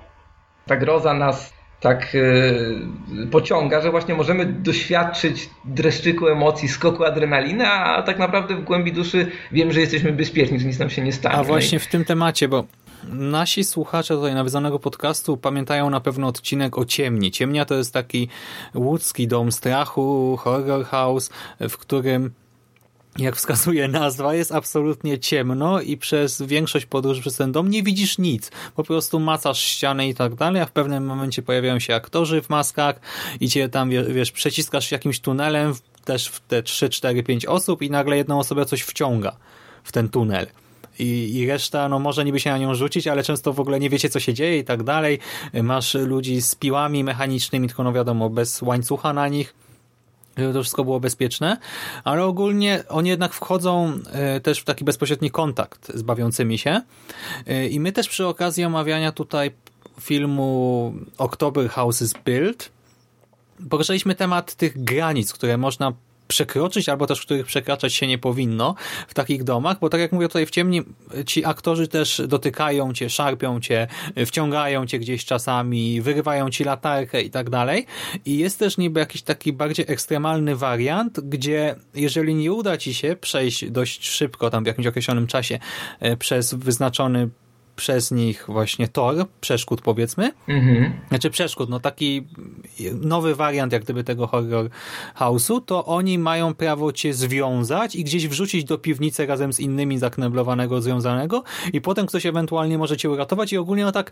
ta groza nas tak yy, pociąga, że właśnie możemy doświadczyć dreszczyku emocji, skoku adrenaliny, a tak naprawdę w głębi duszy wiem, że jesteśmy bezpieczni, że nic nam się nie stanie. A właśnie w tym temacie, bo nasi słuchacze tutaj nawiązanego podcastu pamiętają na pewno odcinek o Ciemni. Ciemnia to jest taki łódzki dom strachu, horror house, w którym jak wskazuje nazwa, jest absolutnie ciemno i przez większość podróży przez ten dom nie widzisz nic. Po prostu macasz ściany i tak dalej, a w pewnym momencie pojawiają się aktorzy w maskach i cię tam, wiesz, przeciskasz jakimś tunelem, też w te 3, 4, 5 osób i nagle jedną osobę coś wciąga w ten tunel. I, i reszta, no może niby się na nią rzucić, ale często w ogóle nie wiecie, co się dzieje i tak dalej. Masz ludzi z piłami mechanicznymi, tylko no wiadomo, bez łańcucha na nich żeby to wszystko było bezpieczne, ale ogólnie oni jednak wchodzą e, też w taki bezpośredni kontakt z bawiącymi się. E, i my też przy okazji omawiania tutaj filmu October Houses Build poruszaliśmy temat tych granic, które można przekroczyć, albo też których przekraczać się nie powinno w takich domach, bo tak jak mówię tutaj w ciemni, ci aktorzy też dotykają cię, szarpią cię, wciągają cię gdzieś czasami, wyrywają ci latarkę i tak dalej. I jest też niby jakiś taki bardziej ekstremalny wariant, gdzie jeżeli nie uda ci się przejść dość szybko, tam w jakimś określonym czasie, e, przez wyznaczony przez nich właśnie tor przeszkód powiedzmy. Mhm. Znaczy przeszkód, no taki nowy wariant jak gdyby tego horror house'u, to oni mają prawo cię związać i gdzieś wrzucić do piwnicy razem z innymi zakneblowanego, związanego i potem ktoś ewentualnie może cię uratować i ogólnie no tak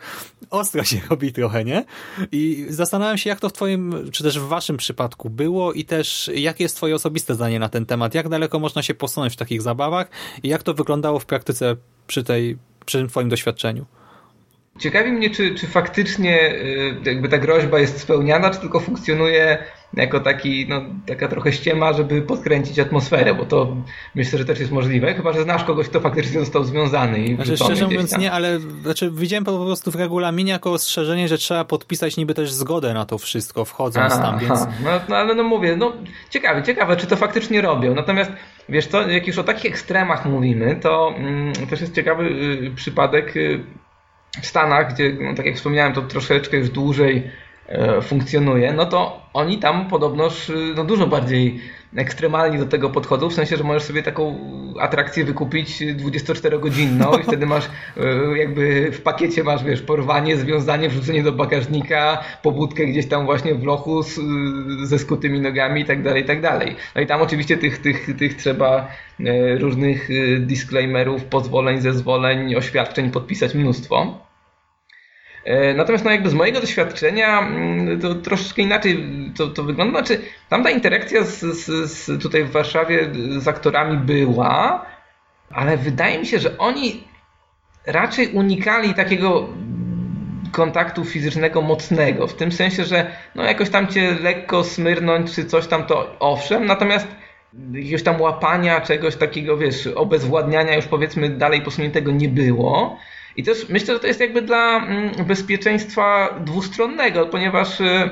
ostro się robi trochę, nie? I zastanawiam się jak to w twoim, czy też w waszym przypadku było i też jakie jest twoje osobiste zdanie na ten temat, jak daleko można się posunąć w takich zabawach i jak to wyglądało w praktyce przy tej przy tym twoim doświadczeniu. Ciekawi mnie, czy, czy faktycznie y, jakby ta groźba jest spełniana, czy tylko funkcjonuje jako taki, no, taka trochę ściema, żeby podkręcić atmosferę, bo to myślę, że też jest możliwe, chyba, że znasz kogoś, kto faktycznie został związany. I znaczy, szczerze mówiąc nie, ale znaczy, widziałem po prostu w regulaminie jako ostrzeżenie, że trzeba podpisać niby też zgodę na to wszystko, wchodząc Aha, tam, więc... No, no, ale no mówię, no ciekawe, ciekawe, czy to faktycznie robią, natomiast wiesz co, jak już o takich ekstremach mówimy, to mm, też jest ciekawy y, przypadek y, w Stanach, gdzie, no, tak jak wspomniałem, to troszeczkę już dłużej funkcjonuje, no to oni tam podobnoż no, dużo bardziej ekstremalnie do tego podchodzą, w sensie, że możesz sobie taką atrakcję wykupić 24-godzinną i wtedy masz e, jakby w pakiecie masz, wiesz, porwanie, związanie, wrzucenie do bagażnika, pobudkę gdzieś tam właśnie w lochu z, ze skutymi nogami i tak dalej, i tak dalej. No i tam oczywiście tych, tych, tych trzeba e, różnych disclaimerów, pozwoleń, zezwoleń, oświadczeń podpisać mnóstwo. E, natomiast no jakby z mojego doświadczenia mm, to troszeczkę inaczej to, to wygląda. Znaczy, tamta interakcja z, z, z tutaj w Warszawie z aktorami była, ale wydaje mi się, że oni raczej unikali takiego kontaktu fizycznego mocnego, w tym sensie, że no jakoś tam cię lekko smyrnąć czy coś tam to owszem, natomiast jakiegoś tam łapania czegoś takiego, wiesz, obezwładniania już powiedzmy dalej posuniętego nie było. I też myślę, że to jest jakby dla mm, bezpieczeństwa dwustronnego, ponieważ y,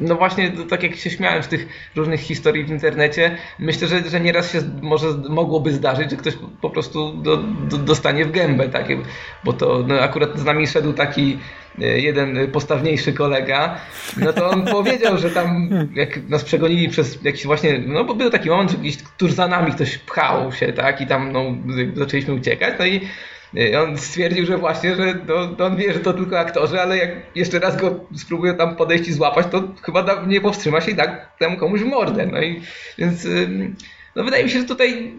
no właśnie, tak jak się śmiałem z tych różnych historii w internecie, myślę, że, że nieraz się może mogłoby zdarzyć, że ktoś po prostu do, do, dostanie w gębę, tak? bo to no akurat z nami szedł taki y, jeden postawniejszy kolega, no to on powiedział, że tam jak nas przegonili przez jakiś właśnie, no bo był taki moment, że gdzieś tuż za nami ktoś pchał się, tak? I tam no, zaczęliśmy uciekać, no i on stwierdził, że właśnie, że no, on wie, że to tylko aktorzy, ale jak jeszcze raz go spróbują tam podejść i złapać, to chyba nie powstrzyma się i tak temu komuś w mordę. No i więc no wydaje mi się, że tutaj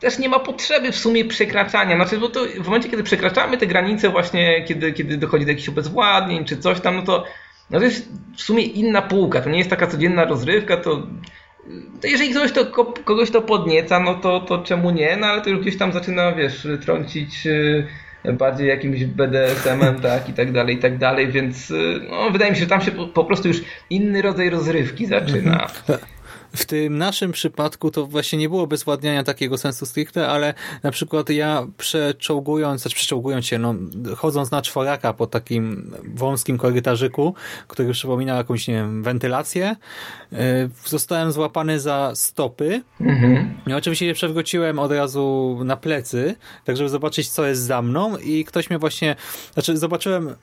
też nie ma potrzeby w sumie przekraczania. Znaczy, bo to w momencie, kiedy przekraczamy te granice właśnie, kiedy, kiedy dochodzi do jakichś obezwładnień czy coś tam, no to, no to jest w sumie inna półka. To nie jest taka codzienna rozrywka, to to jeżeli ktoś to, kogoś to podnieca, no to, to czemu nie? No ale to już gdzieś tam zaczyna, wiesz, trącić y, bardziej jakimś BDSM-em, tak, i tak dalej, i tak dalej, więc y, no, wydaje mi się, że tam się po, po prostu już inny rodzaj rozrywki zaczyna. W tym naszym przypadku to właśnie nie było bezładniania takiego sensu stricte, ale na przykład ja przeczołgując, znaczy przeczołgując się, no, chodząc na czworaka po takim wąskim korytarzyku, który przypominał jakąś, nie wiem, wentylację, yy, zostałem złapany za stopy. Mhm. I oczywiście się przewróciłem od razu na plecy, tak żeby zobaczyć, co jest za mną i ktoś mnie właśnie, znaczy zobaczyłem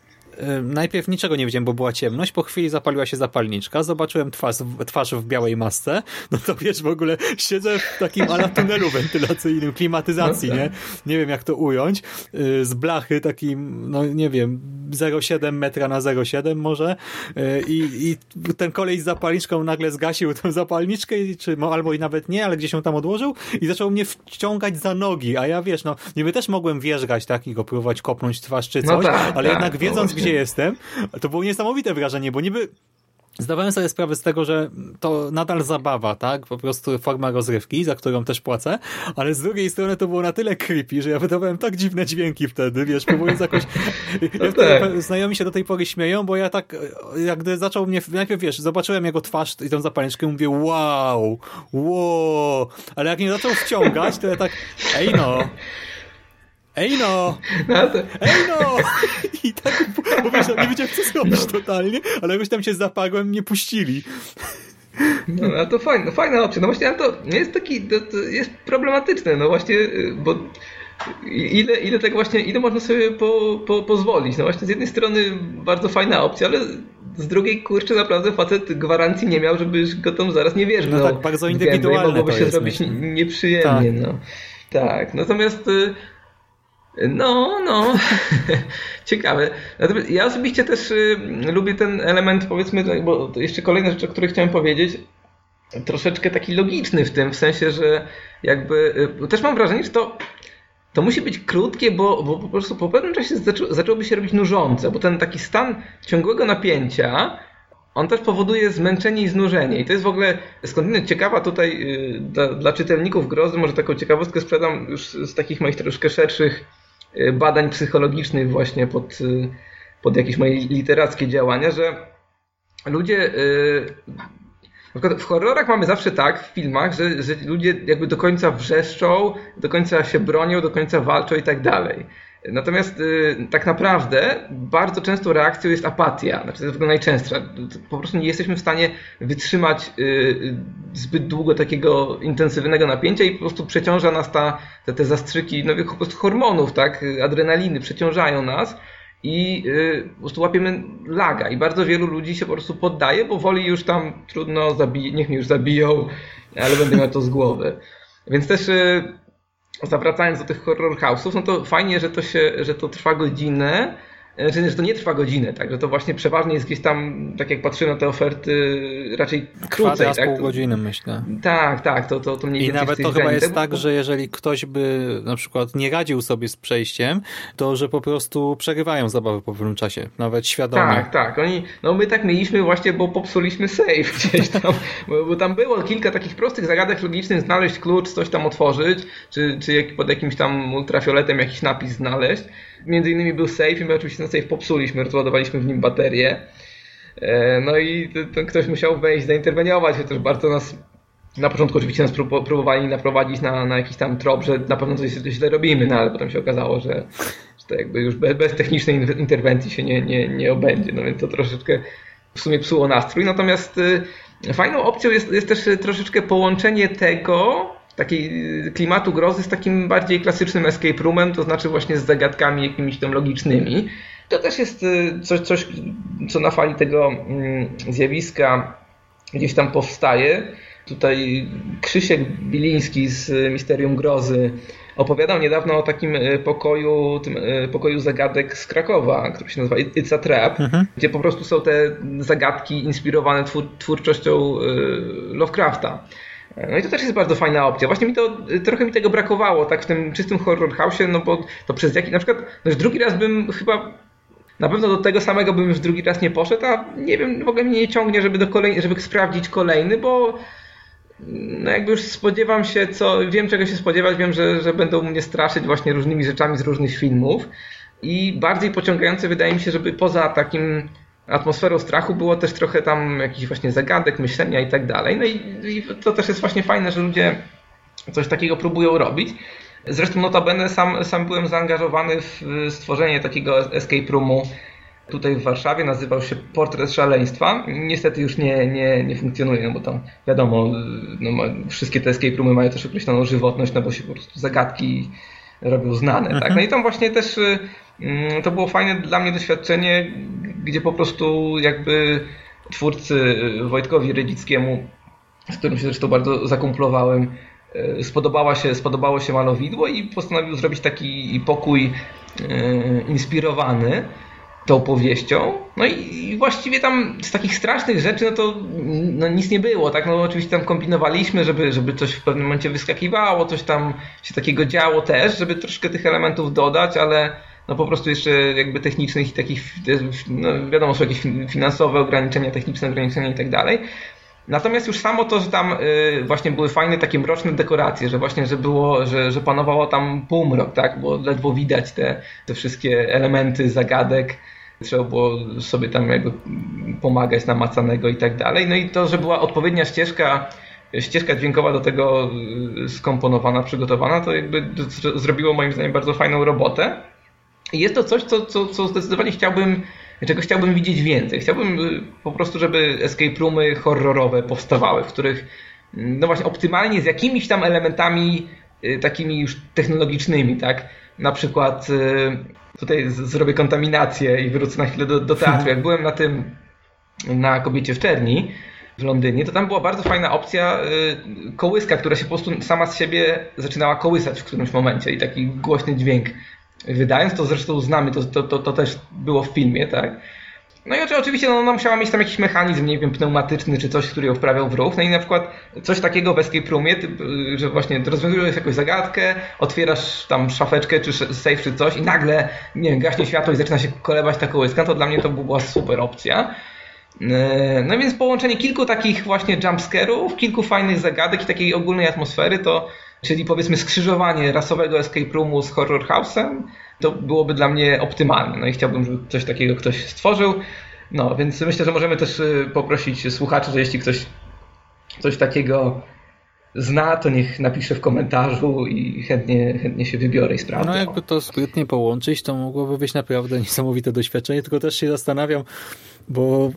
najpierw niczego nie widziałem, bo była ciemność, po chwili zapaliła się zapalniczka, zobaczyłem twarz, twarz w białej masce, no to wiesz, w ogóle siedzę w takim ala tunelu wentylacyjnym, klimatyzacji, nie? Nie wiem jak to ująć, y, z blachy takim, no nie wiem, 0,7 metra na 0,7 może. Y, i, i ten kolej z zapalniczką nagle zgasił tę zapalniczkę, czy albo i nawet nie, ale gdzieś ją tam odłożył i zaczął mnie wciągać za nogi, a ja wiesz, no niby też mogłem wierzgać tak i go próbować kopnąć twarz czy no coś, no tak, ale tak, jednak wiedząc, gdzie gdzie jestem. To było niesamowite wrażenie, bo niby Zdawałem sobie sprawę z tego, że to nadal zabawa, tak? Po prostu forma rozrywki, za którą też płacę, ale z drugiej strony to było na tyle creepy, że ja wydawałem tak dziwne dźwięki wtedy, wiesz, próbując jakoś... Ja tak. Znajomi się do tej pory śmieją, bo ja tak, jak gdy zaczął mnie, najpierw wiesz, zobaczyłem jego twarz i tą zapalniczkę i mówię, wow, wow, ale jak mnie zaczął wciągać, to ja tak, ej no, Ej no! no to... Ej no! I tak, bo wiesz, nie wiedziałem co zrobić totalnie, ale jakoś tam się zaparłem, nie puścili. No, no to fajna, fajna opcja. No właśnie, to jest taki, to, to jest problematyczne, no właśnie, bo ile, ile tak właśnie, ile można sobie po, po, pozwolić. No właśnie z jednej strony bardzo fajna opcja, ale z drugiej kurczę naprawdę facet gwarancji nie miał, żebyś go tam zaraz nie wierzył. No tak, bardzo indywidualne Mogłoby się zrobić myślę. nieprzyjemnie, tak. no. Tak, natomiast y, No, no. Ciekawe. Natomiast ja osobiście też y, lubię ten element, powiedzmy, bo jeszcze kolejna rzecz, o której chciałem powiedzieć, troszeczkę taki logiczny w tym, w sensie, że jakby y, też mam wrażenie, że to to musi być krótkie, bo, bo po prostu po pewnym czasie zaczą, zaczęłoby się robić nużące, bo ten taki stan ciągłego napięcia on też powoduje zmęczenie i znużenie. I to jest w ogóle skądinąd ciekawa tutaj y, dla, dla, czytelników grozy, może taką ciekawostkę sprzedam już z takich moich troszkę szerszych badań psychologicznych właśnie pod, y, pod jakieś moje literackie działania, że ludzie w horrorach mamy zawsze tak, w filmach, że, że ludzie jakby do końca wrzeszczą, do końca się bronią, do końca walczą i tak dalej. Natomiast y, tak naprawdę bardzo często reakcją jest apatia. Znaczy, to jest w ogóle najczęstsza. Po prostu nie jesteśmy w stanie wytrzymać y, zbyt długo takiego intensywnego napięcia i po prostu przeciąża nas ta, te, te zastrzyki no, po prostu hormonów, tak? adrenaliny przeciążają nas i y, po prostu łapiemy laga i bardzo wielu ludzi się po prostu poddaje, bo woli już tam trudno, zabij, niech mnie już zabiją, ale będę miał to z głowy. Więc też y, zawracając do tych horror house'ów, no to fajnie, że to się, że to trwa godzinę, znaczy, że to nie trwa godzinę, tak, że to właśnie przeważnie jest gdzieś tam, tak jak patrzymy na te oferty, raczej krócej. tak? pół godziny myślę. Tak, tak, to, to, to mniej I nawet to chyba jest tak, że jeżeli ktoś by na przykład nie radził sobie z przejściem, to że po prostu przerywają zabawę po pewnym czasie, nawet świadomie. Tak, tak, oni, no my tak mieliśmy właśnie, bo popsuliśmy save gdzieś tam, bo, bo tam było kilka takich prostych zagadek logicznych, znaleźć klucz, coś tam otworzyć, czy, czy pod jakimś tam ultrafioletem jakiś napis znaleźć, między innymi był safe i my oczywiście ten safe popsuliśmy, rozładowaliśmy w nim baterię. E, no i to, to ktoś musiał wejść, zainterweniować, chociaż bardzo nas na początku oczywiście nas próbowali naprowadzić na, na jakiś tam trop, że na pewno coś źle robimy, no ale potem się okazało, że, że to jakby już bez, bez technicznej interwencji się nie, nie, nie obędzie, no więc to troszeczkę w sumie psuło nastrój. Natomiast y, fajną opcją jest, jest też troszeczkę połączenie tego takiej y, klimatu grozy z takim bardziej klasycznym escape roomem, to znaczy właśnie z zagadkami jakimiś tam logicznymi. To też jest y, coś, coś co na fali tego mm, zjawiska gdzieś tam powstaje. Tutaj Krzysiek Biliński z Misterium Grozy opowiadał niedawno o takim y, pokoju, tym pokoju zagadek z Krakowa, który się nazywa It's a Trap, mhm. gdzie po prostu są te zagadki inspirowane twór, twórczością Lovecrafta. No i to też jest bardzo fajna opcja. Właśnie mi to, trochę mi tego brakowało, tak w tym czystym horror house'ie, no bo to przez jaki, na przykład, no już drugi raz bym chyba, na pewno do tego samego bym już drugi raz nie poszedł, a nie wiem, w ogóle mnie nie ciągnie, żeby, do kolej, żeby sprawdzić kolejny, bo no jakby już spodziewam się, co, wiem czego się spodziewać, wiem, że, że będą mnie straszyć właśnie różnymi rzeczami z różnych filmów i bardziej pociągające wydaje mi się, żeby poza takim atmosferą strachu było też trochę tam jakichś właśnie zagadek, myślenia i tak dalej. No i, i to też jest właśnie fajne, że ludzie coś takiego próbują robić. Zresztą notabene sam, sam byłem zaangażowany w stworzenie takiego escape roomu tutaj w Warszawie. Nazywał się Portret Szaleństwa. Niestety już nie, nie, nie funkcjonuje, no bo tam wiadomo, no, wszystkie te escape roomy mają też określoną żywotność, no bo się po prostu zagadki robią znane. Tak? No i tam właśnie też y, mm, to było fajne dla mnie doświadczenie, gdzie po prostu jakby twórcy y, Wojtkowi Redzickiemu, z którym się zresztą bardzo zakumplowałem, y, spodobała się, spodobało się malowidło i postanowił zrobić taki pokój inspirowany tą powieścią. No i właściwie tam z takich strasznych rzeczy, no to no nic nie było, tak? No oczywiście tam kombinowaliśmy, żeby, żeby coś w pewnym momencie wyskakiwało, coś tam się takiego działo też, żeby troszkę tych elementów dodać, ale no po prostu jeszcze jakby technicznych i takich, no wiadomo, są jakieś finansowe ograniczenia, techniczne ograniczenia i tak dalej. Natomiast już samo to, że tam y, właśnie były fajne takie mroczne dekoracje, że właśnie, że było, że, że panowało tam półmrok, tak, bo ledwo widać te, te wszystkie elementy zagadek, trzeba było sobie tam jakby pomagać namacanego i tak dalej. No i to, że była odpowiednia ścieżka, ścieżka dźwiękowa do tego y, skomponowana, przygotowana, to jakby zrobiło moim zdaniem bardzo fajną robotę. I jest to coś, co, co, co zdecydowanie chciałbym, czego chciałbym widzieć więcej. Chciałbym y, po prostu, żeby escape roomy horrorowe powstawały, w których no właśnie optymalnie z jakimiś tam elementami y, takimi już technologicznymi, tak? Na przykład tutaj zrobię kontaminację i wrócę na chwilę do, do teatru. Jak byłem na tym, na Kobiecie w Czerni w Londynie, to tam była bardzo fajna opcja y, kołyska, która się po prostu sama z siebie zaczynała kołysać w którymś momencie i taki głośny dźwięk wydając, to zresztą znamy, to, to, to, to też było w filmie, tak? No i oczywiście no, ona musiała mieć tam jakiś mechanizm, nie wiem, pneumatyczny czy coś, który ją wprawiał w ruch. No i na przykład coś takiego w Escape Roomie, że właśnie rozwiązujesz jakąś zagadkę, otwierasz tam szafeczkę czy safe czy coś i nagle, nie wiem, gaśnie światło i zaczyna się kolebać ta kołyska, to dla mnie to była super opcja. E, no więc połączenie kilku takich właśnie jumpscarów, kilku fajnych zagadek i takiej ogólnej atmosfery, to czyli powiedzmy skrzyżowanie rasowego escape roomu z horror house'em, to byłoby dla mnie optymalne. No i chciałbym, żeby coś takiego ktoś stworzył. No, więc myślę, że możemy też y, poprosić słuchaczy, że jeśli ktoś coś takiego zna, to niech napisze w komentarzu i chętnie, chętnie się wybiorę i sprawdzę. No jakby to sprytnie połączyć, to mogłoby być naprawdę niesamowite doświadczenie, tylko też się zastanawiam, bo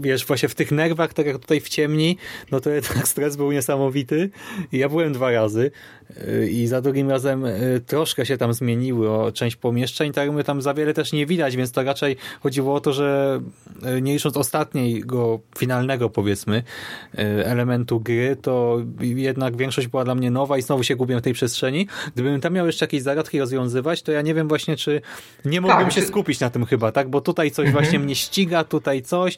wiesz, właśnie w tych nerwach, tak jak tutaj w ciemni, no to jednak stres był niesamowity. Ja byłem dwa razy i za drugim razem y, troszkę się tam zmieniło część pomieszczeń, tak my tam za wiele też nie widać, więc to raczej chodziło o to, że y, nie licząc ostatniego, finalnego powiedzmy, elementu gry, to jednak większość była dla mnie nowa i znowu się gubię w tej przestrzeni. Gdybym tam miał jeszcze jakieś zagadki rozwiązywać, to ja nie wiem właśnie, czy nie mógłbym tak. się skupić na tym chyba, tak? Bo tutaj coś mhm. właśnie mnie ściga, tu tutaj coś.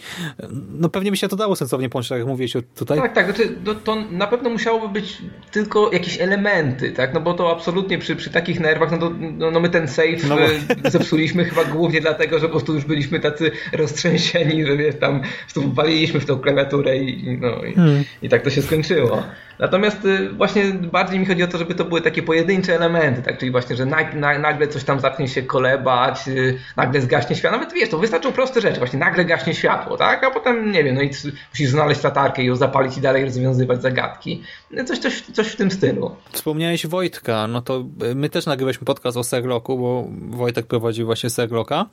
No pewnie by się to dało sensownie połączyć, tak jak mówiłeś tutaj. Tak, tak. Znaczy, to, to na pewno musiałoby być tylko jakieś elementy, tak? No bo to absolutnie przy, przy takich nerwach, no, to, no, no my ten save no bo... zepsuliśmy chyba głównie dlatego, że po prostu już byliśmy tacy roztrzęsieni, że wiesz, tam waliliśmy w tą klawiaturę i, no, i, hmm. i tak to się skończyło. Natomiast y, właśnie bardziej mi chodzi o to, żeby to były takie pojedyncze elementy, tak? czyli właśnie, że nagle coś tam zacznie się kolebać, y, nagle zgaśnie światło. Nawet wiesz, to wystarczą proste rzeczy, właśnie nagle gaśnie światło, tak? A potem, nie wiem, no i musisz znaleźć latarkę i ją zapalić i dalej rozwiązywać zagadki. Coś, coś, coś w tym stylu. Wspomniałeś Wojtka, no to my też nagrywaliśmy podcast o Serloku, bo Wojtek prowadził właśnie Serloka.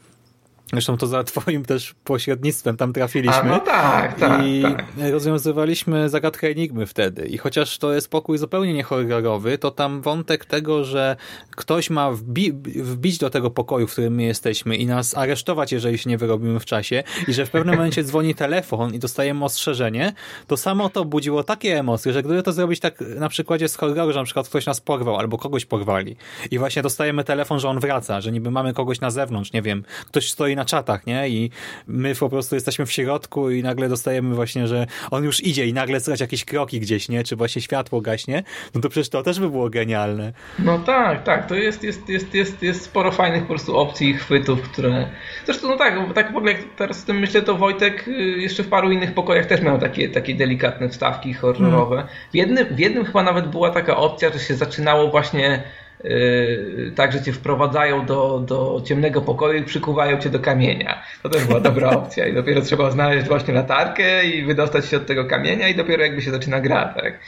Zresztą to za twoim też pośrednictwem tam trafiliśmy. A, no tak, tak. I tak. rozwiązywaliśmy zagadkę Enigmy wtedy. I chociaż to jest pokój zupełnie niehorrorowy, to tam wątek tego, że ktoś ma wbi wbić do tego pokoju, w którym my jesteśmy i nas aresztować, jeżeli się nie wyrobimy w czasie i że w pewnym momencie dzwoni telefon i dostajemy ostrzeżenie, to samo to budziło takie emocje, że gdyby to zrobić tak na przykładzie z horroru, że na przykład ktoś nas porwał albo kogoś porwali i właśnie dostajemy telefon, że on wraca, że niby mamy kogoś na zewnątrz, nie wiem, ktoś stoi na czatach, nie? I my po prostu jesteśmy w środku i nagle dostajemy właśnie, że on już idzie i nagle słychać jakieś kroki gdzieś, nie? Czy właśnie światło gaśnie, no to przecież to też by było genialne. No tak, tak, to jest, jest, jest, jest, jest sporo fajnych po prostu opcji i chwytów, które... Zresztą no tak, tak w ogóle jak teraz o tym myślę, to Wojtek y, jeszcze w paru innych pokojach też miał takie, takie delikatne wstawki horrorowe. W, jednym, w jednym chyba nawet była taka opcja, że się zaczynało właśnie Yy, tak, że cię wprowadzają do, do ciemnego pokoju i przykuwają cię do kamienia. To też była dobra opcja i dopiero trzeba znaleźć właśnie latarkę i wydostać się od tego kamienia i dopiero jakby się zaczyna gra, tak?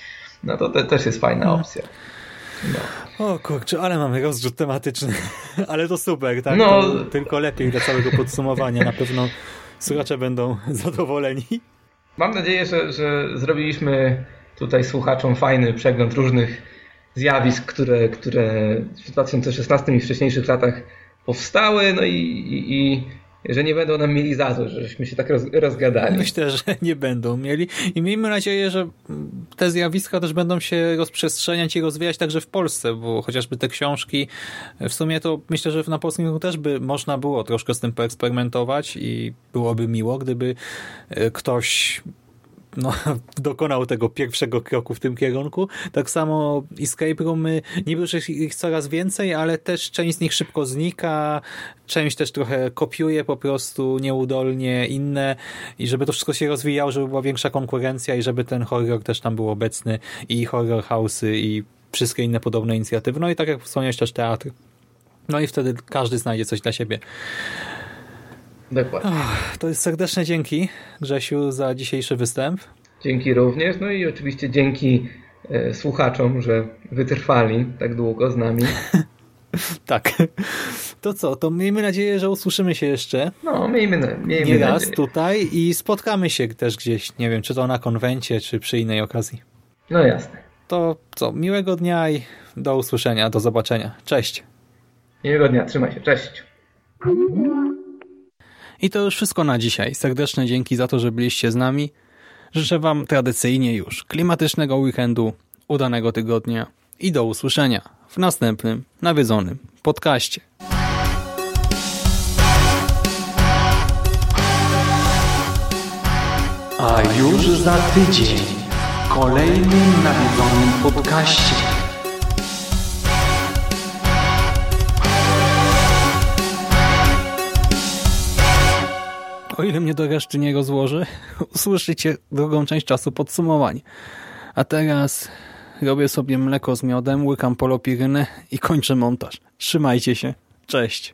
No to te, też jest fajna no. opcja. No. O kurczę, ale mamy rozrzut tematyczny. ale to super, tak? No. To tylko lepiej dla całego podsumowania. Na pewno słuchacze będą zadowoleni. Mam nadzieję, że, że zrobiliśmy tutaj słuchaczom fajny przegląd różnych zjawisk, które, które w 2016 i wcześniejszych latach powstały, no i, i, i że nie będą nam mieli za to, żeśmy się tak roz, rozgadali. Myślę, że nie będą mieli i miejmy nadzieję, że te zjawiska też będą się rozprzestrzeniać i rozwijać także w Polsce, bo chociażby te książki, w sumie to myślę, że na polskim rynku też by można było troszkę z tym poeksperymentować i byłoby miło, gdyby e, ktoś no, dokonał tego pierwszego kroku w tym kierunku. Tak samo escape roomy, niby już ich coraz więcej, ale też część z nich szybko znika, część też trochę kopiuje po prostu nieudolnie inne i żeby to wszystko się rozwijało, żeby była większa konkurencja i żeby ten horror też tam był obecny i horror house'y i wszystkie inne podobne inicjatywy. No i tak jak wspomniałeś też teatr. No i wtedy każdy znajdzie coś dla siebie. Dokładnie. to jest serdeczne dzięki Grzesiu za dzisiejszy występ. Dzięki również, no i oczywiście dzięki e, słuchaczom, że wytrwali tak długo z nami. tak. To co, to miejmy nadzieję, że usłyszymy się jeszcze. No, miejmy, miejmy Nie raz tutaj i spotkamy się też gdzieś, nie wiem, czy to na konwencie, czy przy innej okazji. No jasne. To co, miłego dnia i do usłyszenia, do zobaczenia. Cześć. Miłego dnia, trzymaj się, cześć. I to już wszystko na dzisiaj. Serdeczne dzięki za to, że byliście z nami. Życzę Wam tradycyjnie już klimatycznego weekendu, udanego tygodnia i do usłyszenia w następnym nawiedzonym podcaście. A już za tydzień w kolejnym nawiedzonym podcaście. O ile mnie do reszty nie rozłoży, usłyszycie drugą część czasu podsumowań. A teraz robię sobie mleko z miodem, łykam polopirynę i kończę montaż. Trzymajcie się. Cześć.